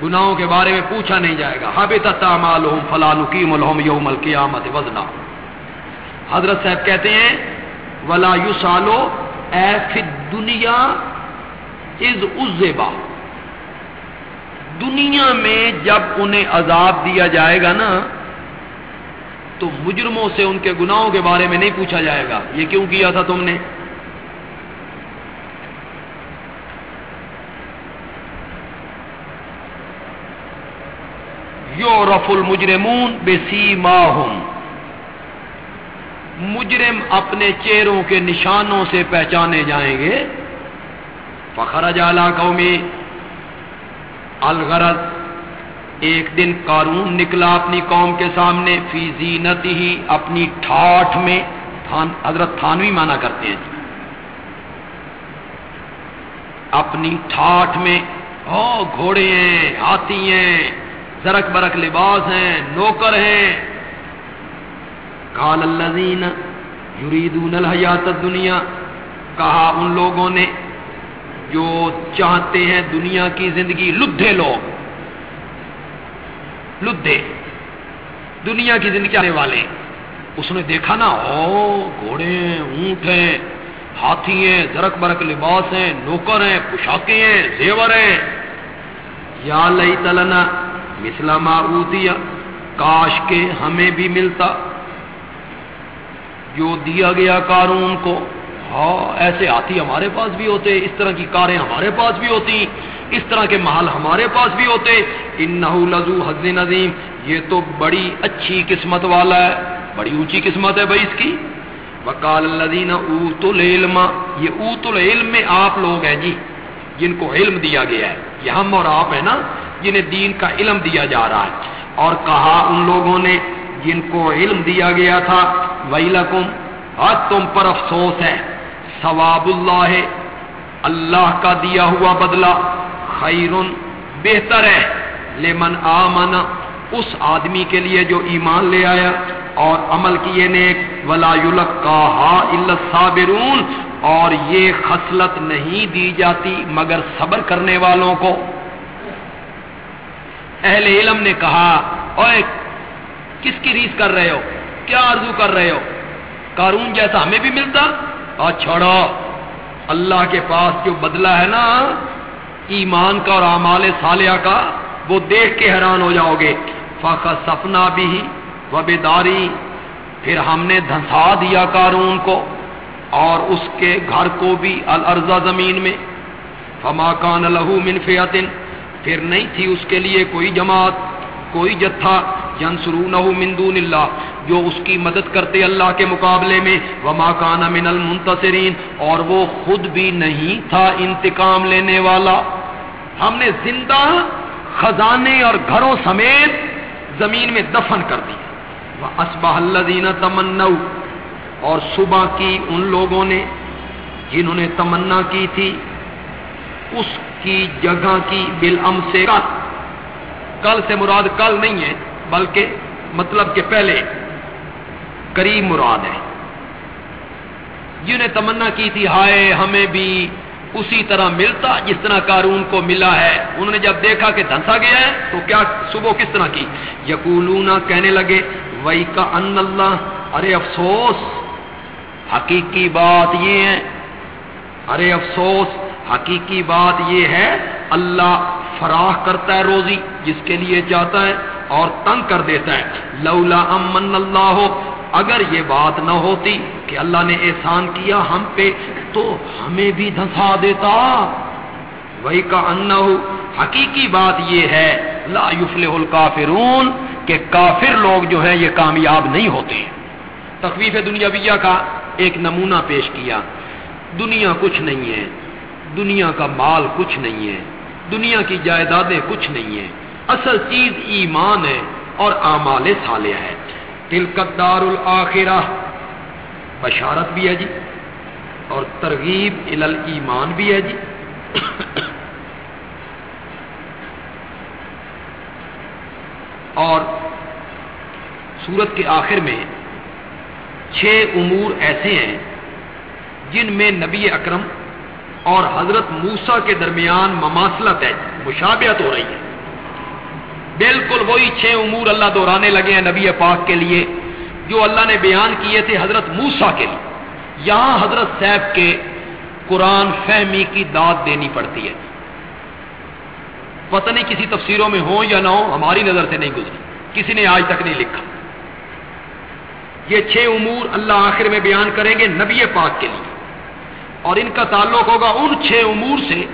گناہوں کے بارے میں پوچھا نہیں جائے گا۔ ہب تمال فلاں نقیم الحم یوم القیامت وزنا۔ حضرت صاحب کہتے ہیں، ولا یو سالو اے دنیا از ازبا دنیا میں جب انہیں عذاب دیا جائے گا نا تو مجرموں سے ان کے گناہوں کے بارے میں نہیں پوچھا جائے گا۔ یہ کیوں کیا تھا تم نے؟ یورف المجرمون بے سیما مجرم اپنے چہروں کے نشانوں سے پہچانے جائیں گے۔ فخر جالا قومی الغرض۔ ایک دن قارون نکلا اپنی قوم کے سامنے، فی زینت ہی اپنی ٹھاٹ میں حضرت تھانوی مانا کرتے ہیں۔ اپنی ٹھاٹ میں، او گھوڑے ہیں، ہاتھی ہیں، زرک برک لباس ہیں، نوکر ہیں۔ کال الزین یریدون الحیات دنیا کہا ان لوگوں نے، جو چاہتے ہیں دنیا کی زندگی، لدھے لوگ۔ لدھے دنیا کی زندگی آنے والے، اس نے دیکھا نا او گھوڑے، اونٹ ہیں، ہاتھی ہیں زرک برک لباس ہیں، نوکر ہیں پوشاکیں ہیں، زیور ہیں۔ یا لئی تلنا مسلم اوتیا، کاش کے ہمیں بھی ملتا۔ جو دیا گیا قارون کو ہاں ایسے ہاتھی ہمارے پاس بھی ہوتے، اس طرح کی کاریں ہمارے پاس بھی ہوتی۔ اس طرح کے محل ہمارے پاس بھی ہوتے۔ ان لزو حد نظیم، یہ تو بڑی اچھی قسمت والا ہے، بڑی اونچی قسمت ہے بھائی اس کی۔ وکال الدین اوت العلم، یہ اوت العلم میں آپ لوگ ہیں جی جن کو علم دیا گیا ہے، یہ ہم اور آپ ہیں نا، جنہیں دین کا علم دیا جا رہا ہے۔ اور کہا ان لوگوں نے، جن کو علم دیا گیا تھا وہی لکم آج تم پر افسوس ہے، ثواب اللہ اللہ کا دیا ہوا بدلہ۔ خیرن بہتر ہے۔ لمن آمن، اس آدمی کے لیے جو ایمان لے آیا اور عمل کیے نیک، ولا صابرون اور یہ خصلت نہیں دی جاتی مگر صبر کرنے والوں کو۔ اہل علم نے کہا اوے کس کی ریس کر رہے ہو؟ کیا آرزو کر رہے ہو؟ کارون جیسا ہمیں بھی ملتا؟ اور چھوڑو، اللہ کے پاس جو بدلہ ہے نا ایمان کا اور اعمال صالحہ کا، وہ دیکھ کے حیران ہو جاؤ گے۔ فاقا سپنا بھی و بیداری پھر ہم نے دھنسا دیا کارون کو اور اس کے گھر کو بھی الرزا زمین میں۔ فما کان لہو منفیاتن پھر نہیں تھی اس کے لیے کوئی جماعت، کوئی جتھا جنسرو من دون اللہ جو اس کی مدد کرتے اللہ کے مقابلے میں۔ وما کان من المنتصرین اور وہ خود بھی نہیں تھا انتقام لینے والا۔ ہم نے زندہ خزانے اور گھروں سمیت زمین میں دفن کر دیا اسبہ اللہ تمنا اور صبح کی ان لوگوں نے جنہوں نے تمنا کی تھی، اس کی جگہ کی بل ام سے کل سے مراد کل نہیں ہے، بلکہ مطلب کہ پہلے۔ قریب مراد ہے۔ جنہیں تمنا کی تھی، ہائے ہمیں بھی اسی طرح ملتا جس طرح کارون کو ملا ہے۔ انہوں نے جب دیکھا کہ دھنسا گیا ہے، تو کیا صبح کس طرح کی؟ یقولونا کہنے لگے وہی کا ان اللہ۔ ارے افسوس، حقیقی بات یہ ہے۔ ارے افسوس، حقیقی بات یہ ہے، اللہ فراہ کرتا ہے روزی، جس کے لیے چاہتا ہے اور تنگ کر دیتا ہے۔ لولا امن اللہ ہو اگر یہ بات نہ ہوتی کہ اللہ نے احسان کیا ہم پہ تو ہمیں بھی دھسا دیتا۔ وہی کا انا حقیقی بات یہ ہے، لا یفلح الکافرون، کہ کافر لوگ جو ہیں یہ کامیاب نہیں ہوتے۔ تخویف دنیا کا ایک نمونہ پیش کیا۔ دنیا کچھ نہیں ہے، دنیا کا مال کچھ نہیں ہے، دنیا کی جائیدادیں کچھ نہیں ہیں۔ اصل چیز ایمان ہے اور آمال سالیہ ہے۔ تلکت دار الآخرہ بشارت بھی ہے جی اور ترغیب ایمان بھی ہے جی۔ اور سورت کے آخر میں چھ امور ایسے ہیں جن میں نبی اکرم اور حضرت موسا کے درمیان مماثلت ہے، مشابہت ہو رہی ہے۔ بالکل وہی چھ امور اللہ دہرانے لگے ہیں نبی پاک کے لیے۔ جو اللہ نے بیان کیے تھے حضرت موسا کے لیے۔ یہاں حضرت صاحب کے قرآن فہمی کی داد دینی پڑتی ہے۔ پتہ نہیں کسی تفسیروں میں ہو یا نہ ہو ہماری نظر سے نہیں گزری۔ کسی نے آج تک نہیں لکھا۔ یہ چھ امور اللہ آخر میں بیان کریں گے نبی پاک کے لیے۔ اور ان کا تعلق ہوگا ان چھ امور سے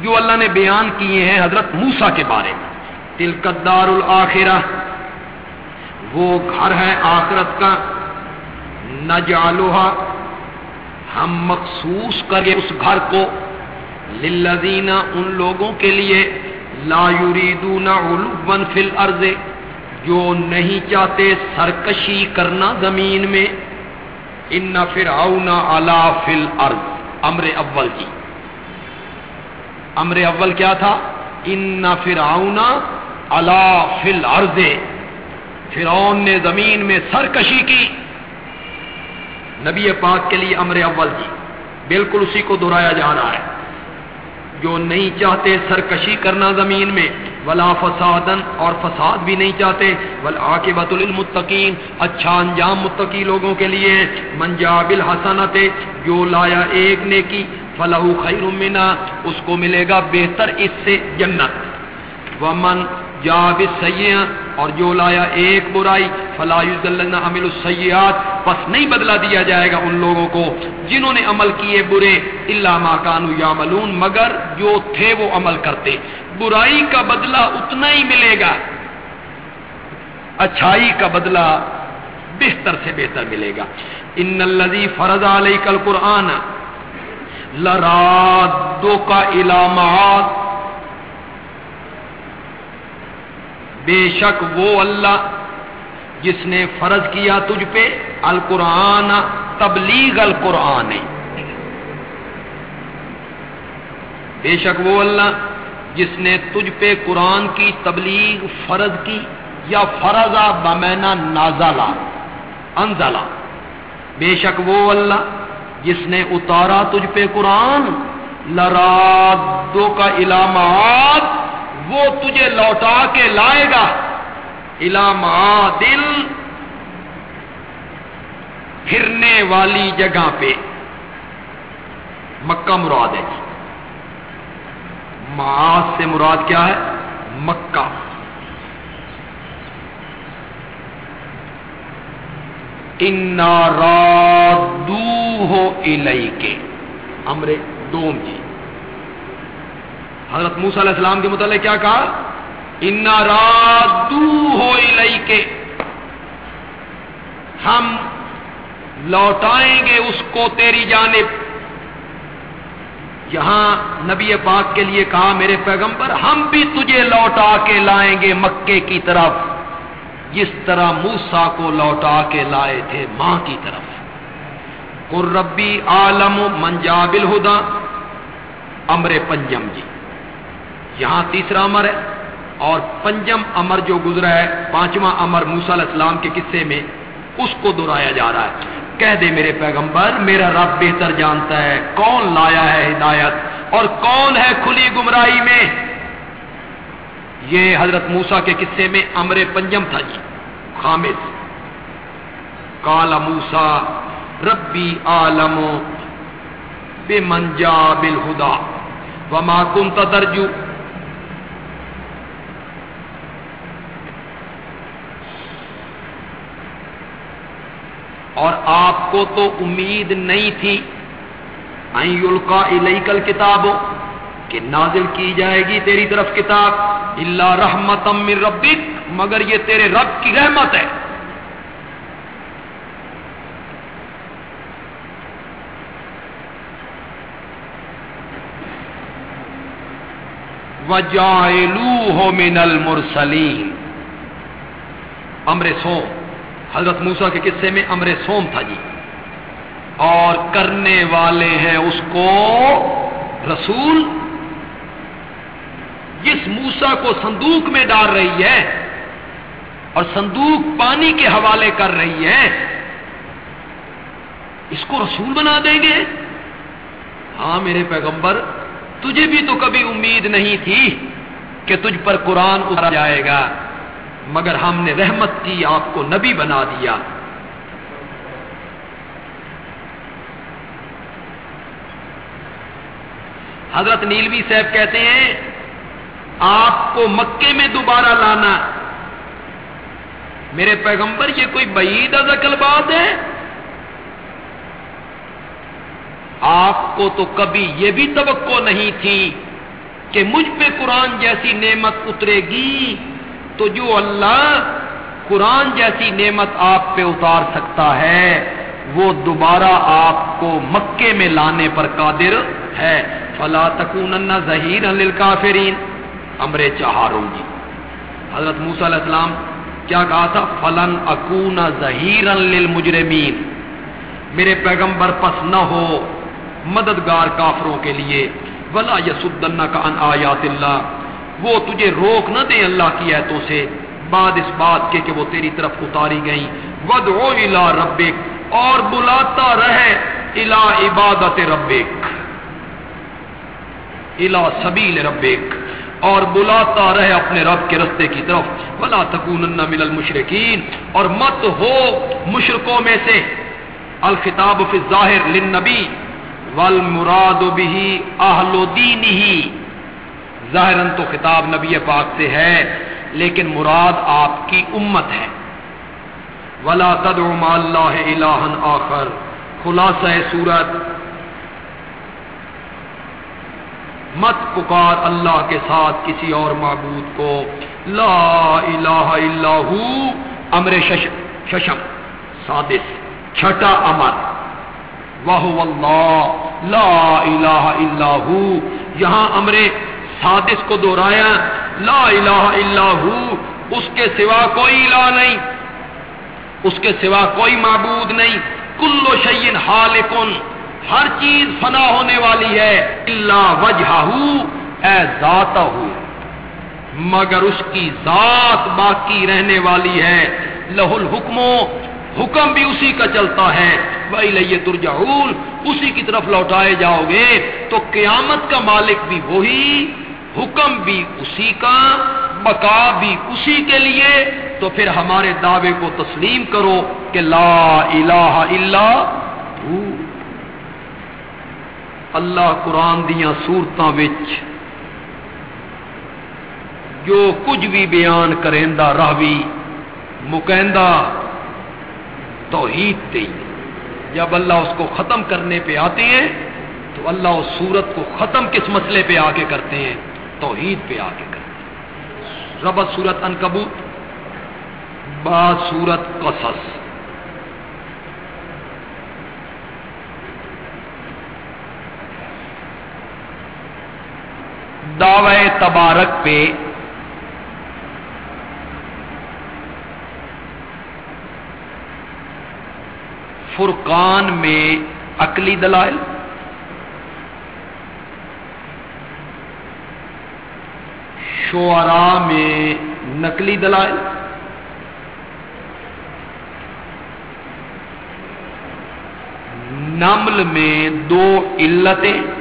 جو اللہ نے بیان کیے ہیں حضرت موسا کے بارے میں۔ تلکدار الآخرہ وہ گھر ہے آخرت کا نجالوہا ہم مخصوص کریں اس گھر کو۔ للذین، ان لوگوں کے لیے، لا یریدون علوا فی الارض، جو نہیں چاہتے سرکشی کرنا زمین میں۔ ان فرعون علا فی الارض، امر اول کی۔ امر اول کیا تھا؟ ان فرعون اللہ فل عرض فرعون نے زمین میں سرکشی کی۔ نبی پاک کے لیے امر اول جی بالکل اسی کو دہرایا جا رہا ہے۔ جو نہیں چاہتے سرکشی کرنا زمین میں، ولا فسادن اور فساد بھی نہیں چاہتے۔ ولا بت المتقین اچھا انجام متقی لوگوں کے لیے۔ منجاب الحسنت جو لایا ایک نے کی فلاح خیر منا اس کو ملے گا بہتر اس سے جنت۔ ومن جا سیاح اور جو لایا ایک برائی فلاح عمل السیات پس نہیں بدلا دیا جائے گا ان لوگوں کو جنہوں نے عمل کیے برے اللہ ماکانو یا ملون مگر جو تھے وہ عمل کرتے۔ برائی کا بدلہ اتنا ہی ملے گا، اچھائی کا بدلہ بہتر سے بہتر ملے گا۔ ان الزی فرض علیہ کل قرآن لرادو کا علامات بے شک وہ اللہ جس نے فرض کیا تجھ پہ القرآن تبلیغ القرآن۔ بے شک وہ اللہ جس نے تجھ پہ قرآن کی تبلیغ فرض کی یا فرضا بمینا نازالا انزلا بے شک وہ اللہ جس نے اتارا تجھ پہ قرآن، لرادو کا علامات وہ تجھے لوٹا کے لائے گا۔ علامات دل پھرنے والی جگہ پہ۔ مکہ مراد ہے جی۔ معاذ سے مراد کیا ہے؟ مکہ۔ رادو ہو الئی کے امرے دوم جی۔ حضرت موس علیہ السلام کے متعلق کیا کہا؟ انا رادو ہو کے ہم لوٹائیں گے اس کو تیری جانب۔ یہاں نبی پاک کے لیے کہا میرے پیغمبر، ہم بھی تجھے لوٹا کے لائیں گے مکے کی طرف۔ جس طرح موسا کو لوٹا کے لائے تھے ماں کی طرف۔ ربی عالم منجابل ہدا امر پنجم جی۔ یہاں تیسرا امر ہے اور پنجم امر جو گزرا ہے، پانچواں امر موسا علیہ السلام کے قصے میں اس کو دہرایا جا رہا ہے۔ کہہ دے میرے پیغمبر، میرا رب بہتر جانتا ہے۔ کون لایا ہے ہدایت؟ اور کون ہے کھلی گمراہی میں؟ یہ حضرت موسا کے قصے میں امر پنجم تھا جی۔ خامد کالا موسا ربی عالم بے منجا بل ہدا وما کن ترجو اور آپ کو تو امید نہیں تھی۔ کا کل کتاب کہ نازل کی جائے گی تیری طرف کتاب اللہ رحمت من ربک مگر یہ تیرے رب کی رحمت ہے۔ وجائلو من المرسلین امر سو حضرت موسا کے قصے میں امر سوم تھا جی۔ اور کرنے والے ہیں اس کو رسول۔ جس موسا کو صندوق میں ڈال رہی ہے اور صندوق پانی کے حوالے کر رہی ہے، اس کو رسول بنا دیں گے؟ ہاں میرے پیغمبر، تجھے بھی تو کبھی امید نہیں تھی کہ تجھ پر قرآن اترا جائے گا، مگر ہم نے رحمت کی، آپ کو نبی بنا دیا۔ حضرت نیلوی صاحب کہتے ہیں، آپ کو مکے میں دوبارہ لانا میرے پیغمبر، یہ کوئی بعید ازکل بات ہے؟ آپ کو تو کبھی یہ بھی توقع نہیں تھی کہ مجھ پہ قرآن جیسی نعمت اترے گی، تو جو اللہ قرآن جیسی نعمت آپ پہ اتار سکتا ہے، وہ دوبارہ آپ کو مکے میں لانے پر قادر ہے۔ فلا تکون ظہیر کافرین امر چہاروں جی۔ حضرت موس علیہ السلام کیا کہا تھا؟ فلن اکون ظہیر للمجرمین میرے پیغمبر پس نہ ہو۔ مددگار کافروں کے لیے۔ ولا یسدن کا ان آیات اللہ وہ تجھے روک نہ دے اللہ کی ایتوں سے۔ بعد اس بات کے کہ وہ تیری طرف اتاری گئی ود او ربک اور بلاتا رہے۔ الا عبادت ربک الا سبیل ربک اور بلاتا رہے اپنے رب کے رستے کی طرف بلا تکون من المشرقین اور مت ہو مشرقوں میں سے۔ الخطاب فی الظاہر للنبی، والمراد به اہل دینہ۔ ظاہر تو خطاب نبی پاک سے ہے، لیکن مراد آپ کی امت ہے۔ ولا تدعو تد اللہ الہن آخر، خلاصہ سورت مت پکار اللہ کے ساتھ کسی اور معبود کو۔ لا الہ الا ہو، امر ششم، سادس، چھٹا امر۔ وہ اللہ، لا الہ الا ہو۔ یہاں امر سادس کو دوہرایا لا الہ الا ہو، اس کے سوا کوئی الہ نہیں۔ اس کے سوا کوئی معبود نہیں۔ کلو شعین حال ہر چیز فنا ہونے والی ہے اللہ وجہ اے ذات مگر اس کی ذات باقی رہنے والی ہے۔ لہ الحکموں حکم بھی اسی کا چلتا ہے۔ وہی لئیے ترجعون، اسی کی طرف لوٹائے جاؤ گے۔ تو قیامت کا مالک بھی وہی، حکم بھی اسی کا، بقا بھی اسی کے لیے۔ تو پھر ہمارے دعوے کو تسلیم کرو کہ لا الہ الا اللہ قرآن دیا سورتوں جو کچھ بھی بیان کریں راوی مکیندہ توحید تے جب اللہ اس کو ختم کرنے پہ آتے ہیں، تو اللہ اس سورت کو ختم کس مسئلے پہ آ کے کرتے ہیں؟ توحید پہ آ کے کرتے ہیں۔ ربت سورت ان کبوت بعد سورت قصص۔ دعوی تبارک پہ فرقان میں عقلی دلائل، شعراء میں نقلی دلائل، نمل میں دو علتیں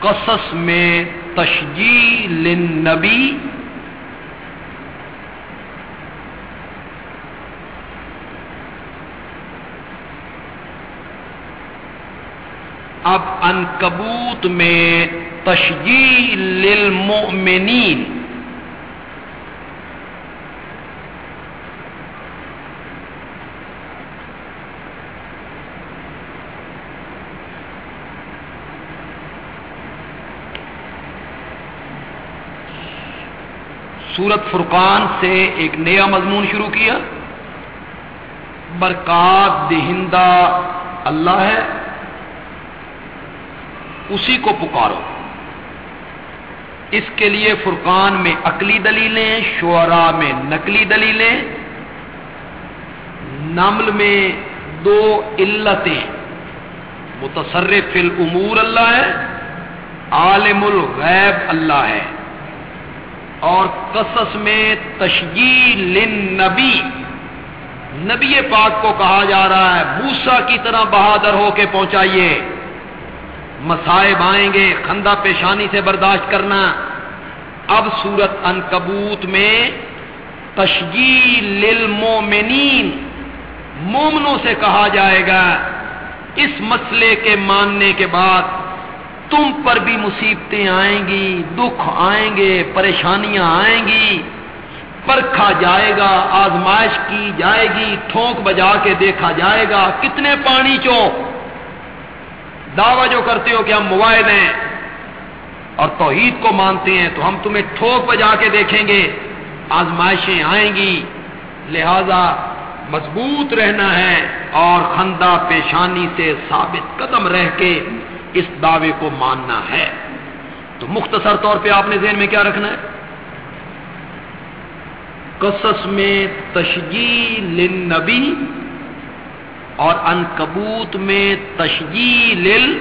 قصص میں تشجیل للنبی۔ اب انکبوت میں تشجیل للمؤمنین۔ سورت فرقان سے ایک نیا مضمون شروع کیا۔ برکات دہندہ اللہ ہے۔ اسی کو پکارو۔ اس کے لیے فرقان میں عقلی دلیلیں، شعراء میں نقلی دلیلیں۔ نمل میں دو علتیں۔ متصرف الامور اللہ ہے، عالم الغیب اللہ ہے۔ اور قصص میں تشجیل نبی نبی پاک کو کہا جا رہا ہے بوسا کی طرح بہادر ہو کے پہنچائیے۔ مسائب آئیں گے، خندہ پیشانی سے برداشت کرنا۔ اب سورت ان کبوت میں تشجیل للمومنین۔ مومنوں سے کہا جائے گا، اس مسئلے کے ماننے کے بعد تم پر بھی مصیبتیں آئیں گی، دکھ آئیں گے، پریشانیاں آئیں گی۔ پرکھا جائے گا، آزمائش کی جائے گی، ٹھونک بجا کے دیکھا جائے گا۔ کتنے پانی چو۔ دعوی جو کرتے ہو کہ ہم موائد ہیں اور توحید کو مانتے ہیں، تو ہم تمہیں ٹھوک بجا کے دیکھیں گے۔ آزمائشیں آئیں گی۔ لہذا مضبوط رہنا ہے اور خندہ، پیشانی سے ثابت قدم رہ کے اس دعوے کو ماننا ہے۔ تو مختصر طور پہ آپ نے ذہن میں کیا رکھنا ہے؟ قصص میں تشجیل نبی اور انکبوت میں تشجیل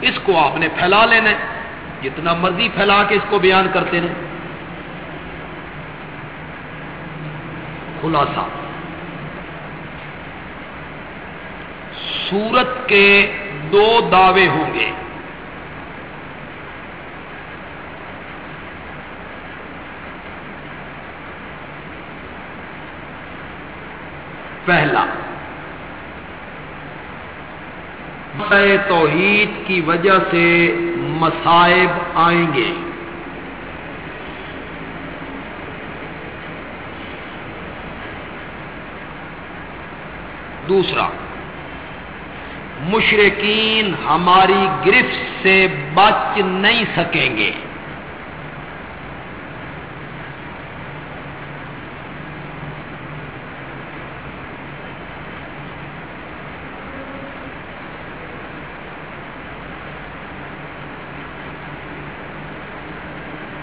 اس کو آپ نے پھیلا لینا ہے۔ جتنا مرضی پھیلا کے اس کو بیان کرتے ہیں خلاصہ۔ سورت کے دو دعوے ہوں گے۔ پہلا توحید کی وجہ سے مسائب آئیں گے۔ دوسرا مشرقین ہماری گرفت سے بچ نہیں سکیں گے۔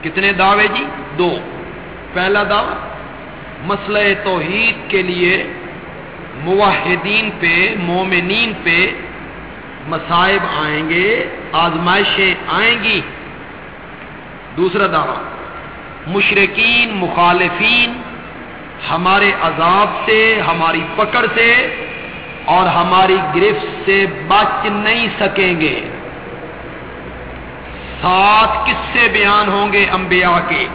کتنے دعوے جی؟ دو۔ پہلا دعوی، مسئلہ توحید کے لیے موحدین پہ، مومنین پہ مصائب آئیں گے، آزمائشیں آئیں گی۔ دوسرا دعویٰ مشرقین مخالفین ہمارے عذاب سے، ہماری پکڑ سے اور ہماری گرفت سے بچ نہیں سکیں گے۔ سات کس سے بیان ہوں گے انبیاء کے؟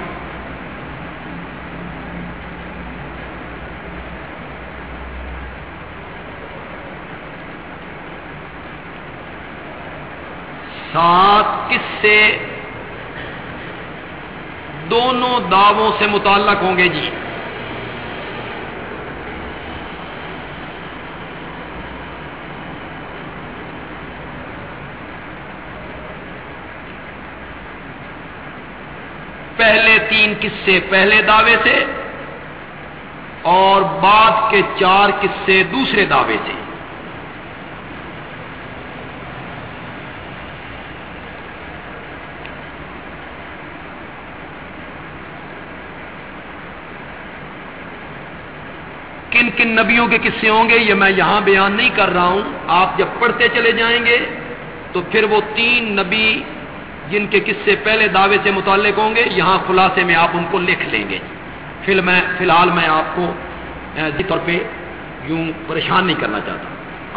سات کس سے؟ دونوں دعووں سے متعلق ہوں گے جی۔ پہلے تین قصے پہلے دعوے سے اور بعد کے چار قصے دوسرے دعوے سے۔ کن نبیوں کے قصے ہوں گے، یہ میں یہاں بیان نہیں کر رہا ہوں۔ آپ جب پڑھتے چلے جائیں گے، تو پھر وہ تین نبی جن کے قصے پہلے دعوے سے متعلق ہوں گے، یہاں خلاصے میں آپ ان کو لکھ لیں گے۔ فی الحال میں آپ کو طور پہ یوں پریشان نہیں کرنا چاہتا۔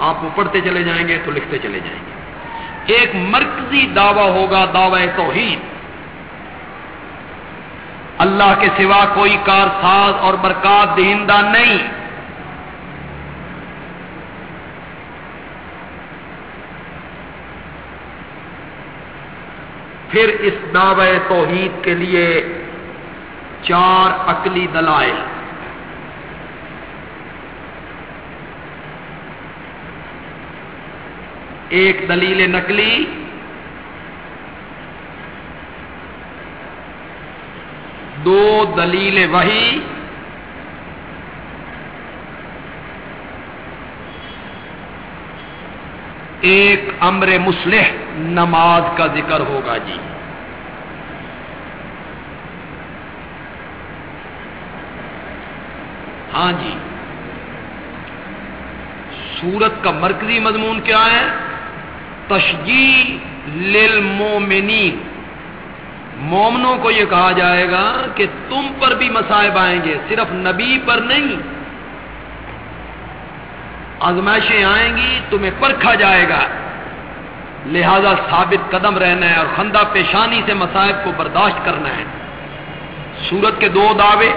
آپ وہ پڑھتے چلے جائیں گے تو لکھتے چلے جائیں گے۔ ایک مرکزی دعویٰ ہوگا، دعوی توحید۔ اللہ کے سوا کوئی کار ساز اور برکات دہندہ نہیں۔ پھر اس دعوے توحید کے لیے چار عقلی دلائل۔ ایک دلیل نقلی، دو دلیل وہی ایک امر مسلح نماز کا ذکر ہوگا جی۔ ہاں جی۔ سورت کا مرکزی مضمون کیا ہے؟ تشجی للمومنین مومنوں کو یہ کہا جائے گا کہ تم پر بھی مسائب آئیں گے، صرف نبی پر نہیں آزمائشیں آئیں گی، تمہیں پرکھا جائے گا۔ لہذا ثابت قدم رہنا ہے اور خندہ پیشانی سے مسائب کو برداشت کرنا ہے۔ سورت کے دو دعوے۔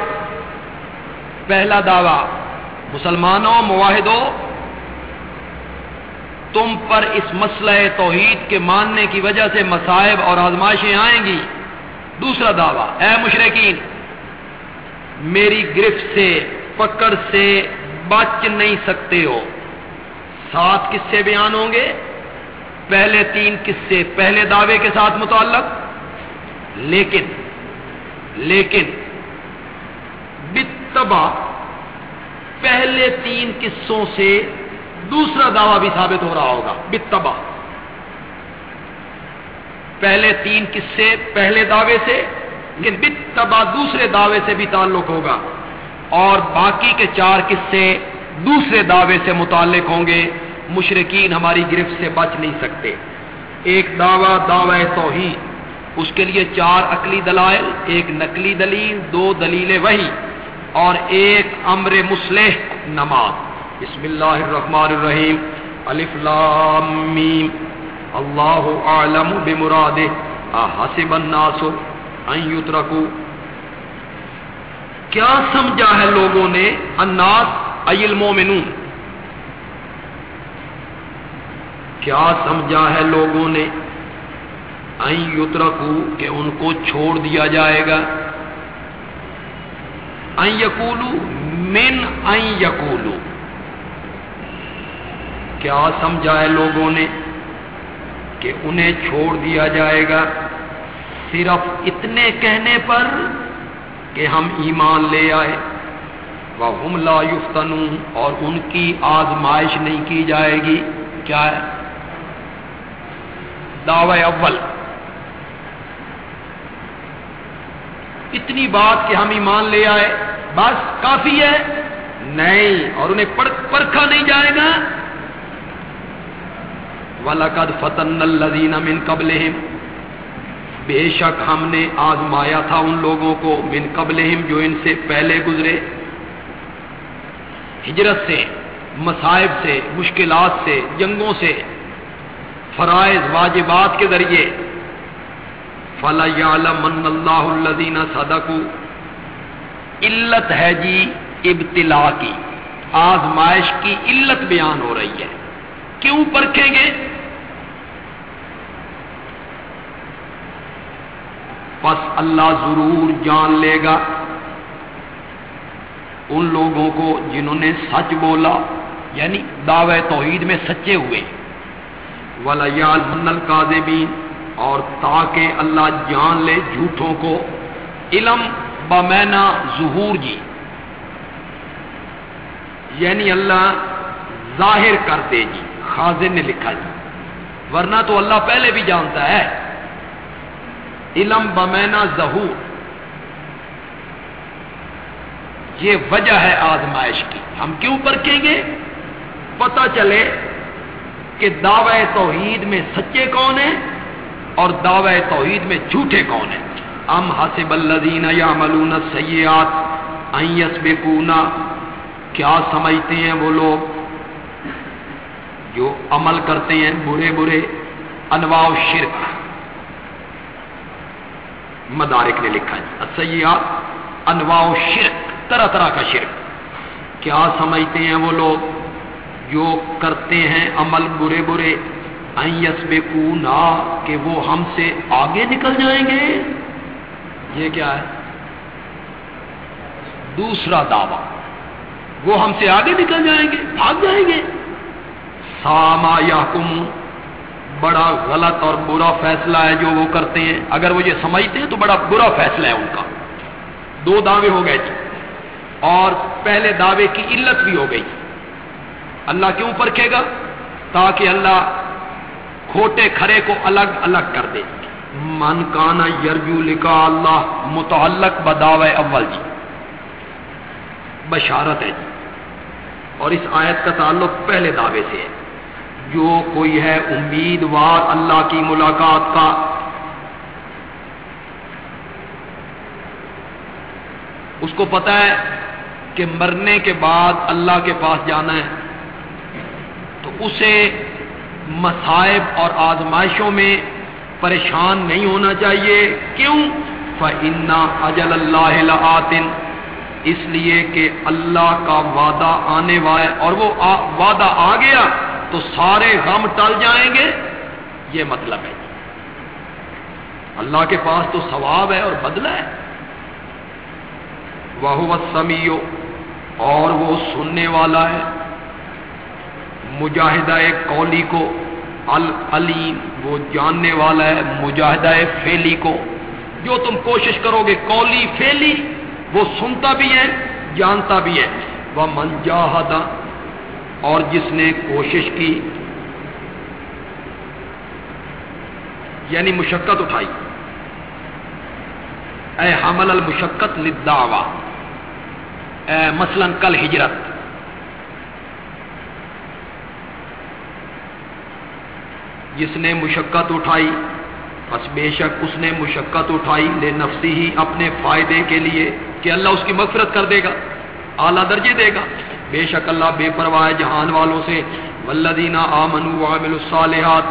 پہلا دعویٰ، مسلمانوں معاہدوں تم پر اس مسئلہ توحید کے ماننے کی وجہ سے مسائب اور آزمائشیں آئیں گی۔ دوسرا دعویٰ، اے مشرقین میری گرفت سے، پکڑ سے بچ نہیں سکتے ہو۔ سات قصے بیان ہوں گے۔ پہلے تین قصے پہلے دعوے کے ساتھ متعلق۔ لیکن لیکن بتبا پہلے تین قصوں سے دوسرا دعویٰ بھی ثابت ہو رہا ہوگا۔ بتبا پہلے تین قصے پہلے دعوے سے، لیکن بتبا دوسرے دعوے سے بھی تعلق ہوگا۔ اور باقی کے چار قصے دوسرے دعوے سے متعلق ہوں گے مشرقین ہماری گرفت سے بچ نہیں سکتے۔ ایک دعویٰ، دعوی توحید۔ اس کے لیے چار عقلی دلائل، ایک نقلی دلیل، دو دلیل وہی اور ایک امر مسلح نماز۔ بسم اللہ الرحمن الرحیم۔ الف لام میم۔ اللہ عالم بمراد حسب الناس ان یترکو۔ کیا سمجھا ہے لوگوں نے؟ الناس ای المومنون کیا سمجھا ہے لوگوں نے؟ یترکو کہ ان کو چھوڑ دیا جائے گا. یقولو، من یقولو. کیا سمجھا ہے لوگوں نے کہ انہیں چھوڑ دیا جائے گا؟ صرف اتنے کہنے پر کہ ہم ایمان لے آئے۔ وہ ہم لا یفتنون اور ان کی آزمائش نہیں کی جائے گی۔ کیا ہے؟ دعوی اول۔ اتنی بات کہ ہم ایمان لے آئے، بس کافی ہے۔ نہیں، اور انہیں پرکھا نہیں جائے گا۔ وَلَقَدْ فَتَنَّ الَّذِينَ مِن قَبْلِهِمْ۔ بے شک ہم نے آزمایا تھا ان لوگوں کو، من قبلہم جو ان سے پہلے گزرے۔ ہجرت سے، مصائب سے، مشکلات سے، جنگوں سے، فرائض، واجبات کے ذریعے۔ فلا من اللہ الدین صدقو علت ہے جی ابتلا کی۔ آزمائش کی علت بیان ہو رہی ہے۔ کیوں پرکھیں گے؟ پس اللہ ضرور جان لے گا۔ ان لوگوں کو جنہوں نے سچ بولا یعنی دعوے توحید میں سچے ہوئے۔ ولیال منل کاذبین اور تاکہ اللہ جان لے جھوٹوں کو۔ علم بمینا ظہور جی۔ یعنی اللہ ظاہر کر دے جی خازن نے لکھا جی۔ ورنہ تو اللہ پہلے بھی جانتا ہے۔ علم بمینا ظہور۔ یہ وجہ ہے آزمائش کی۔ ہم کیوں پرکھیں گے؟ پتہ چلے کہ دعوے توحید میں سچے کون ہیں اور دعوے توحید میں جھوٹے کون ہیں۔ ام حسب الذین یعملون السیئات ان یسبقونا۔ کیا سمجھتے ہیں وہ لوگ؟ جو عمل کرتے ہیں برے برے، انواع شرک۔ مدارک نے لکھا ہے۔ سیاحت انواع شرک۔ طرح طرح کا شرک۔ کیا سمجھتے ہیں وہ لوگ؟ جو کرتے ہیں عمل برے برے ایس بے کہ وہ ہم سے آگے نکل جائیں گے۔ یہ کیا ہے؟ دوسرا دعوی، وہ ہم سے آگے نکل جائیں گے، بھاگ جائیں گے۔ ساما یا کم بڑا غلط اور برا فیصلہ ہے جو وہ کرتے ہیں۔ اگر وہ یہ سمجھتے ہیں تو بڑا برا فیصلہ ہے ان کا۔ دو دعوے ہو گئے۔ جی اور پہلے دعوے کی علت بھی ہو گئی۔ اللہ کیوں پرکھے گا، تاکہ اللہ کھوٹے کھڑے کو الگ الگ کر دے۔ من کانا یرجو لکھا اللہ، متعلق بداو اول جی۔ بشارت ہے جی۔ اور اس آیت کا تعلق پہلے دعوے سے ہے۔ جو کوئی ہے امیدوار اللہ کی ملاقات کا۔ اس کو پتا ہے کہ مرنے کے بعد اللہ کے پاس جانا ہے۔ تو اسے مصائب اور آزمائشوں میں پریشان نہیں ہونا چاہیے۔ کیوں؟ فنا اجل اللہ آتن اس لیے کہ اللہ کا وعدہ آنے والا اور وہ وعدہ آ گیا تو سارے غم ٹل جائیں گے۔ یہ مطلب ہے۔ اللہ کے پاس تو ثواب ہے اور بدلہ ہے۔ وہ سمیو اور وہ سننے والا ہے۔ مجاہدہ کولی کو، العلیم، وہ جاننے والا ہے۔ مجاہدہ فیلی کو۔ جو تم کوشش کرو گے کولی فیلی وہ سنتا بھی ہے، جانتا بھی ہے۔ وہ منجاہدہ اور جس نے کوشش کی یعنی مشقت اٹھائی۔ اے حمل المشقت لدعوا اے مثلا کل ہجرت۔ جس نے مشقت اٹھائی، بس بے شک اس نے مشقت اٹھائی، لے نفسی ہی اپنے فائدے کے لیے کہ اللہ اس کی مغفرت کر دے گا، اعلیٰ درجے دے گا۔ بے شک اللہ بے پرواہ جہان والوں سے ولدینہ آمن عامل الصالحات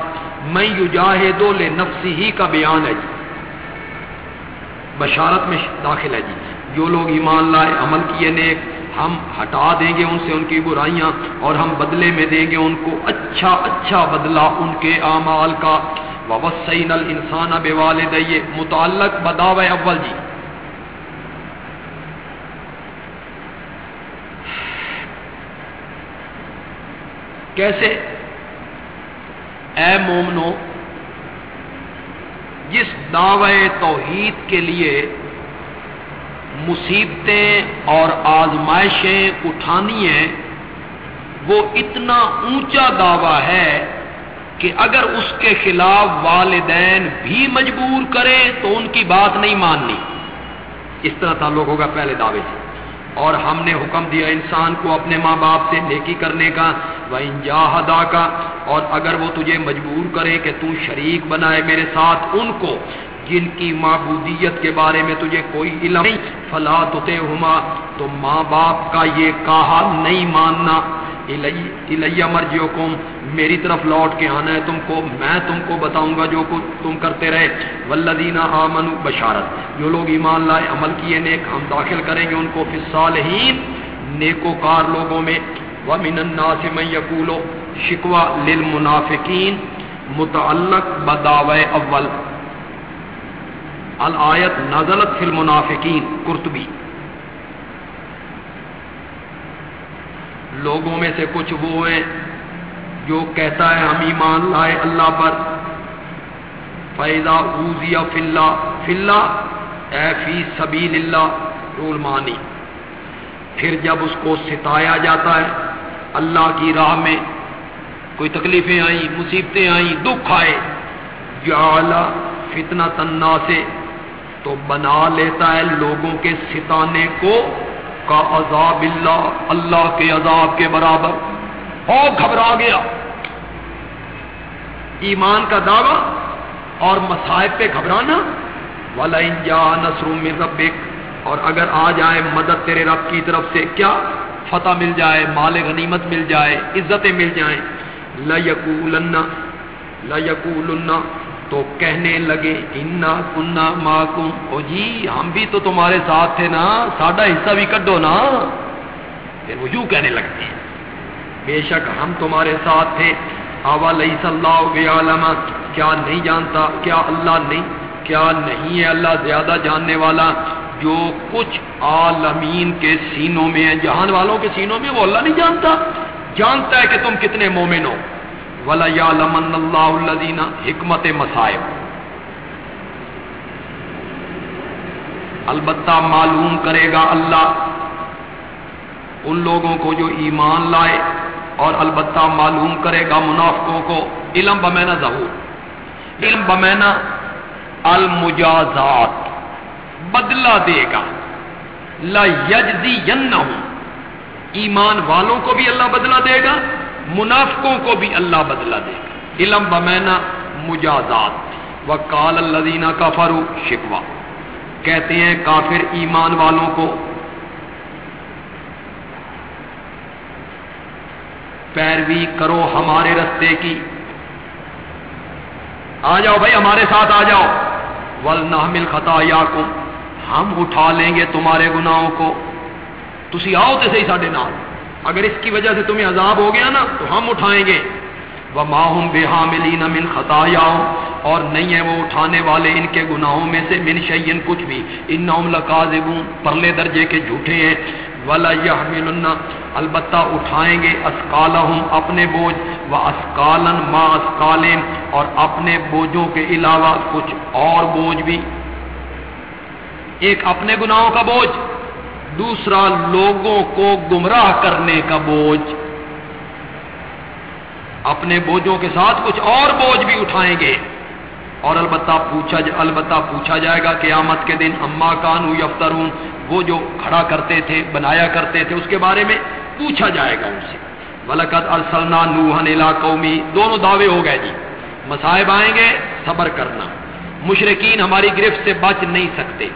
میں یجاہدو لے نفسی ہی کا بیان ہے جی۔ بشارت میں داخل ہے جی۔ جو لوگ ایمان لائے، عمل کیے نیک، ہم ہٹا دیں گے ان سے ان کی برائیاں اور ہم بدلے میں دیں گے ان کو اچھا اچھا بدلہ ان کے اعمال کا۔ وسین الانسان بے والد متعلق بداو اول جی۔ کیسے؟ اے مومنو، جس دعوے توحید کے لیے مصیبتیں اور آزمائشیں اٹھانی ہیں، وہ اتنا اونچا دعویٰ ہے کہ اگر اس کے خلاف والدین بھی مجبور کریں تو ان کی بات نہیں ماننی۔ اس طرح تعلق ہوگا پہلے دعوے سے۔ اور ہم نے حکم دیا انسان کو اپنے ماں باپ سے نیکی کرنے کا وہ انجاہدا کا اور اگر وہ تجھے مجبور کرے کہ تو شریک بنائے میرے ساتھ، ان کو جن کی معبودیت کے بارے میں تجھے کوئی علم نہیں، فلا ہما تو ماں باپ کا یہ کہا نہیں ماننا۔ الیہ مرجیکم میری طرف لوٹ کے آنا ہے تم کو، میں تم کو بتاؤں گا جو کچھ تم کرتے رہے۔ ولدینہ آمن بشارت۔ جو لوگ ایمان لائے، عمل کیے، نیک ہم داخل کریں گے ان کو فصالحین نیکو کار لوگوں میں۔ ومن الناس من یقولو، شکوہ للمنافقین، متعلق بداو اول۔ الآیت نزلت فی المنافقین، قرطبی۔ لوگوں میں سے کچھ وہ ہیں جو کہتا ہے ہم ایمان لائے اللہ پر۔ فیضا اوزیا فلّہ فلّہ اے فی سبیل اللہ رول مانی پھر جب اس کو ستایا جاتا ہے، اللہ کی راہ میں کوئی تکلیفیں آئیں، مصیبتیں آئیں، دکھ آئے جعلا فتنہ تنا سے تو بنا لیتا ہے لوگوں کے ستانے کو کا عذاب اللہ اللہ کے عذاب کے برابر۔ اور گھبرا گیا۔ ایمان کا دعوی اور مصائب پہ گھبرانا۔ والا انجا نسر میں رب اور اگر آ جائے مدد تیرے رب کی طرف سے، کیا فتح مل جائے، مال غنیمت مل جائے، عزتیں مل جائیں؟ لکولنا لکولنا تو کہنے لگے، انا کنا ماکم او جی ہم بھی تو تمہارے ساتھ تھے نا، ساڈا حصہ بھی کڈو نا. پھر وہ یوں کہنے لگتے ہیں، بے شک ہم تمہارے ساتھ تھے۔ آوا لئی صلی اللہ کیا نہیں جانتا، کیا اللہ نہیں؟ کیا نہیں ہے اللہ زیادہ جاننے والا؟ جو کچھ عالمین کے سینوں میں ہے جہان والوں کے سینوں میں وہ اللہ نہیں جانتا۔ جانتا ہے کہ تم کتنے مومن ہو۔ ولا لمن اللہ الدینہ حکمت مسائب البتہ معلوم کرے گا اللہ ان لوگوں کو جو ایمان لائے اور البتہ معلوم کرے گا منافقوں کو۔ علم بمینا ظہور۔ علم بمینا المجازات۔ بدلہ دے گا۔ لا یجزی ایمان والوں کو بھی اللہ بدلہ دے گا۔ منافقوں کو بھی اللہ بدلا دے۔ گا علم بمینا مجازات۔ و کال اللہ کا فرو شکوا کہتے ہیں کافر ایمان والوں کو پیروی کرو ہمارے رستے کی۔ آ جاؤ بھائی، ہمارے ساتھ آ جاؤ۔ ول نامل خطا یا کو ہم اٹھا لیں گے تمہارے گناہوں کو۔ تھی آؤ تو صحیح ساڈے نام اگر اس کی وجہ سے تمہیں عذاب ہو گیا نا، تو ہم اٹھائیں گے۔ وہ ماہم بے حاملین من خطا اور نہیں ہے وہ اٹھانے والے ان کے گناہوں میں سے من شعین کچھ بھی۔ ان لکاذبون پرلے درجے کے جھوٹے ہیں۔ ولا یحملن البتہ اٹھائیں گے اسکالہم اپنے بوجھ۔ و اسکالن ما اسکالین اور اپنے بوجھوں کے علاوہ کچھ اور بوجھ بھی۔ ایک اپنے گناہوں کا بوجھ۔ دوسرا لوگوں کو گمراہ کرنے کا بوجھ۔ اپنے بوجھوں کے ساتھ کچھ اور بوجھ بھی اٹھائیں گے۔ اور البتہ پوچھا البتہ پوچھا جائے گا، قیامت کے دن اما کانو یفترون، وہ جو کھڑا کرتے تھے، بنایا کرتے تھے، اس کے بارے میں پوچھا جائے گا ان سے۔ ولقت ارسلنا نوحن علا قومی دونوں دعوے ہو گئے جی۔ مسائب آئیں گے، صبر کرنا۔ مشرقین ہماری گرفت سے بچ نہیں سکتے۔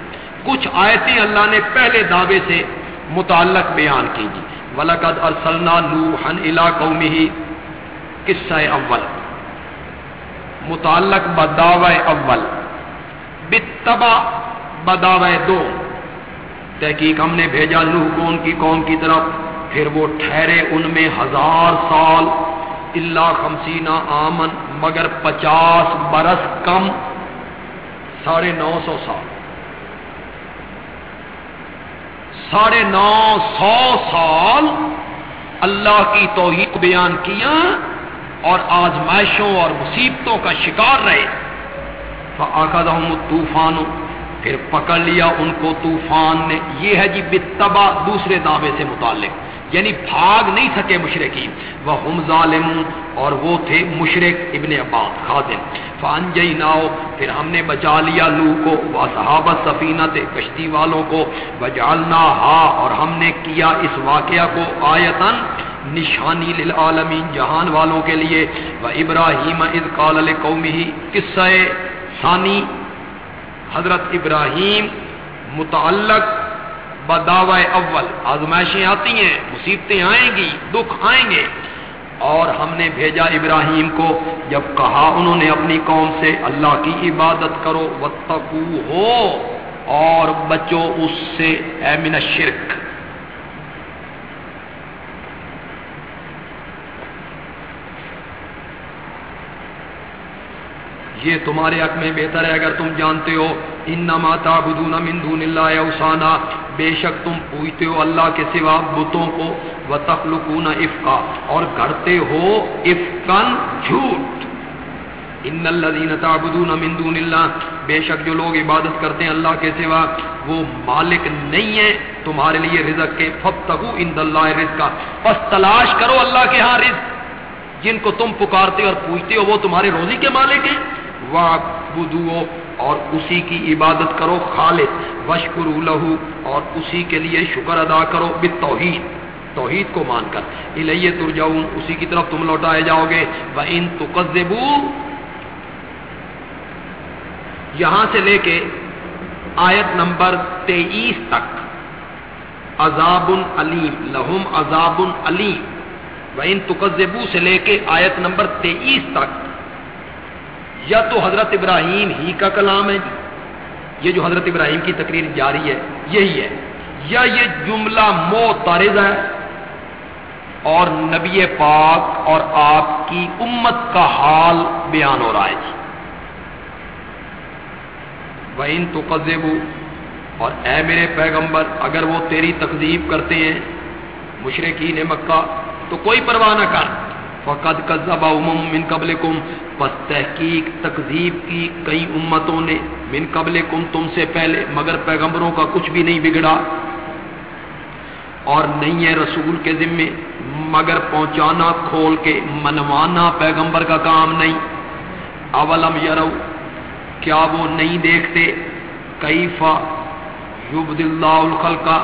کچھ آیتیں اللہ نے پہلے دعوے سے متعلق بیان کی جی ولقد ارسلنا نوحن الا قومه قصہ اول متعلق بداو اول۔ بتبا بداو دو۔ تحقیق ہم نے بھیجا نوح کو ان کی قوم کی طرف۔ پھر وہ ٹھہرے ان میں ہزار سال۔ اللہ خمسینہ آمن، مگر پچاس برس کم۔ ساڑھے نو سو سال۔ ساڑھے نو سو سال اللہ کی توحید بیان کیا اور آزمائشوں اور مصیبتوں کا شکار رہے۔ طوفان پھر پکڑ لیا ان کو طوفان نے۔ یہ ہے جی بتبا دوسرے دعوے سے متعلق۔ یعنی بھاگ نہیں سکے مشرقین۔ وہ ہم ظالم اور وہ تھے مشرق ابن عباد خادم فان جئی پھر ہم نے بچا لیا لو کو وہ صحابت سفینہ تھے کشتی والوں کو۔ بجالنا ہا اور ہم نے کیا اس واقعہ کو آیتن نشانی للعالمین جہان والوں کے لیے۔ وہ ابراہیم اذ قال قومی قصہ ثانی، حضرت ابراہیم متعلق بدعوی اول آزمائشیں آتی ہیں، مصیبتیں آئیں گی، دکھ آئیں گے۔ اور ہم نے بھیجا ابراہیم کو، جب کہا انہوں نے اپنی قوم سے، اللہ کی عبادت کرو وتقو ہو۔ اور بچو اس سے، اے من یہ تمہارے حق میں بہتر ہے اگر تم جانتے ہو۔ ان ماتا بدون مندون اللہ اوسانہ بے شک تم پوچھتے ہو اللہ کے سوا بتوں کو۔ و تخلقون افقا اور گھڑتے ہو افقن جھوٹ۔ ان الذين تعبدون من دون اللہ بے شک جو لوگ عبادت کرتے ہیں اللہ کے سوا، وہ مالک نہیں ہے تمہارے لیے رزق کے فتقوا عند اللہ رزق پس تلاش کرو اللہ کے ہاں رزق۔ جن کو تم پکارتے اور پوچھتے ہو، وہ تمہارے روزی کے مالک ہیں۔ وَعْبُدُوَ اور اسی کی عبادت کرو خالد وشکر لہو، اور اسی کے لیے شکر ادا کرو بالتوحید۔ توحید کو مان کر۔ الیہ ترجعون، اسی کی طرف تم لوٹائے جاؤ گے۔ وَإِن تُقَذِّبُوا، یہاں سے لے کے آیت نمبر تیئیس تک۔ عذاب علیم، لہم عذاب علیم۔ وَإِن تُقَذِّبُوا سے لے کے آیت نمبر تیئیس تک۔ یا تو حضرت ابراہیم ہی کا کلام ہے جی۔ یہ جو حضرت ابراہیم کی تقریر جاری ہے، یہی ہے۔ یا یہ جملہ موتارز ہے اور نبی پاک اور آپ کی امت کا حال بیان ہو رہا ہے جی۔ وَإِن تُقَذِّبُوا، اور اے میرے پیغمبر، اگر وہ تیری تقزیب کرتے ہیں مشرقین مکہ، تو کوئی پرواہ نہ کر۔ فقد کذب امم من قبلکم، پس تحقیق، تکذیب کی کئی امتوں نے من قبلکم تم سے پہلے، مگر پیغمبروں کا کچھ بھی نہیں بگڑا۔ اور نہیں ہے رسول کے ذمے، مگر پہنچانا، کھول کے منوانا پیغمبر کا کام نہیں۔ اولم یرو، کیا وہ نہیں دیکھتے؟ کیفا یبد اللہ الخلقہ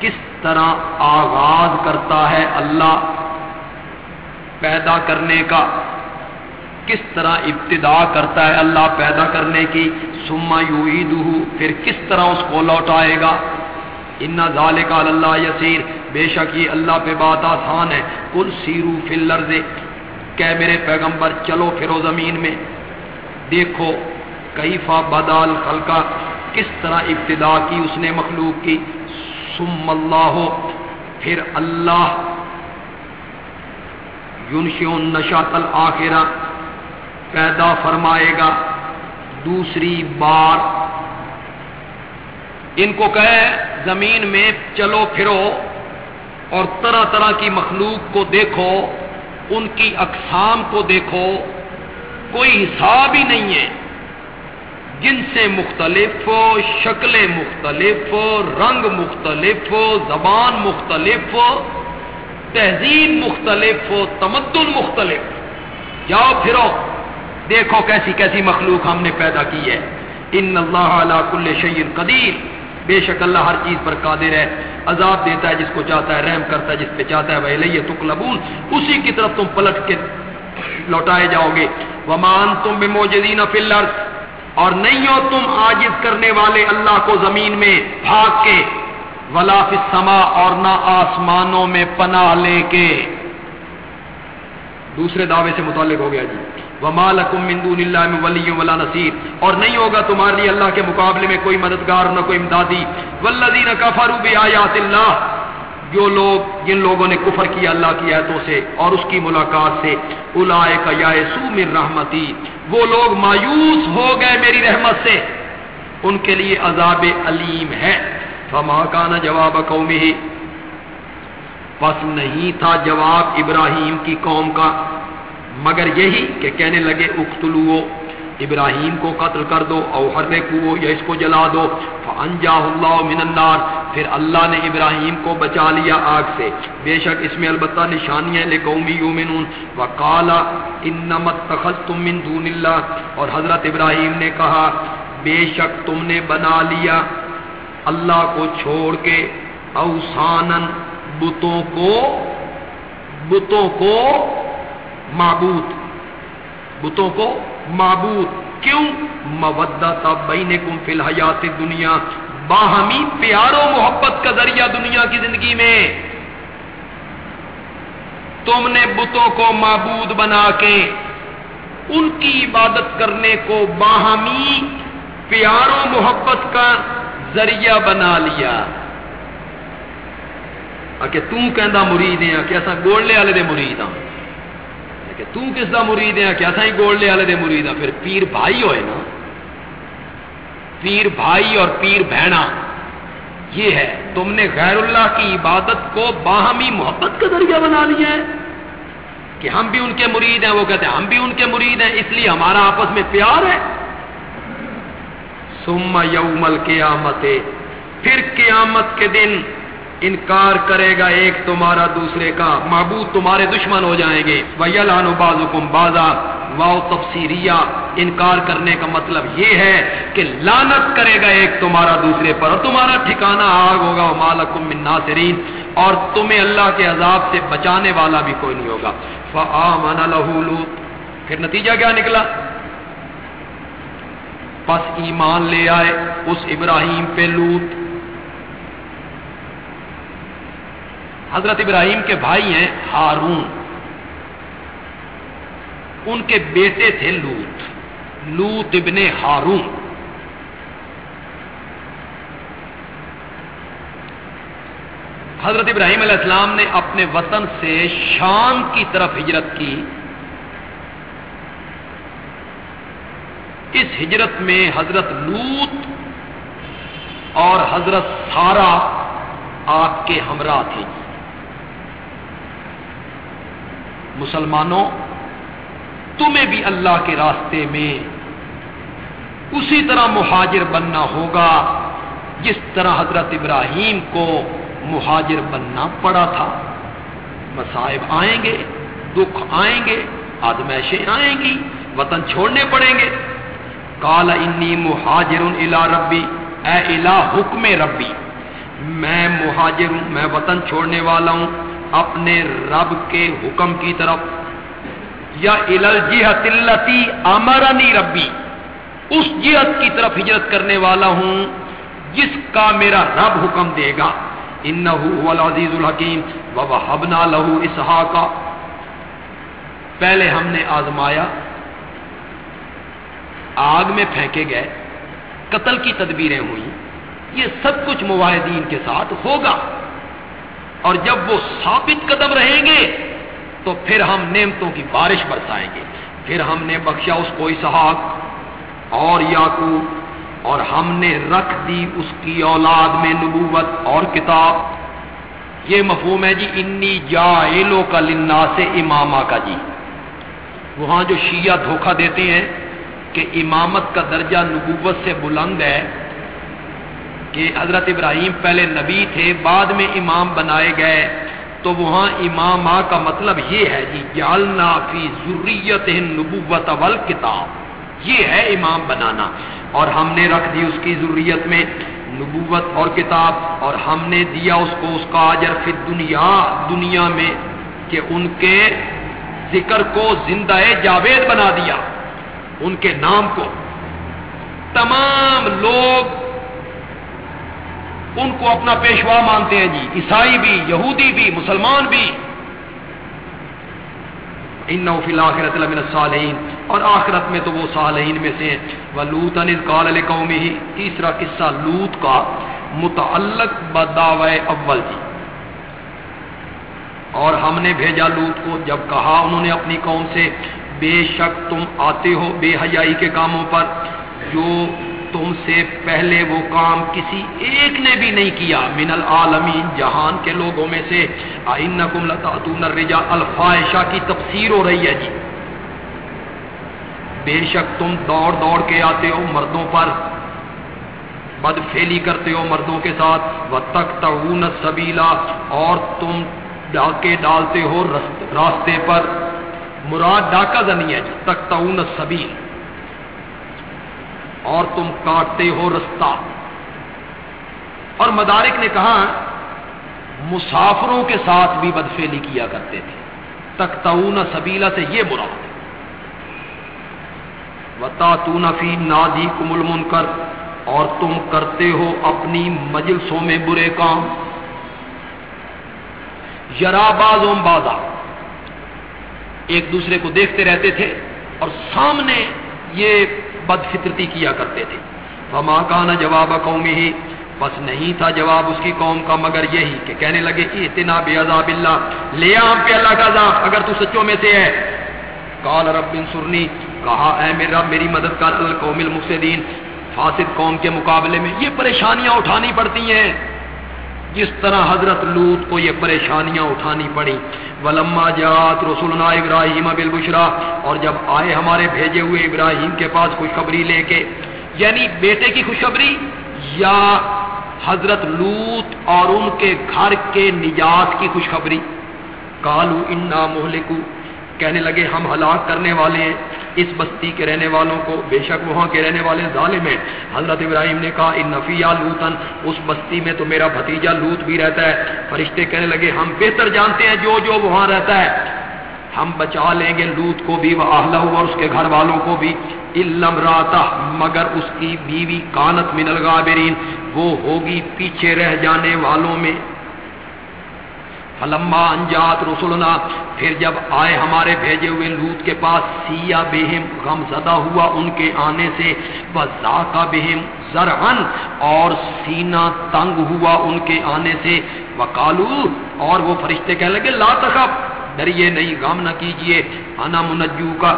کس طرح آغاز کرتا ہے اللہ؟ پیدا کرنے کا۔ کس طرح ابتدا کرتا ہے اللہ پیدا کرنے کی؟ سما یو پھر کس طرح اس کو لوٹائے گا؟ ان ظال کا اللہ یسیر۔ بے شک یہ اللہ پہ بات آسان ہے۔ کل سیرو فلر دے کہ میرے پیغمبر، چلو پھرو زمین میں۔ دیکھو کئی فا بدال خلقہ۔ کس طرح ابتدا کی اس نے مخلوق کی؟ سم اللہ ہو پھر اللہ یونشیون نشات الآخرہ پیدا فرمائے گا۔ دوسری بار۔ ان کو کہے، زمین میں چلو پھرو اور طرح طرح کی مخلوق کو دیکھو، ان کی اقسام کو دیکھو۔ کوئی حساب ہی نہیں ہے۔ جن سے مختلف شکلیں مختلف رنگ مختلف زبان مختلف تہذیب مختلف ہو، تمدن مختلف جاؤ پھرو، دیکھو کیسی کیسی مخلوق ہم نے پیدا کی ہے۔ ان اللہ علی کل شعین قدیر۔ بے شک اللہ ہر چیز پر قادر ہے، عذاب دیتا ہے جس کو چاہتا ہے، رحم کرتا ہے جس پہ چاہتا ہے۔ وہ لیے تقلبون۔ اسی کی طرف تم پلٹ کے لوٹائے جاؤ گے۔ ومان تم بے موجودین فی اور نہیں ہو تم عاجز کرنے والے اللہ کو زمین میں بھاگ کے۔ ولا سما اور نہ آسمانوں میں پناہ لے کے۔ دوسرے دعوے سے متعلق ہو گیا جی۔ وما لکم من دون اللہ میں ولی ولا نصیر۔ اور نہیں ہوگا تمہارے لیے اللہ کے مقابلے میں کوئی مددگار نہ کوئی امدادی۔ والذین کفروا بآیات اللہ۔ جو لوگ، جن لوگوں نے کفر کیا اللہ کی آیتوں سے اور اس کی ملاقات سے۔ اولئک یائسو من رحمتی۔ وہ لوگ مایوس ہو گئے میری رحمت سے۔ ان کے لیے عذاب علیم ہے۔ فما کانا جواب قومی ہی پس نہیں تھا جواب ابراہیم کی قوم کا، مگر یہی کہ کہنے لگے اختلو ابراہیم کو قتل کر دو او ہر کو یا اس کو جلا دو۔ انجا اللہ من النار۔ پھر اللہ نے ابراہیم کو بچا لیا آگ سے۔ بے شک اس میں البتہ نشانیاں لقومی یومنون وقالا انما اتخذتم من دون اللہ اور حضرت ابراہیم نے کہا، بے شک تم نے بنا لیا۔ اللہ کو چھوڑ کے اوسانن بتوں کو بتوں کو معبود، بتوں کو معبود۔ کیوں؟ مودت بینکم فی الحیات دنیا باہمی پیار و محبت کا ذریعہ دنیا کی زندگی میں۔ تم نے بتوں کو معبود بنا کے ان کی عبادت کرنے کو باہمی پیار و محبت کا ذریعہ بنا لیا۔ کہ توں کہندا مرید ہے کہ ایسا گولنے والے دے مرید ہاں۔ کہ تو کس دا مرید ہے کہ کیا سائیں گولڈے والے دے مرید ہے پھر پیر بھائی ہوئے نا۔ پیر بھائی اور پیر بہنا یہ ہے، تم نے غیر اللہ کی عبادت کو باہمی محبت کا ذریعہ بنا لیا ہے۔ کہ ہم بھی ان کے مرید ہیں، وہ کہتے ہیں ہم بھی ان کے مرید ہیں، اس لیے ہمارا آپس میں پیار ہے۔ سم یوم القیامت، پھر قیامت کے دن انکار کرے گا ایک تمہارا دوسرے کا، معبود تمہارے دشمن ہو جائیں گے۔ ویلان بازکم بازا واؤ تفسیریا انکار کرنے کا مطلب یہ ہے کہ لانت کرے گا ایک تمہارا دوسرے پر اور تمہارا ٹھکانہ آگ ہوگا مالکم من ناصرین اور تمہیں اللہ کے عذاب سے بچانے والا بھی کوئی نہیں ہوگا۔ فآمن له لوط، پھر نتیجہ کیا نکلا؟ پس ایمان لے آئے، اس ابراہیم پہ لوت حضرت ابراہیم کے بھائی ہیں ہارون۔ ان کے بیٹے تھے لوت لوت ابن ہارون۔ حضرت ابراہیم علیہ السلام نے اپنے وطن سے شام کی طرف ہجرت کی۔ اس ہجرت میں حضرت لوت اور حضرت سارا آپ کے ہمراہ تھے۔ مسلمانوں، تمہیں بھی اللہ کے راستے میں اسی طرح مہاجر بننا ہوگا جس طرح حضرت ابراہیم کو مہاجر بننا پڑا تھا۔ مصائب آئیں گے، دکھ آئیں گے آدمائشیں آئیں گی، وطن چھوڑنے پڑیں گے۔ کالا انی مہاجر الا ربی، اے الا حکم ربی، میں مہاجر ہوں، میں وطن چھوڑنے والا ہوں، اپنے رب کے حکم کی طرف۔ یا الجہت التی امرنی ربی، اس جہت کی طرف ہجرت کرنے والا ہوں، جس کا میرا رب حکم دے گا۔ ان العزیز الحکیم وبنا لہو اسحاق پہلے ہم نے آزمایا آگ میں پھینکے گئے، قتل کی تدبیریں ہوئی یہ سب کچھ مواحدین کے ساتھ ہوگا۔ اور جب وہ ثابت قدم رہیں گے، تو پھر ہم نعمتوں کی بارش برسائیں گے۔ پھر ہم نے بخشا اس کو اسحاق اور یاقوب اور ہم نے رکھ دی اس کی اولاد میں نبوت اور کتاب۔ یہ مفہوم ہے جی انی جا کا لنا سے اماما کا جی۔ وہاں جو شیعہ دھوکہ دیتے ہیں کہ امامت کا درجہ نبوت سے بلند ہے کہ حضرت ابراہیم پہلے نبی تھے، بعد میں امام بنائے گئے۔ تو وہاں امام کا مطلب یہ ہے جی جالنا فی ضروریت نبوت اول کتاب یہ ہے امام بنانا۔ اور ہم نے رکھ دی اس کی ضروریت میں نبوت اور کتاب، اور ہم نے دیا اس کو اس کا اجر فی دنیا دنیا میں کہ ان کے ذکر کو زندہ جاوید بنا دیا۔ ان کے نام کو۔ تمام لوگ ان کو اپنا پیشوا مانتے ہیں جی۔ عیسائی بھی، یہودی بھی، مسلمان بھی۔ ان فی آخرت من الصالحین۔ اور آخرت میں تو وہ صالحین میں سے وہ لوت قال قومی ہی تیسرا قصہ لوت کا متعلق بداو اول جی۔ اور ہم نے بھیجا لوت کو۔ جب کہا انہوں نے اپنی قوم سے بے شک تم آتے ہو بے حیائی کے کاموں پر۔ جو تم سے پہلے وہ کام کسی ایک نے بھی نہیں کیا۔ من العالمین، جہان کے لوگوں میں سے۔ آئنکم لتاتون الرجا الفائشہ کی تفسیر ہو رہی ہے جی۔ بے شک تم دوڑ دوڑ کے آتے ہو مردوں پر۔ بد فیلی کرتے ہو مردوں کے ساتھ۔ وہ تک سبیلا اور تم ڈاکے ڈالتے ہو راستے پر۔ مراد ڈاکہ زنی ہے تک سبیل اور تم کاٹتے ہو رستہ۔ اور مدارک نے کہا، مسافروں کے ساتھ بھی بدفیلی کیا کرتے تھے۔ تک سبیلا سے یہ مراد وتا تو نفی نادی کمل من کر اور تم کرتے ہو اپنی مجلسوں میں برے کام۔ یرا باز بازا۔ ایک دوسرے کو دیکھتے رہتے تھے اور سامنے یہ بد فطرتی کیا کرتے تھے۔ فما کا نہ جواب قومی ہی بس نہیں تھا جواب اس کی قوم کا، مگر یہی کہ کہنے لگے کہ اتنا بے عذاب اللہ۔ لیا ہم پہ اللہ کا عذاب، اگر تو سچوں میں سے ہے۔ کال رب سرنی کہا، اے میرا میری مدد کر، القوم المفسدین۔ فاسد قوم کے مقابلے میں یہ پریشانیاں اٹھانی پڑتی ہیں۔ جس طرح حضرت لوت کو یہ پریشانیاں اٹھانی پڑی، ولما جات رسولنا ابراہیم بالبشرا، اور جب آئے ہمارے بھیجے ہوئے ابراہیم کے پاس خوشخبری لے کے یعنی بیٹے کی خوشخبری یا حضرت لوت اور ان کے گھر کے نجات کی خوشخبری؟ کالو انا مہلکو، کہنے لگے ہم ہلاک کرنے والے ہیں۔ اس بستی کے رہنے والوں کو، بے شک وہاں کے رہنے والے ظالم ہیں۔ حضرت ابراہیم نے کہا، ان نفیہ لوتن اس بستی میں تو میرا بھتیجا لوت بھی رہتا ہے۔ فرشتے کہنے لگے، ہم بہتر جانتے ہیں جو جو وہاں رہتا ہے۔ ہم بچا لیں گے لوت کو بھی وہ اور اس کے گھر والوں کو بھی۔ علم راتا مگر اس کی بیوی کانت من الغابرین۔ وہ ہوگی پیچھے رہ جانے والوں میں۔ فلما انجات رسولنا، پھر جب آئے ہمارے بھیجے ہوئے لوت کے پاس سیا بہم، غم زدہ ہوا ان کے آنے سے کا بہم زرہن اور سینہ تنگ ہوا ان کے آنے سے۔ وکالو اور وہ فرشتے کہنے لگے، لا تخب ڈریے نہیں، غم نہ کیجیے انا منجو کا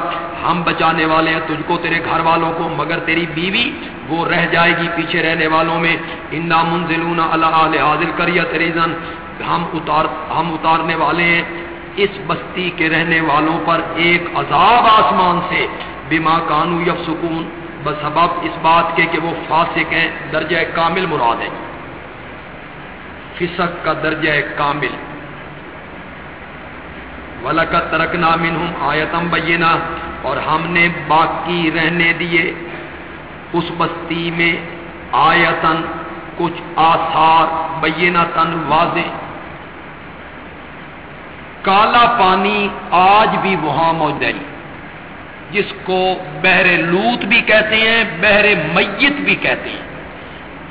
ہم بچانے والے ہیں، تجھ کو تیرے گھر والوں کو، مگر تیری بیوی، وہ رہ جائے گی پیچھے رہنے والوں میں۔ انا منزلون اللہ حاضر کریت تریزن ہم اتار، ہم اتارنے والے ہیں اس بستی کے رہنے والوں پر ایک عذاب آسمان سے بما کانو یف سکون بس سبب اس بات کے کہ وہ فاسق ہیں، درجہ کامل مراد ہے فسق کا درجہ کامل۔ ولکت ترک نامن ہوں آیتم بینا۔ اور ہم نے باقی رہنے دیے۔ اس بستی میں آیتن کچھ آثار بینا تن واضح۔ کالا پانی آج بھی وہاں موجود جی۔ جس کو بحر لوت بھی کہتے ہیں، بحر میت بھی کہتے ہیں۔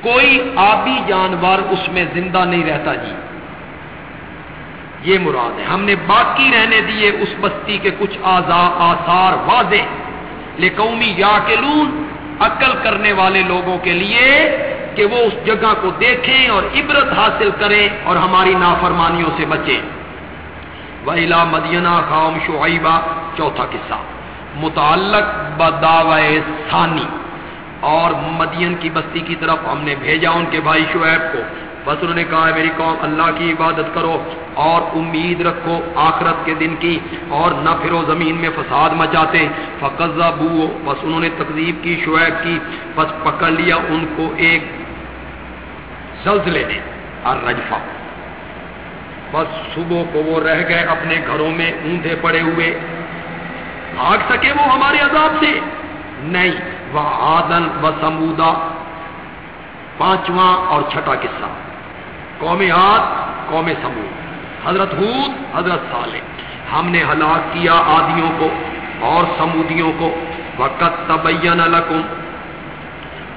کوئی آبی جانور اس میں زندہ نہیں رہتا جی۔ یہ مراد ہے۔ ہم نے باقی رہنے دیے اس بستی کے کچھ آزا، آثار واضح۔ لے قومی یا عقل کرنے والے لوگوں کے لیے کہ وہ اس جگہ کو دیکھیں اور عبرت حاصل کریں اور ہماری نافرمانیوں سے بچیں۔ ویلا مدینہ خام شعیبہ، چوتھا قصہ۔ متعلق ثانی۔ اور مدین کی بستی کی طرف ہم نے بھیجا ان کے بھائی شعیب کو۔ بس انہوں نے کہا ہے میری قوم اللہ کی عبادت کرو اور امید رکھو آخرت کے دن کی اور نہ پھرو زمین میں فساد مچاتے۔ فقضا بو بس انہوں نے تقزیب کی، شعیب کی۔ بس پکڑ لیا ان کو ایک زلزلے نے اور رجفا بس صبح کو وہ رہ گئے اپنے گھروں میں اونھے پڑے ہوئے۔ آگ سکے وہ ہمارے عذاب سے؟ نہیں، وہ آدن و سمودا پانچواں اور چھٹا قصہ۔ قوم آد قوم سمود۔ حضرت حود حضرت صالح۔ ہم نے ہلاک کیا آدیوں کو اور سمودیوں کو۔ وقت تبین لکم۔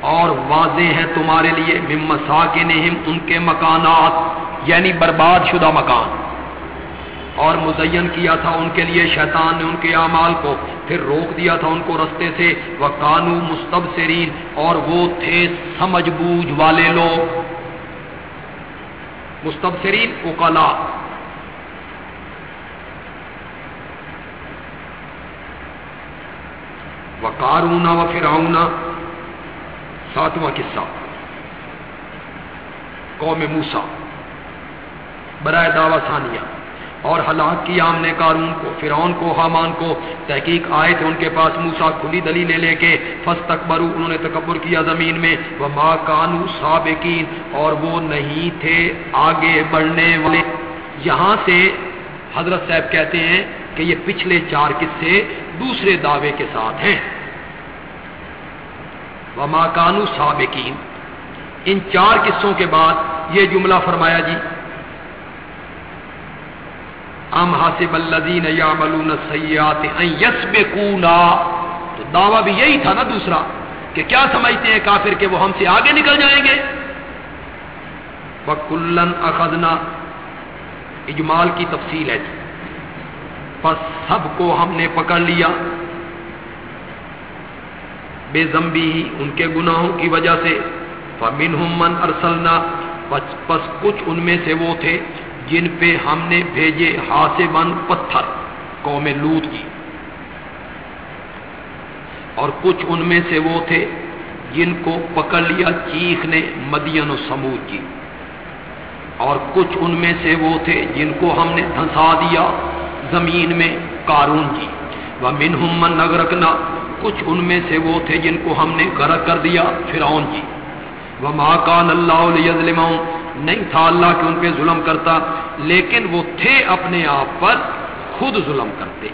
اور واضح ہے تمہارے لیے ممسا کے ان کے مکانات۔ یعنی برباد شدہ مکان۔ اور مزین کیا تھا ان کے لیے، شیطان نے ان کے اعمال کو پھر روک دیا تھا ان کو رستے سے۔ وہ کانو مستب اور وہ تھے سمجھ بوجھ والے لوگ۔ مستبصرین اوکلا و کارونا و فراؤنا ساتواں قصہ۔ قوم موسا برائے دعوی ثانیہ۔ اور ہلاک کیا ہم نے کارون کو، فرعون کو، حامان کو۔ تحقیق آئے تھے ان کے پاس۔ موسا کھلی دلی لے لے کے فس تکبرو انہوں نے تکبر کیا زمین میں۔ وہ ماں کانو سابقین اور وہ نہیں تھے آگے بڑھنے والے۔ یہاں سے حضرت صاحب کہتے ہیں کہ یہ پچھلے چار قصے دوسرے دعوے کے ساتھ ہیں۔ وہ ماں کانو سابقین ان چار قصوں کے بعد یہ جملہ فرمایا جی ام حاسب الذین یعملون السیئات ان یسبقونا، تو دعویٰ بھی یہی تھا نا دوسرا کہ کیا سمجھتے ہیں کافر کہ وہ ہم سے آگے نکل جائیں گے؟ وَكُلًّا اخذنا، اجمال کی تفصیل ہے جی۔ پس سب کو ہم نے پکڑ لیا۔ بے زمبی ہی ان کے گناہوں کی وجہ سے۔ فَمِنْهُمْ مَنْ أَرْسَلْنَا پس کچھ ان میں سے وہ تھے۔ جن پہ ہم نے بھیجے ہاتھ بن پتھر قوم لوت کی۔ اور کچھ ان میں سے وہ تھے جن کو پکڑ لیا چیخ نے مدین و سمود کی۔ اور کچھ ان میں سے وہ تھے جن کو ہم نے دھنسا دیا زمین میں کارون کی۔ وہ منہم من نگ رکھنا کچھ ان میں سے وہ تھے جن کو ہم نے غرق کر دیا فرعون کی۔ وہ ماں کان اللہ علیہ نہیں تھا اللہ کہ ان پہ ظلم کرتا، لیکن وہ تھے اپنے آپ پر خود ظلم کرتے۔